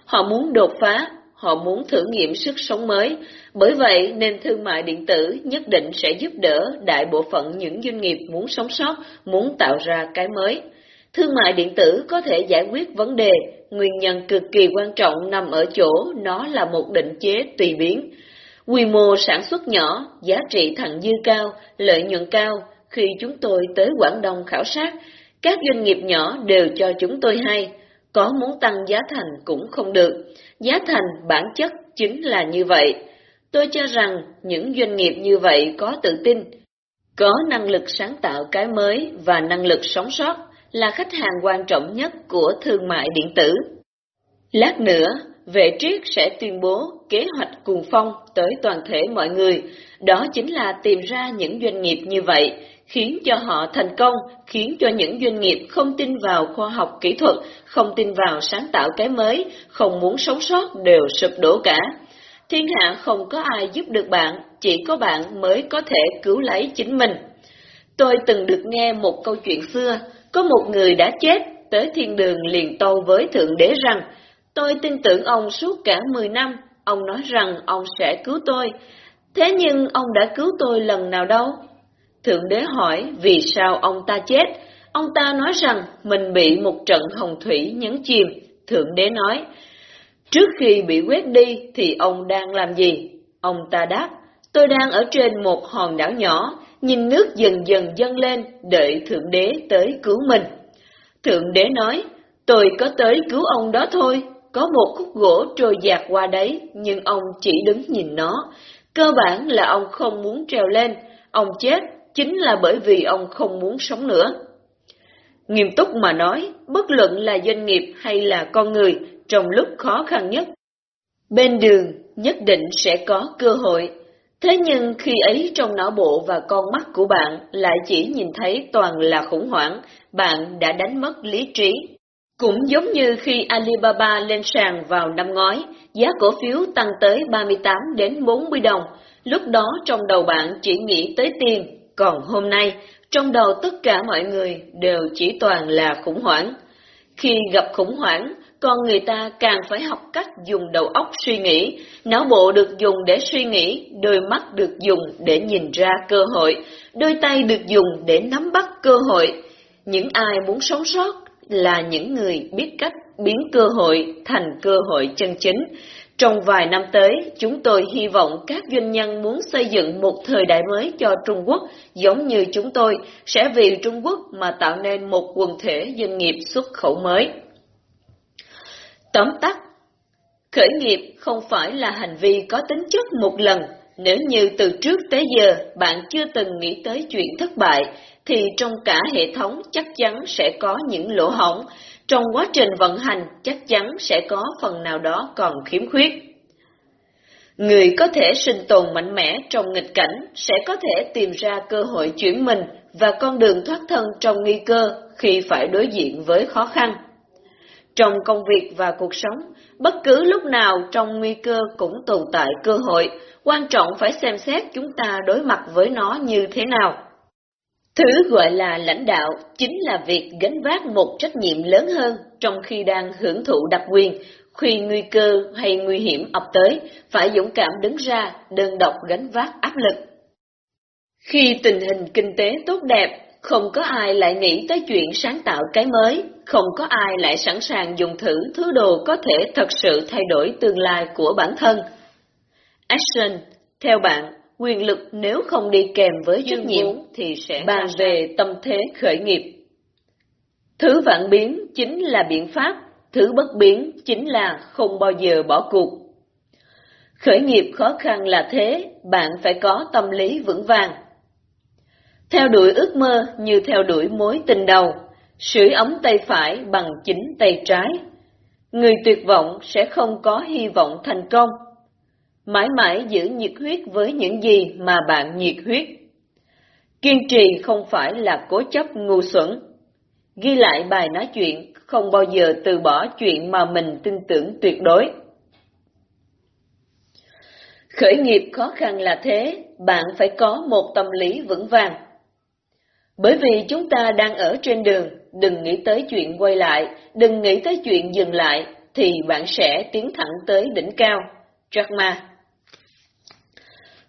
Họ muốn đột phá, họ muốn thử nghiệm sức sống mới. Bởi vậy nên thương mại điện tử nhất định sẽ giúp đỡ đại bộ phận những doanh nghiệp muốn sống sót, muốn tạo ra cái mới. Thương mại điện tử có thể giải quyết vấn đề, nguyên nhân cực kỳ quan trọng nằm ở chỗ nó là một định chế tùy biến. Quy mô sản xuất nhỏ, giá trị thặng dư cao, lợi nhuận cao. Khi chúng tôi tới Quảng Đông khảo sát, các doanh nghiệp nhỏ đều cho chúng tôi hay, có muốn tăng giá thành cũng không được. Giá thành bản chất chính là như vậy. Tôi cho rằng những doanh nghiệp như vậy có tự tin, có năng lực sáng tạo cái mới và năng lực sống sót là khách hàng quan trọng nhất của thương mại điện tử. Lát nữa, vệ triết sẽ tuyên bố kế hoạch cuồng phong tới toàn thể mọi người, đó chính là tìm ra những doanh nghiệp như vậy, khiến cho họ thành công, khiến cho những doanh nghiệp không tin vào khoa học kỹ thuật, không tin vào sáng tạo cái mới, không muốn sống sót đều sụp đổ cả. Thiên hạ không có ai giúp được bạn, chỉ có bạn mới có thể cứu lấy chính mình. Tôi từng được nghe một câu chuyện xưa, có một người đã chết, tới thiên đường liền tâu với Thượng Đế rằng, tôi tin tưởng ông suốt cả 10 năm, ông nói rằng ông sẽ cứu tôi, thế nhưng ông đã cứu tôi lần nào đâu? Thượng Đế hỏi vì sao ông ta chết, ông ta nói rằng mình bị một trận hồng thủy nhấn chìm, Thượng Đế nói, trước khi bị quét đi thì ông đang làm gì? Ông ta đáp, tôi đang ở trên một hòn đảo nhỏ, nhìn nước dần dần dâng lên, đợi Thượng Đế tới cứu mình. Thượng Đế nói, tôi có tới cứu ông đó thôi, có một khúc gỗ trôi dạt qua đấy, nhưng ông chỉ đứng nhìn nó. Cơ bản là ông không muốn trèo lên, ông chết chính là bởi vì ông không muốn sống nữa. Nghiêm túc mà nói, bất luận là doanh nghiệp hay là con người, trong lúc khó khăn nhất, bên đường nhất định sẽ có cơ hội. Thế nhưng khi ấy trong não bộ và con mắt của bạn lại chỉ nhìn thấy toàn là khủng hoảng, bạn đã đánh mất lý trí. Cũng giống như khi Alibaba lên sàn vào năm ngoái, giá cổ phiếu tăng tới 38 đến 40 đồng, lúc đó trong đầu bạn chỉ nghĩ tới tiền, còn hôm nay, trong đầu tất cả mọi người đều chỉ toàn là khủng hoảng. Khi gặp khủng hoảng, con người ta càng phải học cách dùng đầu óc suy nghĩ, não bộ được dùng để suy nghĩ, đôi mắt được dùng để nhìn ra cơ hội, đôi tay được dùng để nắm bắt cơ hội. Những ai muốn sống sót là những người biết cách biến cơ hội thành cơ hội chân chính. Trong vài năm tới, chúng tôi hy vọng các doanh nhân muốn xây dựng một thời đại mới cho Trung Quốc, giống như chúng tôi, sẽ vì Trung Quốc mà tạo nên một quần thể doanh nghiệp xuất khẩu mới. Tóm tắt, khởi nghiệp không phải là hành vi có tính chất một lần. Nếu như từ trước tới giờ bạn chưa từng nghĩ tới chuyện thất bại, thì trong cả hệ thống chắc chắn sẽ có những lỗ hổng, trong quá trình vận hành chắc chắn sẽ có phần nào đó còn khiếm khuyết. Người có thể sinh tồn mạnh mẽ trong nghịch cảnh sẽ có thể tìm ra cơ hội chuyển mình và con đường thoát thân trong nguy cơ khi phải đối diện với khó khăn. Trong công việc và cuộc sống, bất cứ lúc nào trong nguy cơ cũng tồn tại cơ hội, quan trọng phải xem xét chúng ta đối mặt với nó như thế nào. Thứ gọi là lãnh đạo chính là việc gánh vác một trách nhiệm lớn hơn trong khi đang hưởng thụ đặc quyền, khi nguy cơ hay nguy hiểm ập tới, phải dũng cảm đứng ra, đơn độc gánh vác áp lực. Khi tình hình kinh tế tốt đẹp, không có ai lại nghĩ tới chuyện sáng tạo cái mới, không có ai lại sẵn sàng dùng thử thứ đồ có thể thật sự thay đổi tương lai của bản thân. Action, theo bạn, quyền lực nếu không đi kèm với trách nhiệm thì sẽ bàn về tâm thế khởi nghiệp. Thứ vạn biến chính là biện pháp, thứ bất biến chính là không bao giờ bỏ cuộc. Khởi nghiệp khó khăn là thế, bạn phải có tâm lý vững vàng. Theo đuổi ước mơ như theo đuổi mối tình đầu, sưởi ống tay phải bằng chính tay trái. Người tuyệt vọng sẽ không có hy vọng thành công mãi mãi giữ nhiệt huyết với những gì mà bạn nhiệt huyết. Kiên trì không phải là cố chấp ngu xuẩn. Ghi lại bài nói chuyện, không bao giờ từ bỏ chuyện mà mình tin tưởng tuyệt đối. Khởi nghiệp khó khăn là thế, bạn phải có một tâm lý vững vàng. Bởi vì chúng ta đang ở trên đường, đừng nghĩ tới chuyện quay lại, đừng nghĩ tới chuyện dừng lại, thì bạn sẽ tiến thẳng tới đỉnh cao. Jack Ma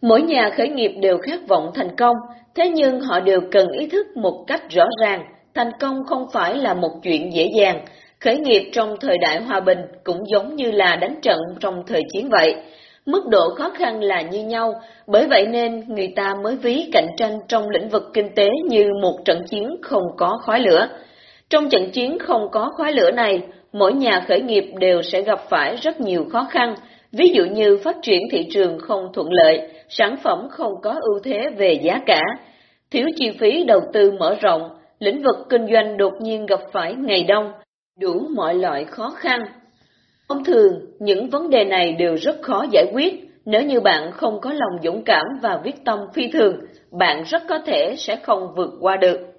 Mỗi nhà khởi nghiệp đều khát vọng thành công, thế nhưng họ đều cần ý thức một cách rõ ràng, thành công không phải là một chuyện dễ dàng. Khởi nghiệp trong thời đại hòa bình cũng giống như là đánh trận trong thời chiến vậy. Mức độ khó khăn là như nhau, bởi vậy nên người ta mới ví cạnh tranh trong lĩnh vực kinh tế như một trận chiến không có khói lửa. Trong trận chiến không có khói lửa này, mỗi nhà khởi nghiệp đều sẽ gặp phải rất nhiều khó khăn, ví dụ như phát triển thị trường không thuận lợi, sản phẩm không có ưu thế về giá cả, thiếu chi phí đầu tư mở rộng, lĩnh vực kinh doanh đột nhiên gặp phải ngày đông, đủ mọi loại khó khăn. Thông thường, những vấn đề này đều rất khó giải quyết, Nếu như bạn không có lòng dũng cảm và viết tâm phi thường, bạn rất có thể sẽ không vượt qua được.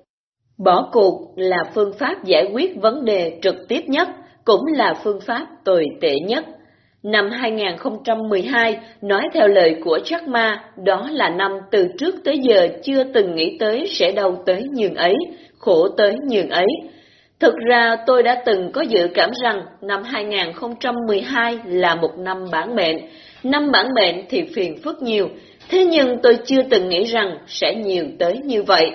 Bỏ cuộc là phương pháp giải quyết vấn đề trực tiếp nhất, cũng là phương pháp tồi tệ nhất. Năm 2012, nói theo lời của Jack Ma, đó là năm từ trước tới giờ chưa từng nghĩ tới sẽ đau tới nhường ấy, khổ tới nhường ấy. Thực ra tôi đã từng có dự cảm rằng năm 2012 là một năm bản mệnh. Năm bản mệnh thì phiền phức nhiều, thế nhưng tôi chưa từng nghĩ rằng sẽ nhiều tới như vậy.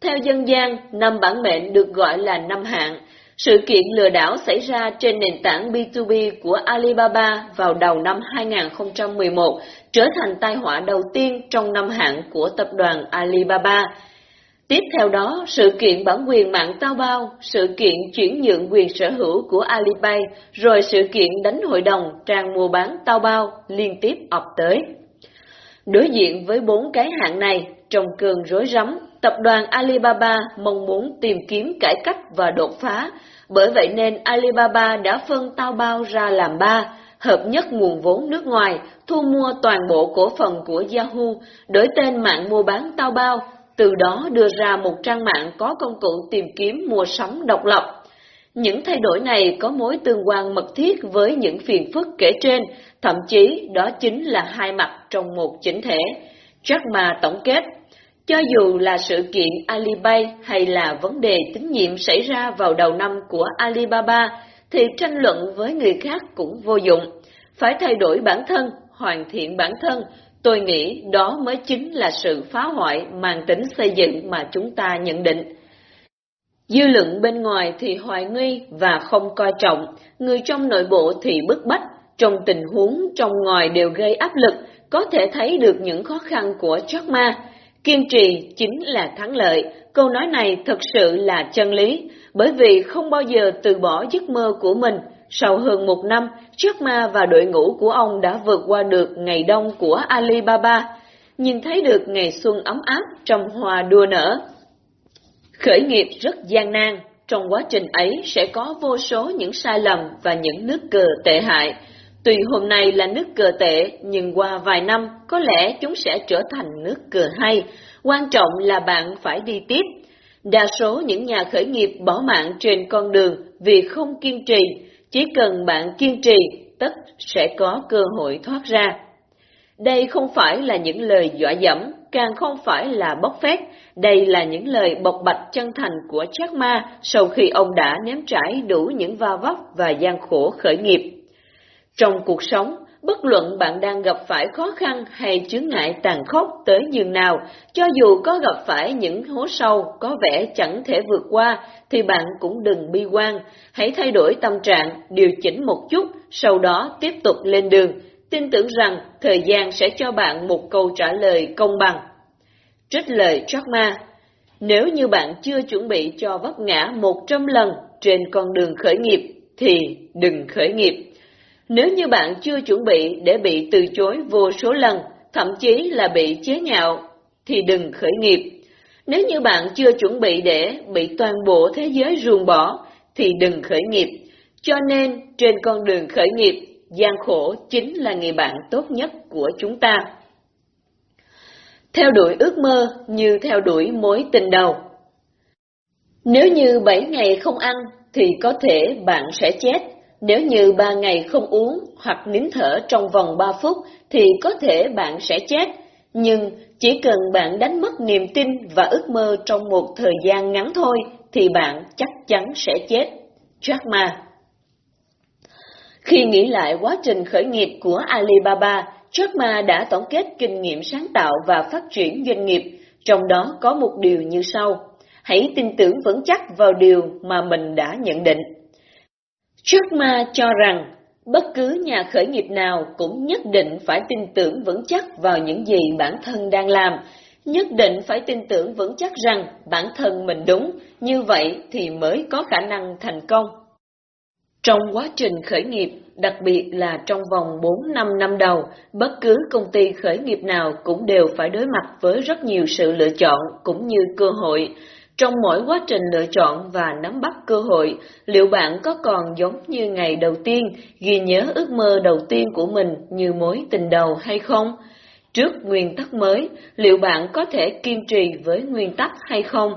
Theo dân gian, năm bản mệnh được gọi là năm hạn. Sự kiện lừa đảo xảy ra trên nền tảng B2B của Alibaba vào đầu năm 2011 trở thành tai họa đầu tiên trong năm hạn của tập đoàn Alibaba. Tiếp theo đó, sự kiện bản quyền mạng tao bao, sự kiện chuyển nhượng quyền sở hữu của Alipay, rồi sự kiện đánh hội đồng trang mua bán tao bao liên tiếp ập tới. Đối diện với bốn cái hạng này, trong cơn rối rắm, tập đoàn Alibaba mong muốn tìm kiếm cải cách và đột phá, bởi vậy nên Alibaba đã phân tao bao ra làm ba, hợp nhất nguồn vốn nước ngoài, thu mua toàn bộ cổ phần của Yahoo, đổi tên mạng mua bán tao bao, từ đó đưa ra một trang mạng có công cụ tìm kiếm mua sắm độc lập. Những thay đổi này có mối tương quan mật thiết với những phiền phức kể trên, thậm chí đó chính là hai mặt trong một chỉnh thể. Jack Ma tổng kết, cho dù là sự kiện Alipay hay là vấn đề tín nhiệm xảy ra vào đầu năm của Alibaba, thì tranh luận với người khác cũng vô dụng. Phải thay đổi bản thân, hoàn thiện bản thân, tôi nghĩ đó mới chính là sự phá hoại mang tính xây dựng mà chúng ta nhận định. Dư luận bên ngoài thì hoài nghi và không coi trọng, người trong nội bộ thì bức bách, trong tình huống trong ngoài đều gây áp lực, có thể thấy được những khó khăn của Jack Ma. Kiên trì chính là thắng lợi, câu nói này thật sự là chân lý, bởi vì không bao giờ từ bỏ giấc mơ của mình. Sau hơn một năm, Jack Ma và đội ngũ của ông đã vượt qua được ngày đông của Alibaba, nhìn thấy được ngày xuân ấm áp trong hoa đua nở. Khởi nghiệp rất gian nan, trong quá trình ấy sẽ có vô số những sai lầm và những nước cờ tệ hại. Tùy hôm nay là nước cờ tệ, nhưng qua vài năm có lẽ chúng sẽ trở thành nước cờ hay. Quan trọng là bạn phải đi tiếp. Đa số những nhà khởi nghiệp bỏ mạng trên con đường vì không kiên trì. Chỉ cần bạn kiên trì, tất sẽ có cơ hội thoát ra. Đây không phải là những lời dọa dẫm, càng không phải là bốc phét, đây là những lời bộc bạch chân thành của Jack Ma sau khi ông đã nếm trải đủ những va vấp và gian khổ khởi nghiệp. Trong cuộc sống, bất luận bạn đang gặp phải khó khăn hay chướng ngại tàn khốc tới nhường nào, cho dù có gặp phải những hố sâu có vẻ chẳng thể vượt qua, thì bạn cũng đừng bi quan, hãy thay đổi tâm trạng, điều chỉnh một chút, sau đó tiếp tục lên đường, tin tưởng rằng thời gian sẽ cho bạn một câu trả lời công bằng. Trích lời Jack Ma Nếu như bạn chưa chuẩn bị cho vấp ngã một trăm lần trên con đường khởi nghiệp, thì đừng khởi nghiệp. Nếu như bạn chưa chuẩn bị để bị từ chối vô số lần, thậm chí là bị chế nhạo, thì đừng khởi nghiệp. Nếu như bạn chưa chuẩn bị để bị toàn bộ thế giới ruồng bỏ, thì đừng khởi nghiệp. Cho nên, trên con đường khởi nghiệp, gian khổ chính là người bạn tốt nhất của chúng ta. Theo đuổi ước mơ như theo đuổi mối tình đầu. Nếu như 7 ngày không ăn, thì có thể bạn sẽ chết nếu như ba ngày không uống hoặc nín thở trong vòng 3 phút thì có thể bạn sẽ chết, nhưng chỉ cần bạn đánh mất niềm tin và ước mơ trong một thời gian ngắn thôi thì bạn chắc chắn sẽ chết. Jack Ma khi nghĩ lại quá trình khởi nghiệp của Alibaba, Jack Ma đã tổng kết kinh nghiệm sáng tạo và phát triển doanh nghiệp, trong đó có một điều như sau. Hãy tin tưởng vững chắc vào điều mà mình đã nhận định. Jack Ma cho rằng, bất cứ nhà khởi nghiệp nào cũng nhất định phải tin tưởng vững chắc vào những gì bản thân đang làm, nhất định phải tin tưởng vững chắc rằng bản thân mình đúng, như vậy thì mới có khả năng thành công. Trong quá trình khởi nghiệp, đặc biệt là trong vòng 4-5 năm đầu, bất cứ công ty khởi nghiệp nào cũng đều phải đối mặt với rất nhiều sự lựa chọn cũng như cơ hội. Trong mỗi quá trình lựa chọn và nắm bắt cơ hội, liệu bạn có còn giống như ngày đầu tiên ghi nhớ ước mơ đầu tiên của mình như mối tình đầu hay không? Trước nguyên tắc mới, liệu bạn có thể kiên trì với nguyên tắc hay không?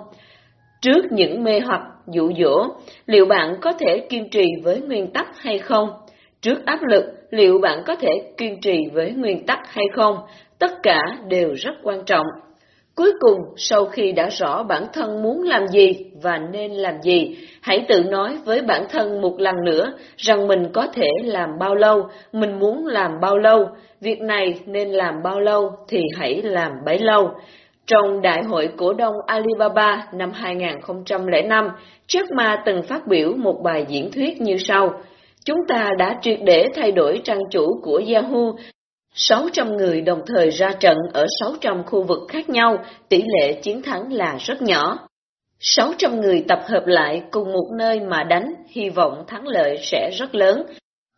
Trước những mê hoặc, dụ dỗ, liệu bạn có thể kiên trì với nguyên tắc hay không? Trước áp lực, liệu bạn có thể kiên trì với nguyên tắc hay không? Tất cả đều rất quan trọng. Cuối cùng, sau khi đã rõ bản thân muốn làm gì và nên làm gì, hãy tự nói với bản thân một lần nữa rằng mình có thể làm bao lâu, mình muốn làm bao lâu, việc này nên làm bao lâu thì hãy làm bấy lâu. Trong Đại hội cổ đông Alibaba năm 2005, Jack Ma từng phát biểu một bài diễn thuyết như sau. Chúng ta đã triệt để thay đổi trang chủ của Yahoo 600 người đồng thời ra trận ở 600 khu vực khác nhau, tỷ lệ chiến thắng là rất nhỏ. 600 người tập hợp lại cùng một nơi mà đánh, hy vọng thắng lợi sẽ rất lớn.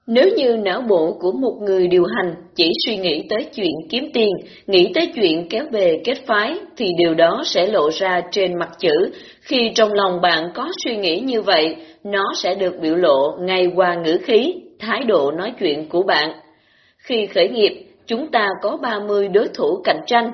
Nếu như não bộ của một người điều hành chỉ suy nghĩ tới chuyện kiếm tiền, nghĩ tới chuyện kéo về kết phái, thì điều đó sẽ lộ ra trên mặt chữ. Khi trong lòng bạn có suy nghĩ như vậy, nó sẽ được biểu lộ ngay qua ngữ khí, thái độ nói chuyện của bạn. Khi khởi nghiệp, chúng ta có 30 đối thủ cạnh tranh.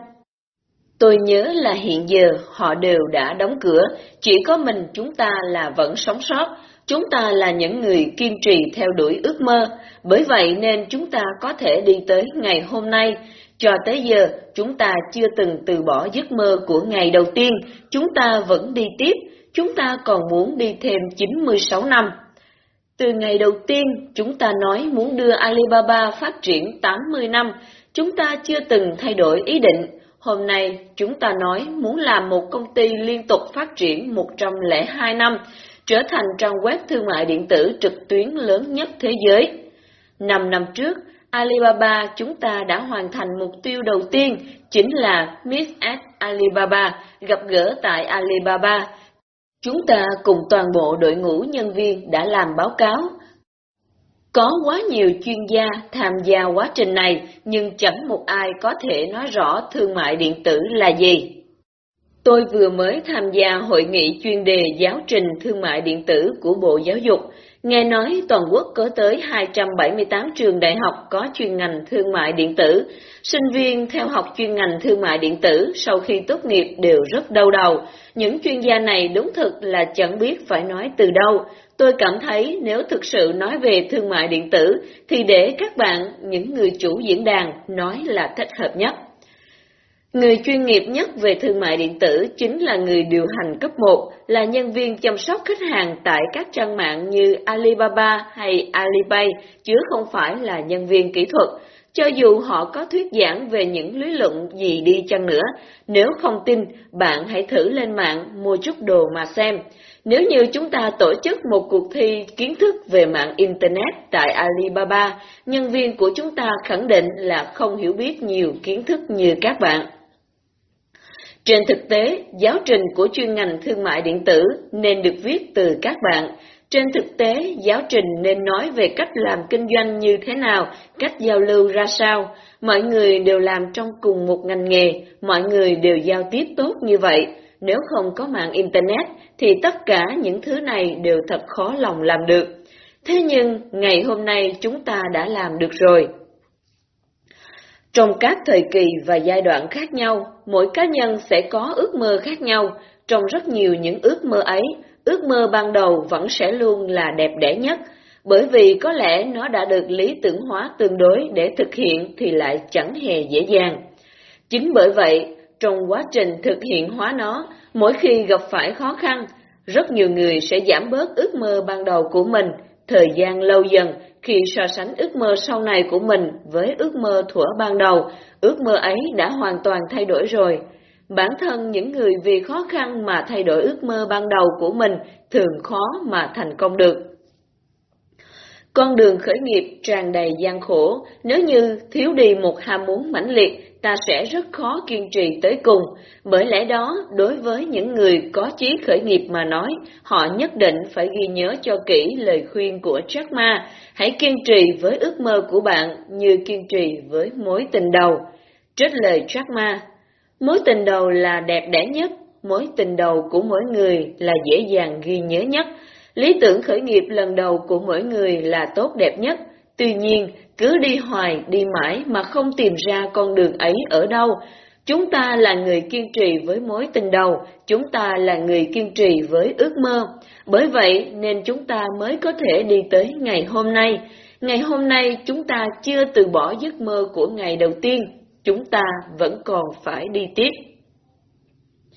Tôi nhớ là hiện giờ họ đều đã đóng cửa, chỉ có mình chúng ta là vẫn sống sót, chúng ta là những người kiên trì theo đuổi ước mơ, bởi vậy nên chúng ta có thể đi tới ngày hôm nay. Cho tới giờ, chúng ta chưa từng từ bỏ giấc mơ của ngày đầu tiên, chúng ta vẫn đi tiếp, chúng ta còn muốn đi thêm 96 năm. Từ ngày đầu tiên, chúng ta nói muốn đưa Alibaba phát triển 80 năm, chúng ta chưa từng thay đổi ý định. Hôm nay, chúng ta nói muốn làm một công ty liên tục phát triển 102 năm, trở thành trang web thương mại điện tử trực tuyến lớn nhất thế giới. Năm năm trước, Alibaba chúng ta đã hoàn thành mục tiêu đầu tiên, chính là Miss at Alibaba, gặp gỡ tại Alibaba, Chúng ta cùng toàn bộ đội ngũ nhân viên đã làm báo cáo. Có quá nhiều chuyên gia tham gia quá trình này, nhưng chẳng một ai có thể nói rõ thương mại điện tử là gì. Tôi vừa mới tham gia hội nghị chuyên đề giáo trình thương mại điện tử của Bộ Giáo dục, nghe nói toàn quốc có tới 278 trường đại học có chuyên ngành thương mại điện tử. Sinh viên theo học chuyên ngành thương mại điện tử sau khi tốt nghiệp đều rất đau đầu. Những chuyên gia này đúng thực là chẳng biết phải nói từ đâu. Tôi cảm thấy nếu thực sự nói về thương mại điện tử thì để các bạn, những người chủ diễn đàn, nói là thích hợp nhất. Người chuyên nghiệp nhất về thương mại điện tử chính là người điều hành cấp 1, là nhân viên chăm sóc khách hàng tại các trang mạng như Alibaba hay Alipay, chứ không phải là nhân viên kỹ thuật. Cho dù họ có thuyết giảng về những lý luận gì đi chăng nữa, nếu không tin, bạn hãy thử lên mạng mua chút đồ mà xem. Nếu như chúng ta tổ chức một cuộc thi kiến thức về mạng Internet tại Alibaba, nhân viên của chúng ta khẳng định là không hiểu biết nhiều kiến thức như các bạn. Trên thực tế, giáo trình của chuyên ngành thương mại điện tử nên được viết từ các bạn. Trên thực tế, giáo trình nên nói về cách làm kinh doanh như thế nào, cách giao lưu ra sao. Mọi người đều làm trong cùng một ngành nghề, mọi người đều giao tiếp tốt như vậy. Nếu không có mạng Internet, thì tất cả những thứ này đều thật khó lòng làm được. Thế nhưng, ngày hôm nay chúng ta đã làm được rồi. Trong các thời kỳ và giai đoạn khác nhau, mỗi cá nhân sẽ có ước mơ khác nhau. Trong rất nhiều những ước mơ ấy, ước mơ ban đầu vẫn sẽ luôn là đẹp đẽ nhất, bởi vì có lẽ nó đã được lý tưởng hóa tương đối để thực hiện thì lại chẳng hề dễ dàng. Chính bởi vậy, trong quá trình thực hiện hóa nó, mỗi khi gặp phải khó khăn, rất nhiều người sẽ giảm bớt ước mơ ban đầu của mình, thời gian lâu dần khi so sánh ước mơ sau này của mình với ước mơ thuở ban đầu, ước mơ ấy đã hoàn toàn thay đổi rồi. Bản thân những người vì khó khăn mà thay đổi ước mơ ban đầu của mình thường khó mà thành công được. Con đường khởi nghiệp tràn đầy gian khổ, nếu như thiếu đi một ham muốn mãnh liệt ta sẽ rất khó kiên trì tới cùng. Bởi lẽ đó, đối với những người có chí khởi nghiệp mà nói, họ nhất định phải ghi nhớ cho kỹ lời khuyên của Jack Ma. Hãy kiên trì với ước mơ của bạn như kiên trì với mối tình đầu. Trích lời Jack Ma Mối tình đầu là đẹp đẽ nhất, mối tình đầu của mỗi người là dễ dàng ghi nhớ nhất. Lý tưởng khởi nghiệp lần đầu của mỗi người là tốt đẹp nhất. Tuy nhiên, cứ đi hoài, đi mãi mà không tìm ra con đường ấy ở đâu. Chúng ta là người kiên trì với mối tình đầu, chúng ta là người kiên trì với ước mơ. Bởi vậy nên chúng ta mới có thể đi tới ngày hôm nay. Ngày hôm nay chúng ta chưa từ bỏ giấc mơ của ngày đầu tiên, chúng ta vẫn còn phải đi tiếp.